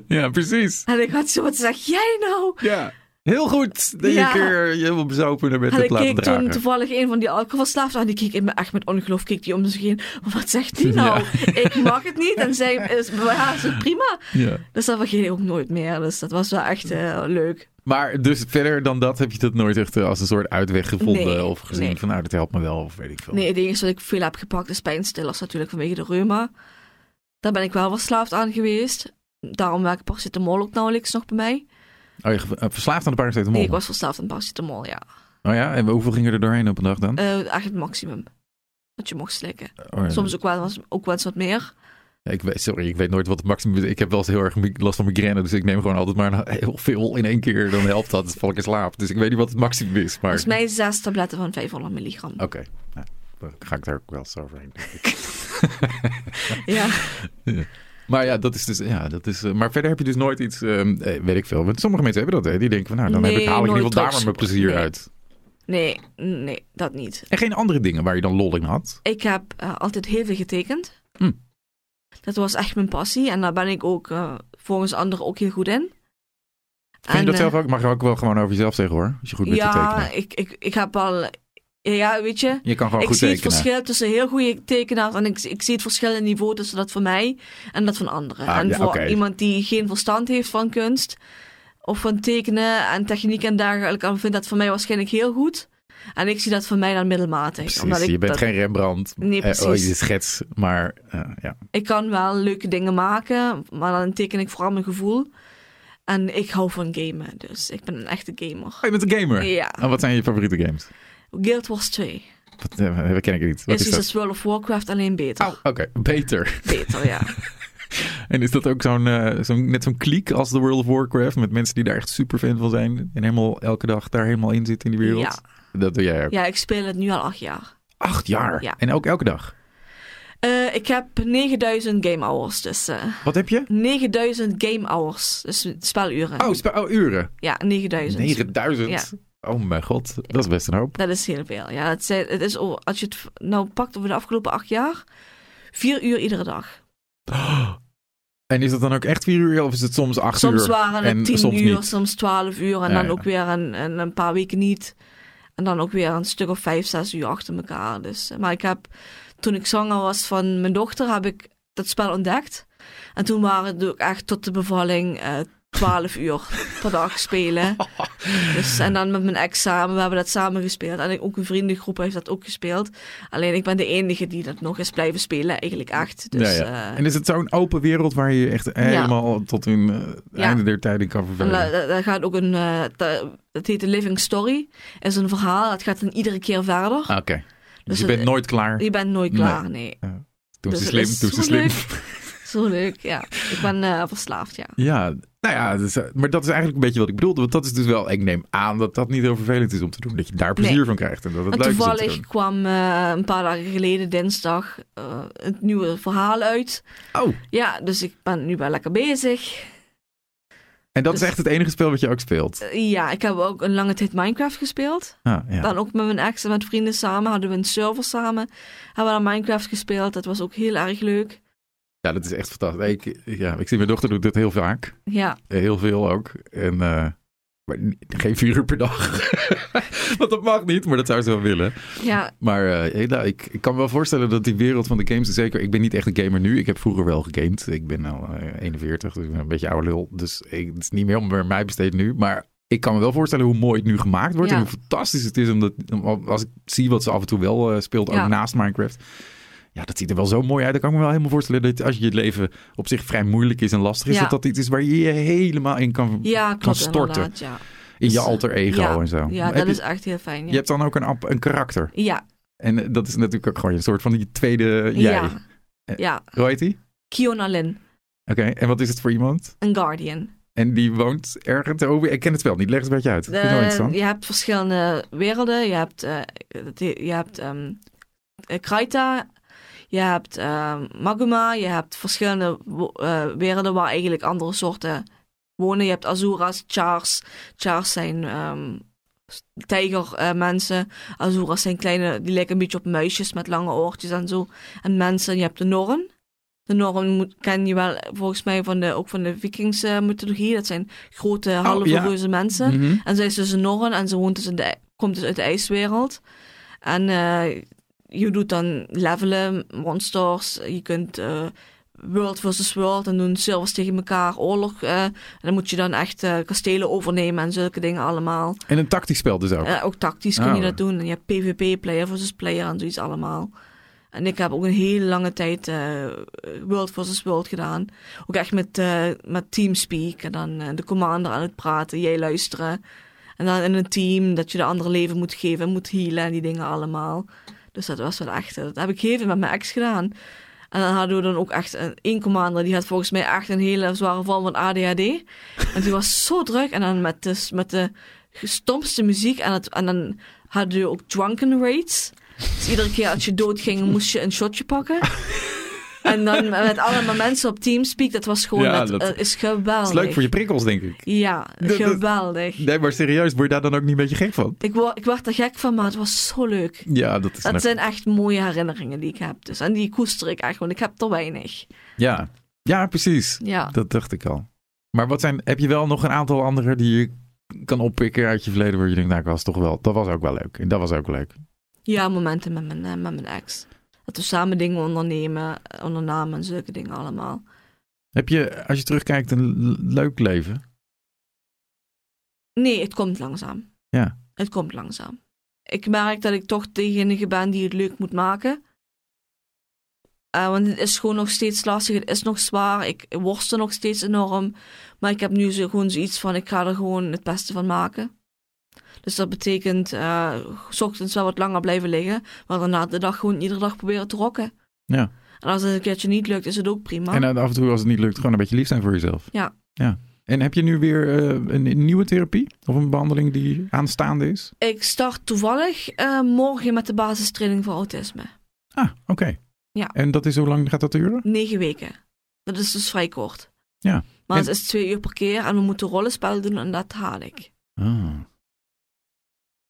ja, precies. En ik had zo wat zeg jij nou? Ja, heel goed dat je Ja. keer je helemaal bezopen naar bed hebt ik laten keek dragen. toen toevallig een van die alcoholverslaafden aan. Die keek in me echt met ongeloof keek die om zich heen. Wat zegt die nou? Ik mag het niet. En zij is, ja, is prima. Ja. Dus dat vergeet ik ook nooit meer. Dus dat was wel echt eh, leuk. Maar dus verder dan dat heb je dat nooit echt eh, als een soort uitweg gevonden Nee, of gezien nee. van nou dat helpt me wel of weet ik veel. Nee, het enige wat ik veel heb gepakt is pijnstillers natuurlijk vanwege de reuma. Daar ben ik wel verslaafd aan geweest. Daarom werkt paracetamol ook nauwelijks nog bij mij. Oh, je eh, verslaafd aan de paracetamol? Nee, ik was verslaafd aan paracetamol, ja. Oh ja, en hoeveel gingen er doorheen op een dag dan? Eh, echt het maximum. Wat je mocht slikken. Oh ja. Soms ook wel, was, ook wel eens wat meer. Ja, ik weet, sorry, ik weet nooit wat het maximum is. Ik heb wel eens heel erg last van migraine, dus ik neem gewoon altijd maar heel veel in één keer. Dan helpt dat, dan val ik in slaap. Dus ik weet niet wat het maximum is. Maar... Volgens mij zes tabletten van 500 milligram. Oké, nou, dan ga ik daar ook wel eens overheen, ik. Ja. Maar ja, dat is dus, ja, dat is, eh, maar verder heb je dus nooit iets, ehm, eh, weet ik veel. Want sommige mensen hebben dat, hè. Die denken van, nou, dan heb ik, haal ik in ieder geval daar maar mijn plezier Nee. uit. Nee, nee, dat niet. En geen andere dingen waar je dan lol in had? Ik heb eh, altijd heel veel getekend. Hm. Dat was echt mijn passie. En daar ben ik ook eh, volgens anderen ook heel goed in. Vind je dat eh, zelf ook? Mag je ook wel gewoon over jezelf zeggen, hoor. Als je goed bent te Ja, tekenen. ik, ik, ik heb al... Ja, weet je... Je kan gewoon ik goed zie het verschil tussen heel goede tekenaars en ik, ik zie het verschil in niveau tussen dat van mij en dat van anderen. Ah, en ja, voor iemand die geen verstand heeft van kunst of van tekenen en techniek en dergelijke, dan vindt dat voor mij waarschijnlijk heel goed. En ik zie dat voor mij dan middelmatig. Precies, omdat ik je bent dat- geen Rembrandt. Nee, Eh, oh, precies. je schets, maar eh, ja. Ik kan wel leuke dingen maken, maar dan teken ik vooral mijn gevoel. En ik hou van gamen, dus ik ben een echte gamer. Oh, je bent een gamer? Ja. En wat zijn je favoriete games? Guild Wars 2 Wat, eh, dat ken ik niet. Wat is is, dat? World of Warcraft, alleen beter. Oh, oké. Beter. Beter, ja. En is dat ook zo'n, eh, zo'n, net zo'n kliek als de World of Warcraft? Met mensen die daar echt super fan van zijn. En helemaal elke dag daar helemaal in zitten in die wereld? Ja. Dat doe jij ook. ja, ik speel het nu al acht jaar. Acht jaar? Ja. En ook elke dag? Eh, ik heb 9000 game hours, dus eh, Wat heb je? 9000 game hours, dus speluren. Oh, spe- oh uren. Ja, 9000. 9000? Ja. Oh mijn god, dat is best een hoop. Dat is heel veel. Ja, het, zijn- het is, als je het nou pakt over de afgelopen acht jaar, vier uur iedere dag. En is dat dan ook echt vier uur of is het soms acht uur? Soms waren en het tien soms uur, niet? soms twaalf uur en Ja, dan ja. ook weer een, een, een paar weken niet. En dan ook weer een stuk of vijf, zes uur achter elkaar. Dus, maar ik heb, toen ik zwanger was van mijn dochter, heb ik dat spel ontdekt. En toen waren het ook echt tot de bevalling eh, 12 uur per dag spelen. Dus, en dan met mijn ex samen, we hebben dat samen gespeeld. En ook een vriendengroep heeft dat ook gespeeld. Alleen ik ben de enige die dat nog eens blijven spelen, eigenlijk echt. Dus, ja, ja. eh, En is het zo'n open wereld waar je je echt helemaal tot in eh, einde der tijden kan en vervelen? da- da- daar gaat ook een, dat heet de Living Story. is een verhaal, dat gaat dan iedere keer verder. Ah, Oké. Dus, Dus je het- bent nooit klaar. Je bent nooit klaar, nee. Doe dus ze het slim, doe ze zo slim. leuk. Zo leuk, ja. Ik ben verslaafd, ja. Ja, nou ja, dus, maar dat is eigenlijk een beetje wat ik bedoelde. Want dat is dus wel, ik neem aan dat dat niet heel vervelend is om te doen. Dat je daar plezier Nee. van krijgt en dat het En leuk toevallig kwam eh, een paar dagen geleden, dinsdag, eh, het nieuwe verhaal uit. Oh, Ja, dus ik ben nu wel lekker bezig. en dat Dus- is echt het enige spel wat je ook speelt. Ja, ik heb ook een lange tijd Minecraft gespeeld. Ah, ja. Dan ook met mijn ex en met vrienden samen. Hadden we een server samen. Hebben we dan Minecraft gespeeld. Dat was ook heel erg leuk. Ja, dat is echt fantastisch. Ik, ja, ik zie mijn dochter doet dit heel vaak. Ja, Eh, Heel veel ook. En, eh, maar geen vier uur per dag. Want dat mag niet, maar dat zou ze wel willen. ja, Maar nou, ik, ik kan me wel voorstellen dat die wereld van de games, zeker, ik ben niet echt een gamer nu. Ik heb vroeger wel gegamed. Ik ben al eh, 41, dus ik ben een beetje oude lul. Dus ik, het is niet meer om mij besteed nu. Maar ik kan me wel voorstellen hoe mooi het nu gemaakt wordt. Ja. En hoe fantastisch het is. Omdat, om- als ik zie wat ze af en toe wel speelt, ook Ja. naast Minecraft. Ja, dat ziet er wel zo mooi uit. Dan kan ik me wel helemaal voorstellen dat als je je leven op zich vrij moeilijk is en lastig is, Ja. dat dat iets is waar je je helemaal in kan, ja klopt storten. Ja, in je Dus, alter ego ja, en zo. ja dat je, is echt heel fijn. je hebt dan ook een, een karakter. ja, En eh, dat is natuurlijk ook gewoon een soort van die tweede jij. ja, Eh. Hoe heet die? Kiona Lin, Oké, en wat is het voor iemand? een Guardian. En die woont ergens over. Ik ken het wel niet. Leg eens een beetje uit. Het Eh, interessant. je hebt verschillende werelden. Je hebt, eh, he- je hebt eh, Kraita, je hebt ehm, Maguma, je hebt verschillende eh, werelden waar eigenlijk andere soorten wonen. Je hebt Azuras, Chars. Chars zijn ehm tijgermensen. Azuras zijn kleine, die lijken een beetje op muisjes met lange oortjes en zo. En mensen, je hebt de Norren. De Norren moet, ken je wel volgens mij van de, ook van de Vikings mythologie. Dat zijn grote, halve ja. reuze mensen. Mhm. En zij is dus een Norren en ze woont dus in de, komt dus uit de ijswereld. En eh, je doet dan levelen, monsters. Je kunt eh, World versus World en doen servers tegen elkaar, oorlog. eh, en dan moet je dan echt eh, kastelen overnemen en zulke dingen allemaal. En een tactisch spel dus ook. Ook tactisch kun Oh. je dat doen. En je hebt PvP, player versus player en zoiets allemaal. En ik heb ook een hele lange tijd World versus World gedaan. Ook echt met, met Teamspeak. En dan de commander aan het praten, jij luisteren. En dan in een team dat je de andere leven moet geven, moet healen en die dingen allemaal. Dus dat was wel echt, dat heb ik even met mijn ex gedaan. En dan hadden we dan ook echt een, één commander, die had volgens mij echt een hele zware vorm van ADHD. En die was zo druk. En dan met de, met de gestompste muziek. En, het, en dan hadden we ook drunken raids. Dus iedere keer als je doodging, moest je een shotje pakken. En dan met allemaal mensen op Teamspeak. Dat was gewoon, Ja, dat, dat- eh, is Dat geweldig. is leuk voor je prikkels, denk ik. Ja, Dat- geweldig. Nee, maar serieus, word je daar dan ook niet een beetje gek van? Ik, word, ik werd er gek van, maar het was zo leuk. Ja, dat is Dat zijn echt mooie herinneringen die ik heb. Dus. En die koester ik echt, want ik heb er weinig. Ja. ja, precies. Ja. Dat dacht ik al. Maar wat zijn, heb je wel nog een aantal andere die je kan oppikken uit je verleden waar je denkt, nou, dat was toch wel, dat was ook wel leuk. En dat was ook leuk. Ja, momenten met mijn, eh, met mijn ex. Dat we samen dingen ondernemen, eh, ondernamen en zulke dingen allemaal. Heb je, als je terugkijkt, een leuk leven? Nee, het komt langzaam. Ja. Het komt langzaam. Ik merk dat ik toch degene ben die het leuk moet maken. Eh, want het is gewoon nog steeds lastig. Het is nog zwaar. Ik worstel nog steeds enorm. Maar ik heb nu zo, gewoon zoiets van: ik ga er gewoon het beste van maken. Dus dat betekent eh, s ochtends wel wat langer blijven liggen. Maar daarna de dag gewoon iedere dag proberen te rocken. Ja. En als het een keertje niet lukt, is het ook prima. En dan af en toe, als het niet lukt, gewoon een beetje lief zijn voor jezelf. Ja. ja. En heb je nu weer eh, een, nieuwe therapie? Of een behandeling die aanstaande is? Ik start toevallig eh, morgen met de basistraining voor autisme. Ah, oké. Ja. En dat is hoe lang gaat dat duren? Negen weken. Dat is dus vrij kort. Ja. Maar En- het is twee uur per keer en we moeten rollenspel doen en dat haal ik. Ah.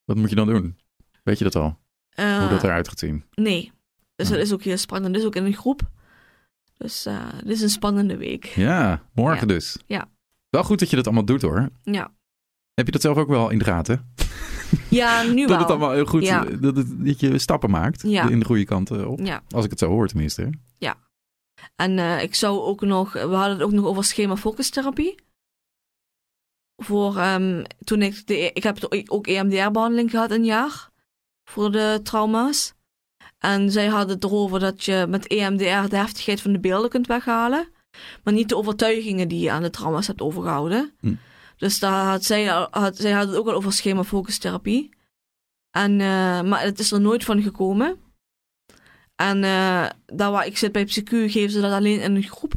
Wat moet je dan doen? Weet je dat al? Eh, hoe dat eruit gaat zien? Nee. Dus dat is ook heel spannend. Dat is ook in een groep. Dus eh dit is een spannende week. Ja, morgen Ja. dus. Ja. Wel goed dat je dat allemaal doet hoor. Ja. Heb je dat zelf ook wel in de gaten? Ja, nu dat wel. het allemaal heel goed Ja. dat, het, dat je stappen maakt Ja. in de goede kant op. Ja. Als ik het zo hoor tenminste. hè? En eh, ik zou ook nog... We hadden het ook nog over schema-focustherapie. Voor ehm, toen ik de, ik heb ook EMDR-behandeling gehad een jaar voor de trauma's. En zij hadden het erover dat je met EMDR de heftigheid van de beelden kunt weghalen, maar niet de overtuigingen die je aan de trauma's hebt overgehouden. Hm. Dus daar had zij, had, zij had het ook al over schema-focus-therapie. En, uh, maar het is er nooit van gekomen. En uh, daar waar ik zit bij PsyQ geven ze dat alleen in een groep.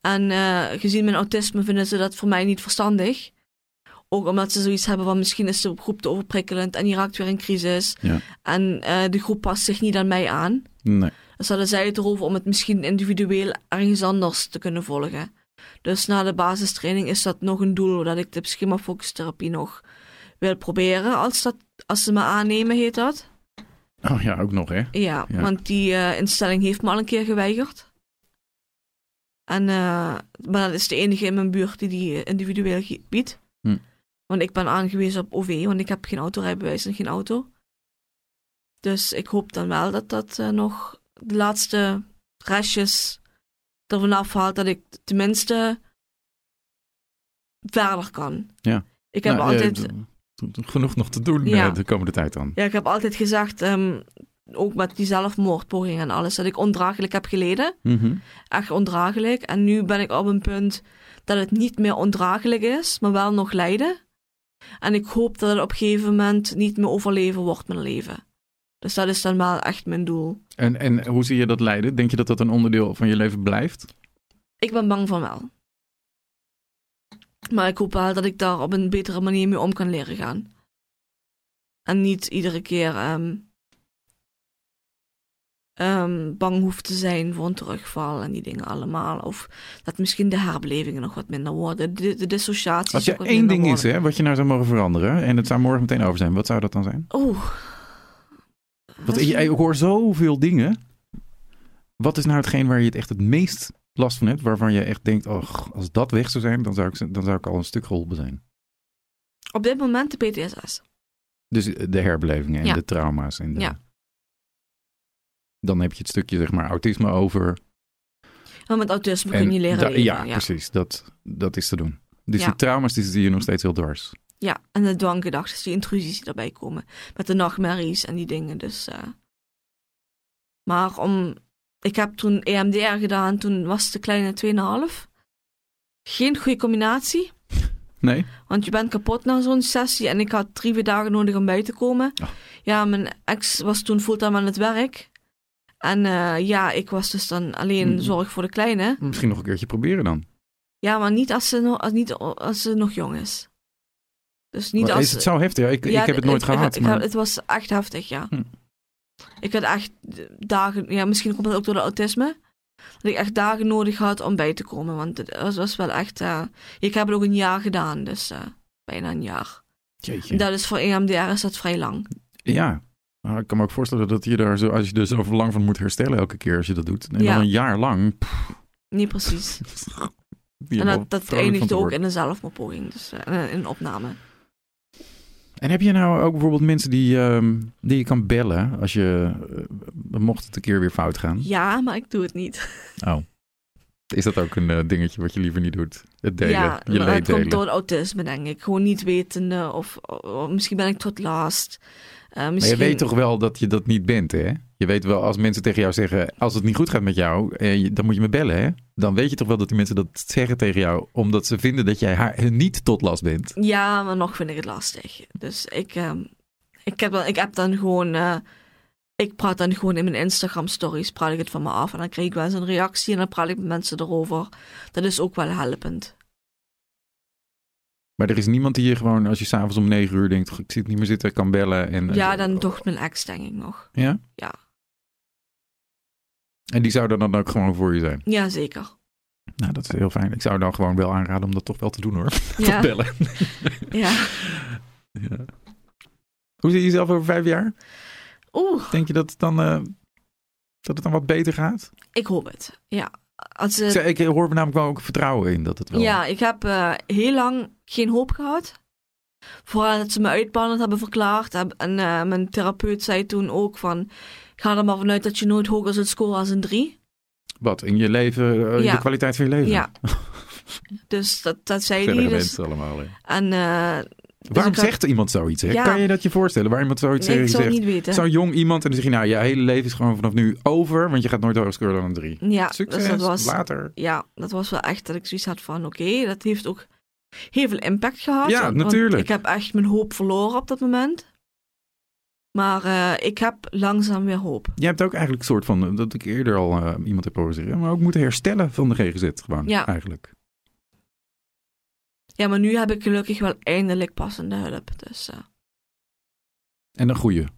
En uh, gezien mijn autisme vinden ze dat voor mij niet verstandig. Ook omdat ze zoiets hebben van misschien is de groep te overprikkelend en die raakt weer in crisis. Ja. En uh, de groep past zich niet aan mij aan. Nee. Dus hadden zij het erover om het misschien individueel ergens anders te kunnen volgen. Dus na de basistraining is dat nog een doel dat ik de schemafocustherapie nog wil proberen. Als, dat, als ze me aannemen, heet dat. Oh ja, ook nog hè? Ja, ja. want die uh, instelling heeft me al een keer geweigerd. En, uh, maar dat is de enige in mijn buurt die die individueel biedt. Hm. Want ik ben aangewezen op OV, want ik heb geen autorijbewijs en geen auto. Dus ik hoop dan wel dat dat uh, nog de laatste restjes ervan afhaalt dat ik tenminste verder kan. Ja. Ik heb nou, altijd... Genoeg nog te doen Ja. de komende tijd dan. Ja, ik heb altijd gezegd, um, ook met die zelfmoordpoging en alles, dat ik ondraaglijk heb geleden. Mhm. Echt ondraaglijk. En nu ben ik op een punt dat het niet meer ondraaglijk is, maar wel nog lijden. En ik hoop dat het op een gegeven moment niet meer overleven wordt, mijn leven. Dus dat is dan wel echt mijn doel. En, en hoe zie je dat lijden? Denk je dat dat een onderdeel van je leven blijft? Ik ben bang van wel. Maar ik hoop wel dat ik daar op een betere manier mee om kan leren gaan. En niet iedere keer um, um, bang hoeft te zijn voor een terugval en die dingen allemaal. Of dat misschien de herbelevingen nog wat minder worden. De, de dissociatie. Als je één ding worden. is, hè, wat je nou zou mogen veranderen en het zou morgen meteen over zijn, wat zou dat dan zijn? Oeh. Want ik, ik hoor zoveel dingen. Wat is nou hetgeen waar je het echt het meest last van hebt, waarvan je echt denkt, oh, als dat weg zou zijn, dan zou ik, dan zou ik al een stuk geholpen zijn. Op dit moment de PTSS. Dus de herbelevingen en Ja. de trauma's. En de... Ja. Dan heb je het stukje, zeg maar, autisme over. Maar met autisme En kun je leren da- leven. ja, ja. precies. Dat, dat is te doen. Dus Ja. die trauma's, die zie je nog steeds heel dwars. Ja, en de dwanggedachten, die intrusies die erbij komen. Met de nachtmerries en die dingen. Dus, uh... Maar om... Ik heb toen EMDR gedaan, toen was de kleine 2,5. Geen goede combinatie. Nee? Want je bent kapot na zo'n sessie en ik had drie, vier dagen nodig om bij te komen. Oh. Ja, mijn ex was toen fulltime aan het werk. En uh, ja, ik was dus dan alleen Mm. zorg voor de kleine. Misschien nog een keertje proberen dan. Ja, maar niet als ze nog, als, niet als ze nog jong is. Dus niet Maar als... is het zo heftig? Ik, Ja, ik heb het nooit ik- gehad. ik- maar... het was echt heftig, ja. Hm. Ik had echt dagen, ja, misschien komt dat ook door de autisme. Dat ik echt dagen nodig had om bij te komen. Want het was, was wel echt. Uh, ik heb het ook een jaar gedaan, dus uh, bijna een jaar. Jeetje. Dat is voor EMDR is dat vrij lang. Ja. Maar ik kan me ook voorstellen dat je daar zo, als je er zo lang van moet herstellen elke keer als je dat doet. En Ja. dan een jaar lang. pff, Niet precies. en dat, dat eindigde ook in een zelfmoordpoging, dus uh, in een opname. En heb je nou ook bijvoorbeeld mensen die, ehm, die je kan bellen als je, uh, mocht het een keer weer fout gaan? Ja, maar ik doe het niet. Oh. Is dat ook een uh, dingetje wat je liever niet doet? Het delen, ja, je maar leed komt delen. door het autisme, denk ik. Gewoon niet wetende of, misschien ben ik tot last. Uh, Maar misschien... je weet toch wel dat je dat niet bent, hè? Je weet wel, als mensen tegen jou zeggen, als het niet goed gaat met jou, eh, dan moet je me bellen, hè? Dan weet je toch wel dat die mensen dat zeggen tegen jou, omdat ze vinden dat jij haar niet tot last bent. Ja, maar nog vind ik het lastig. Dus ik, uh, ik, heb, dan, ik heb dan gewoon, uh, ik praat dan gewoon in mijn Instagram stories, praat ik het van me af en dan krijg ik wel eens een reactie en dan praat ik met mensen erover. Dat is ook wel helpend. Maar er is niemand die je gewoon, als je s'avonds om negen uur denkt, ik zit niet meer zitten, kan bellen. En, Ja, dan toch mijn ex, denk ik nog. Ja? Ja. En die zou er dan ook gewoon voor je zijn? Ja, zeker. Nou, dat is heel fijn. Ik zou dan gewoon wel aanraden om dat toch wel te doen, hoor. Ja. Bellen. Ja. ja. Hoe zie je jezelf over vijf jaar? Oeh, Denk je dat het dan, uh, dat het dan wat beter gaat? ik hoop het. Ja. Als, uh, Ik, ik hoor er namelijk wel ook vertrouwen in dat het wel... Ja, ik heb uh, heel lang geen hoop gehad. Vooral dat ze me uitbannend hebben verklaard. En uh, mijn therapeut zei toen ook van... Ga er maar vanuit dat je nooit hoger zult scoren als een drie. Wat, in je leven, uh, Ja. de kwaliteit van je leven? Ja. Dus dat, dat zei hij. Dus, allemaal. hè. en dus Waarom ik had- zegt iemand zoiets? Ja. Kan je dat je voorstellen? Waar iemand zoiets Nee, ik zou het zegt? niet weten. Zo'n jong iemand en dan zeg je nou, je hele leven is gewoon vanaf nu over, want je gaat nooit hoger scoren dan een drie. Ja, Succes, dus dat was, later. ja, dat was wel echt dat ik zoiets had van, oké, dat heeft ook heel veel impact gehad. Ja, want- want natuurlijk. ik heb echt mijn hoop verloren op dat moment. Maar eh, ik heb langzaam weer hoop. Je hebt ook eigenlijk een soort van, eh, dat ik eerder al eh, iemand heb horen zeggen, maar ook moeten herstellen van de GGZ gewoon, Ja. eigenlijk. Ja, maar nu heb ik gelukkig wel eindelijk passende hulp. Dus eh, En een goede.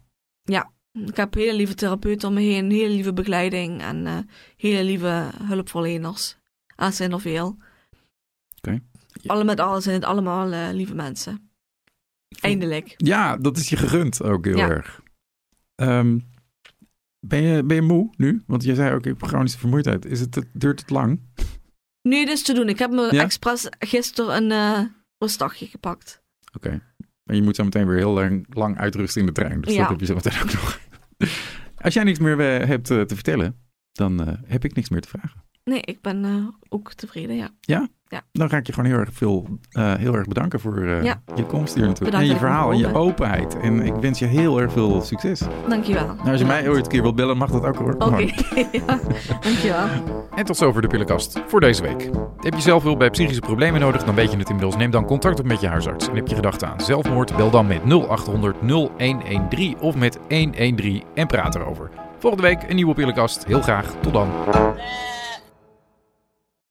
ik heb hele lieve therapeuten om me heen, hele lieve begeleiding en eh, hele lieve hulpverleners. Het zijn er veel. Oké. Ja. Alle met al zijn het allemaal eh, lieve mensen. Eindelijk. Ja, dat is je gegund ook heel Ja. erg. Ehm, ben, je, ben je moe nu? Want je zei ook, ik heb chronische vermoeidheid. Is het, duurt het lang? Nu dus te doen. Ik heb me Ja? expres gisteren een eh rustdagje gepakt. Oké. Maar je moet zo meteen weer heel lang, lang uitrusten in de trein. Dus Ja. dat heb je zo meteen ook nog. Als jij niks meer eh, hebt eh, te vertellen, dan heb ik niks meer te vragen. Nee, ik ben eh, ook tevreden, ja. Dan ga ik je gewoon heel erg veel eh, heel erg bedanken voor eh, Ja. je komst hier naartoe. Bedankt en je verhaal en je openheid. En ik wens je heel erg veel succes. Dankjewel. Nou, als je mij ooit een keer wilt bellen, mag dat ook hoor. Oké, Gewoon. ja, dankjewel. En tot zover de pillenkast voor deze week. Heb je zelf hulp bij psychische problemen nodig, dan weet je het inmiddels. Neem dan contact op met je huisarts. En heb je gedachten aan zelfmoord, bel dan met 0800 0113 of met 113 en praat erover. Volgende week een nieuwe pillenkast. Heel graag. Tot dan.